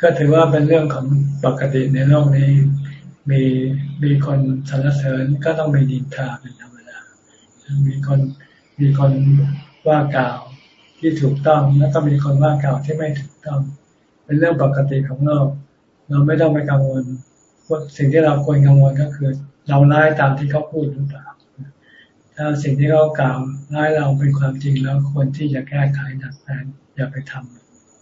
ก็ถือว่าเป็นเรื่องของปกติในโลกนี้มีมีคนสรรเสริญก็ต้องมีดินทาเป็นธรรมดา มีคนมีคนว่ากล่าว ที่ถูกต้องแล้วก็มีคนว่ากล่าวที่ไม่ถูกต้อง เป็นเรื่องปกติของโลกเราไม่ต้องไปกังวลสิ่งที่เราควรกังวลก็คือ เราร้ายตามที่เขาพูดหรือเปล่าถ้าสิ่งที่เขากล่าวร้ายเราเป็นความจริงแล้วควรที่จะแก้ไขดัดแปลงอย่าไปท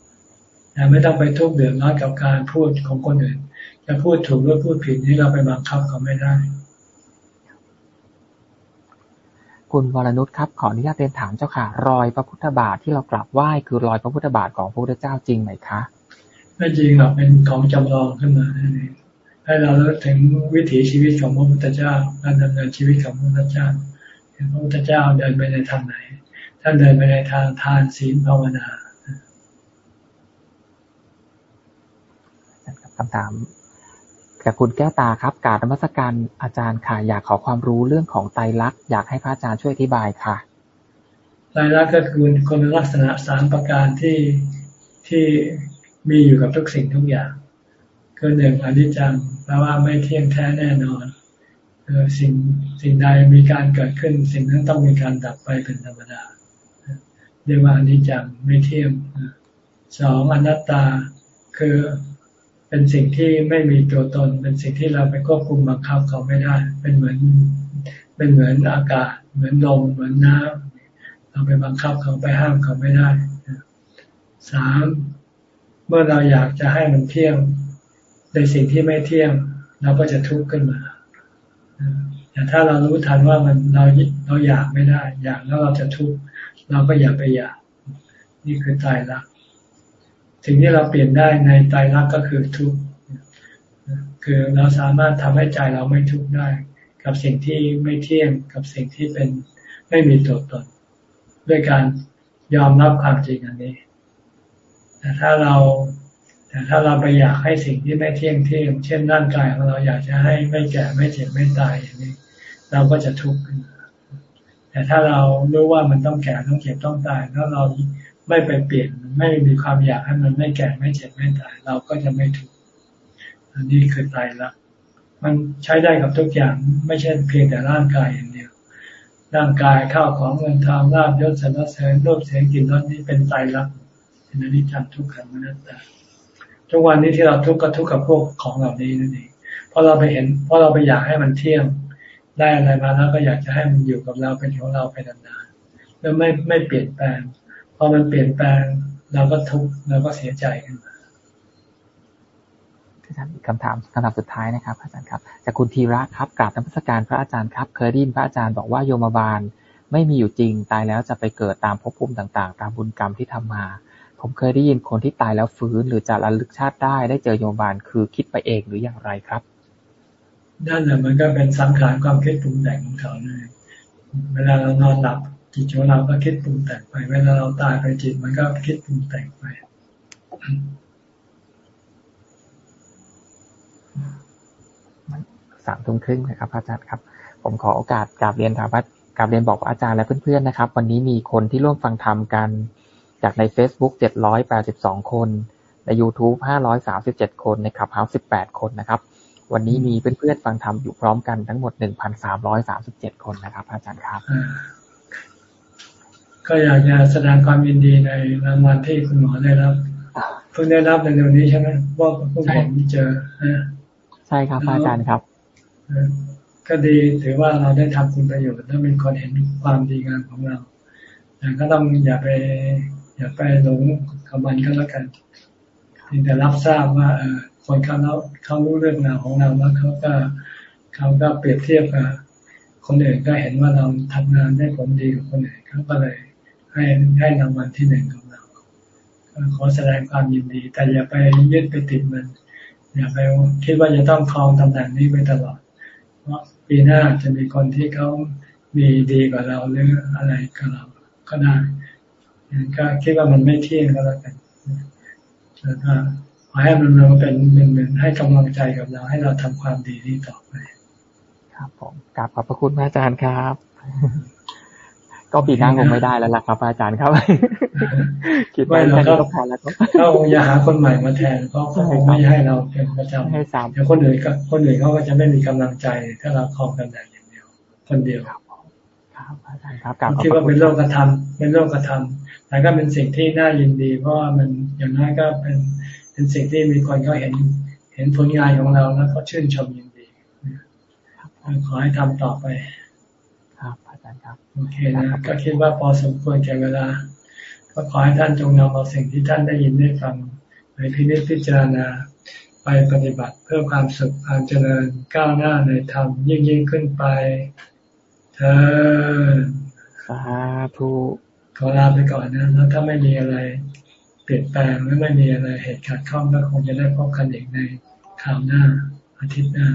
ำแต่ไม่ต้องไปทุกข์เดือดร้อนกับการพูดของคนอื่นจะพูดถูกหรือพูดผิดนี่เราไปบังคับเขาไม่ได้ คุณวรนุชครับ ขออนุญาตเรียนถามเจ้าค่ะ รอยพระพุทธบาทที่เรากราบไหว้คือรอยพระพุทธบาทของพระพุทธเจ้าจริงไหมคะ ไม่จริงหรอกเป็นของจำลองขึ้นมานั่นเองให้เราเลิกถึงวิถีชีวิตของพระพุทธเจ้า การดำเนินชีวิตของพระพุทธเจ้าพระพุทธเจ้าเดินไปในทางไหนท่านเดินไปในทางทานศีลภาวนาคำถาม จากคุณแก้วตาครับการนมัสการอาจารย์ค่ะ อยากขอความรู้เรื่องของไตรลักษณ์อยากให้พระอาจารย์ช่วยอธิบายค่ะไตรลักษณ์ก็คือคุณลักษณะสามประการที่ที่มีอยู่กับทุกสิ่งทุกอย่างคือหนึ่งอนิจจังแปลว่าไม่เที่ยงแท้แน่นอนคือสิ่งสิ่งใดมีการเกิดขึ้น สิ่งนั้นต้องมีการดับไปเป็นธรรมดาเรียกว่าอนิจจังไม่เที่ยงสองอนัตตาคือ เป็นสิ่งที่ไม่มีตัวตน เป็นสิ่งที่เราไปควบคุมบังคับเขาไม่ได้ เป็นเหมือน เป็นเหมือนอากาศ เหมือนลม เหมือนน้ำเราไปบังคับเขาไปห้ามเขาไม่ได้สามเมื่อเราอยากจะให้มันเที่ยงในสิ่งที่ไม่เที่ยง เราก็จะทุกข์ขึ้นมาแต่ถ้าเรารู้ทันว่ามันเราเราอยากไม่ได้ อยากแล้วเราจะทุกข์เราก็อย่าไปอยาก นี่คือตายละ สิ่งที่เราเปลี่ยนได้ในใจรักก็คือทุกข์คือเราสามารถทำให้ใจเราไม่ทุกข์ได้ กับสิ่งที่ไม่เที่ยงกับสิ่งที่เป็นไม่มีตัวตน ด้วยการยอมรับความจริงอันนี้ แต่ถ้าเราแต่ถ้าเราไปอยากให้สิ่งที่ไม่เที่ยงเที่ยงเช่นร่างกายของเราอยากจะให้ไม่แก่ไม่เจ็บไม่ตายอย่างนี้ เราก็จะทุกข์ขึ้นแต่ถ้าเรารู้ว่ามันต้องแก่ต้องเจ็บต้องตาย แล้วเรา ไม่ไปเปลี่ยนไม่มีความอยากให้มันไม่แก่ไม่เจ็บไม่ตาย เราก็จะไม่ทุกข์อันนี้คือตายละมันใช้ได้กับทุกอย่าง ไม่ใช่เพียงแต่ร่างกายอย่างเดียว ร่างกายข้าวของเงินทองลาบยศสรรเสริญรูปเสียงกลิ่นรสนี้เป็นตายละเป็นอนิจจังทุกขังมนัตตาทุกวันนี้ที่เราทุกข์ก็ทุกข์กับพวกของเหล่านี้นั่นเองเพราะเราไปเห็นเพราะเราไปอยากให้มันเที่ยงได้อะไรมาแล้วก็อยากจะให้มันอยู่กับเราเป็นของเราไปนานๆแล้วไม่ไม่เปลี่ยนแปลง พอมันเปลี่ยนแปลงเราก็ทุกข์เราก็เสียใจขึ้นมาอาจารย์คำถามคำถามสุดท้ายนะครับอาจารย์ครับจากคุณธีระครับกราบนมัสการพระอาจารย์ครับ เคยได้ยินพระอาจารย์บอกว่าโยมบาลไม่มีอยู่จริง ตายแล้วจะไปเกิดตามภพภูมิต่าง ๆ ตามบุญกรรมที่ทำมา ผมเคยได้ยินคนที่ตายแล้วฟื้น หรือจะระลึกชาติได้ ได้เจอโยมบาลคือคิดไปเองหรืออย่างไรครับนั่นแหละมันก็เป็นสังขารความคิดปรุงแต่งของเขาเลยเวลาเรานอนหลับ จิตของเราก็คิดปรุงแต่งไป เวลาเราตายไปจิตมันก็คิดปรุงแต่งไป สามทุ่มครึ่งนะครับอาจารย์ครับ ผมขอโอกาสกราบเรียนถามว่ากราบเรียนบอกอาจารย์และเพื่อนๆนะครับ วันนี้มีคนที่ร่วมฟังธรรมกัน จากใน Facebook 782 คน ใน YouTube 537 คน ในขับเฮาส์18 คนนะครับวันนี้มีเพื่อนๆฟังธรรมอยู่พร้อมกันทั้งหมด 1,337 คนนะครับ อาจารย์ครับ ก็อยากจะแสดงความยินดีในรางวัลที่คุณหมอได้รับเพิ่งได้รับในเดือนนี้ใช่ไหมว่าพวกผมเจอใช่ครับอาจารย์ครับก็ดีถือว่าเราได้ทำคุณประโยชน์ถ้ามีคนเห็นความดีงามของเราแต่ก็ต้องอย่าไป อย่าไปหลงกับมันก็แล้วกันเพียงแต่รับทราบว่าเออคนเขาเราเขารู้เรื่องราวของเราแล้วเขาก็เขาก็เปรียบเทียบกับคนอื่นก็เห็นว่าเราทำงานได้ผลดีกว่าคนอื่นเขาก็เลย ให้ให้รางวัลที่หนึ่งของเราขอแสดงความยินดี แต่อย่าไปยึดไปติดมัน อย่าไปคิดว่าจะต้องครองตำแหน่งนี้ไปตลอด เพราะปีหน้าจะมีคนที่เขามีดีกว่าเราหรืออะไรกับเราก็ได้ก็คิดว่ามันไม่เที่ยงก็แล้วกันแล้วก็ขอให้มันมาเป็นเป็นเหมือนให้กำลังใจกับเรา ให้เราทำความดีนี้ต่อไป ครับผมกราบขอบพระคุณพระอาจารย์ครับ ก็ปีหน้าคงไม่ได้แล้วล่ะครับ อาจารย์ครับคิดว่าแค่นี้ก็พอแล้วก็เขาคงจะหาคนใหม่มาแทนเพราะเขาคงไม่ให้เราเป็นประจำให้สามเดี๋ยวคนอื่นก็คนอื่นเขาก็จะไม่มีกำลังใจถ้าเราครองตำแหน่งอย่างเดียว คนเดียวครับอาจารย์ครับคิดว่าเป็นโลกธรรมเป็นโลกธรรมแต่ก็เป็นสิ่งที่น่ายินดี เพราะว่ามันอย่างน้อยก็เป็นเป็นสิ่งที่มีคนเขาเห็นเห็นผลงานของเราแล้วเขาชื่นชมยินดีขอให้ทำต่อไปครับอา จารย์ครับโอเคนะก็คิดว่าพอสมควรแก่เวลา ก็ขอให้ท่านจงนำเอาสิ่งที่ท่านได้ยินได้ฟังไปพิจิตพิจารณาไปปฏิบัติเพื่อความสุขความเจริญก้าวหน้าในธรรมยิ่งยิ่งขึ้นไปเธอสาธุขอลาไปก่อนนะแล้วถ้าไม่มีอะไรเปลี่ยนแปลงหรือไม่มีอะไรเหตุขัดข้องก็คงจะได้พบกันอีกในคราวหน้าอาทิตย์หน้า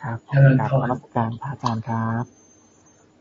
ครับขอบคุณครับการพระอาจารย์ครับ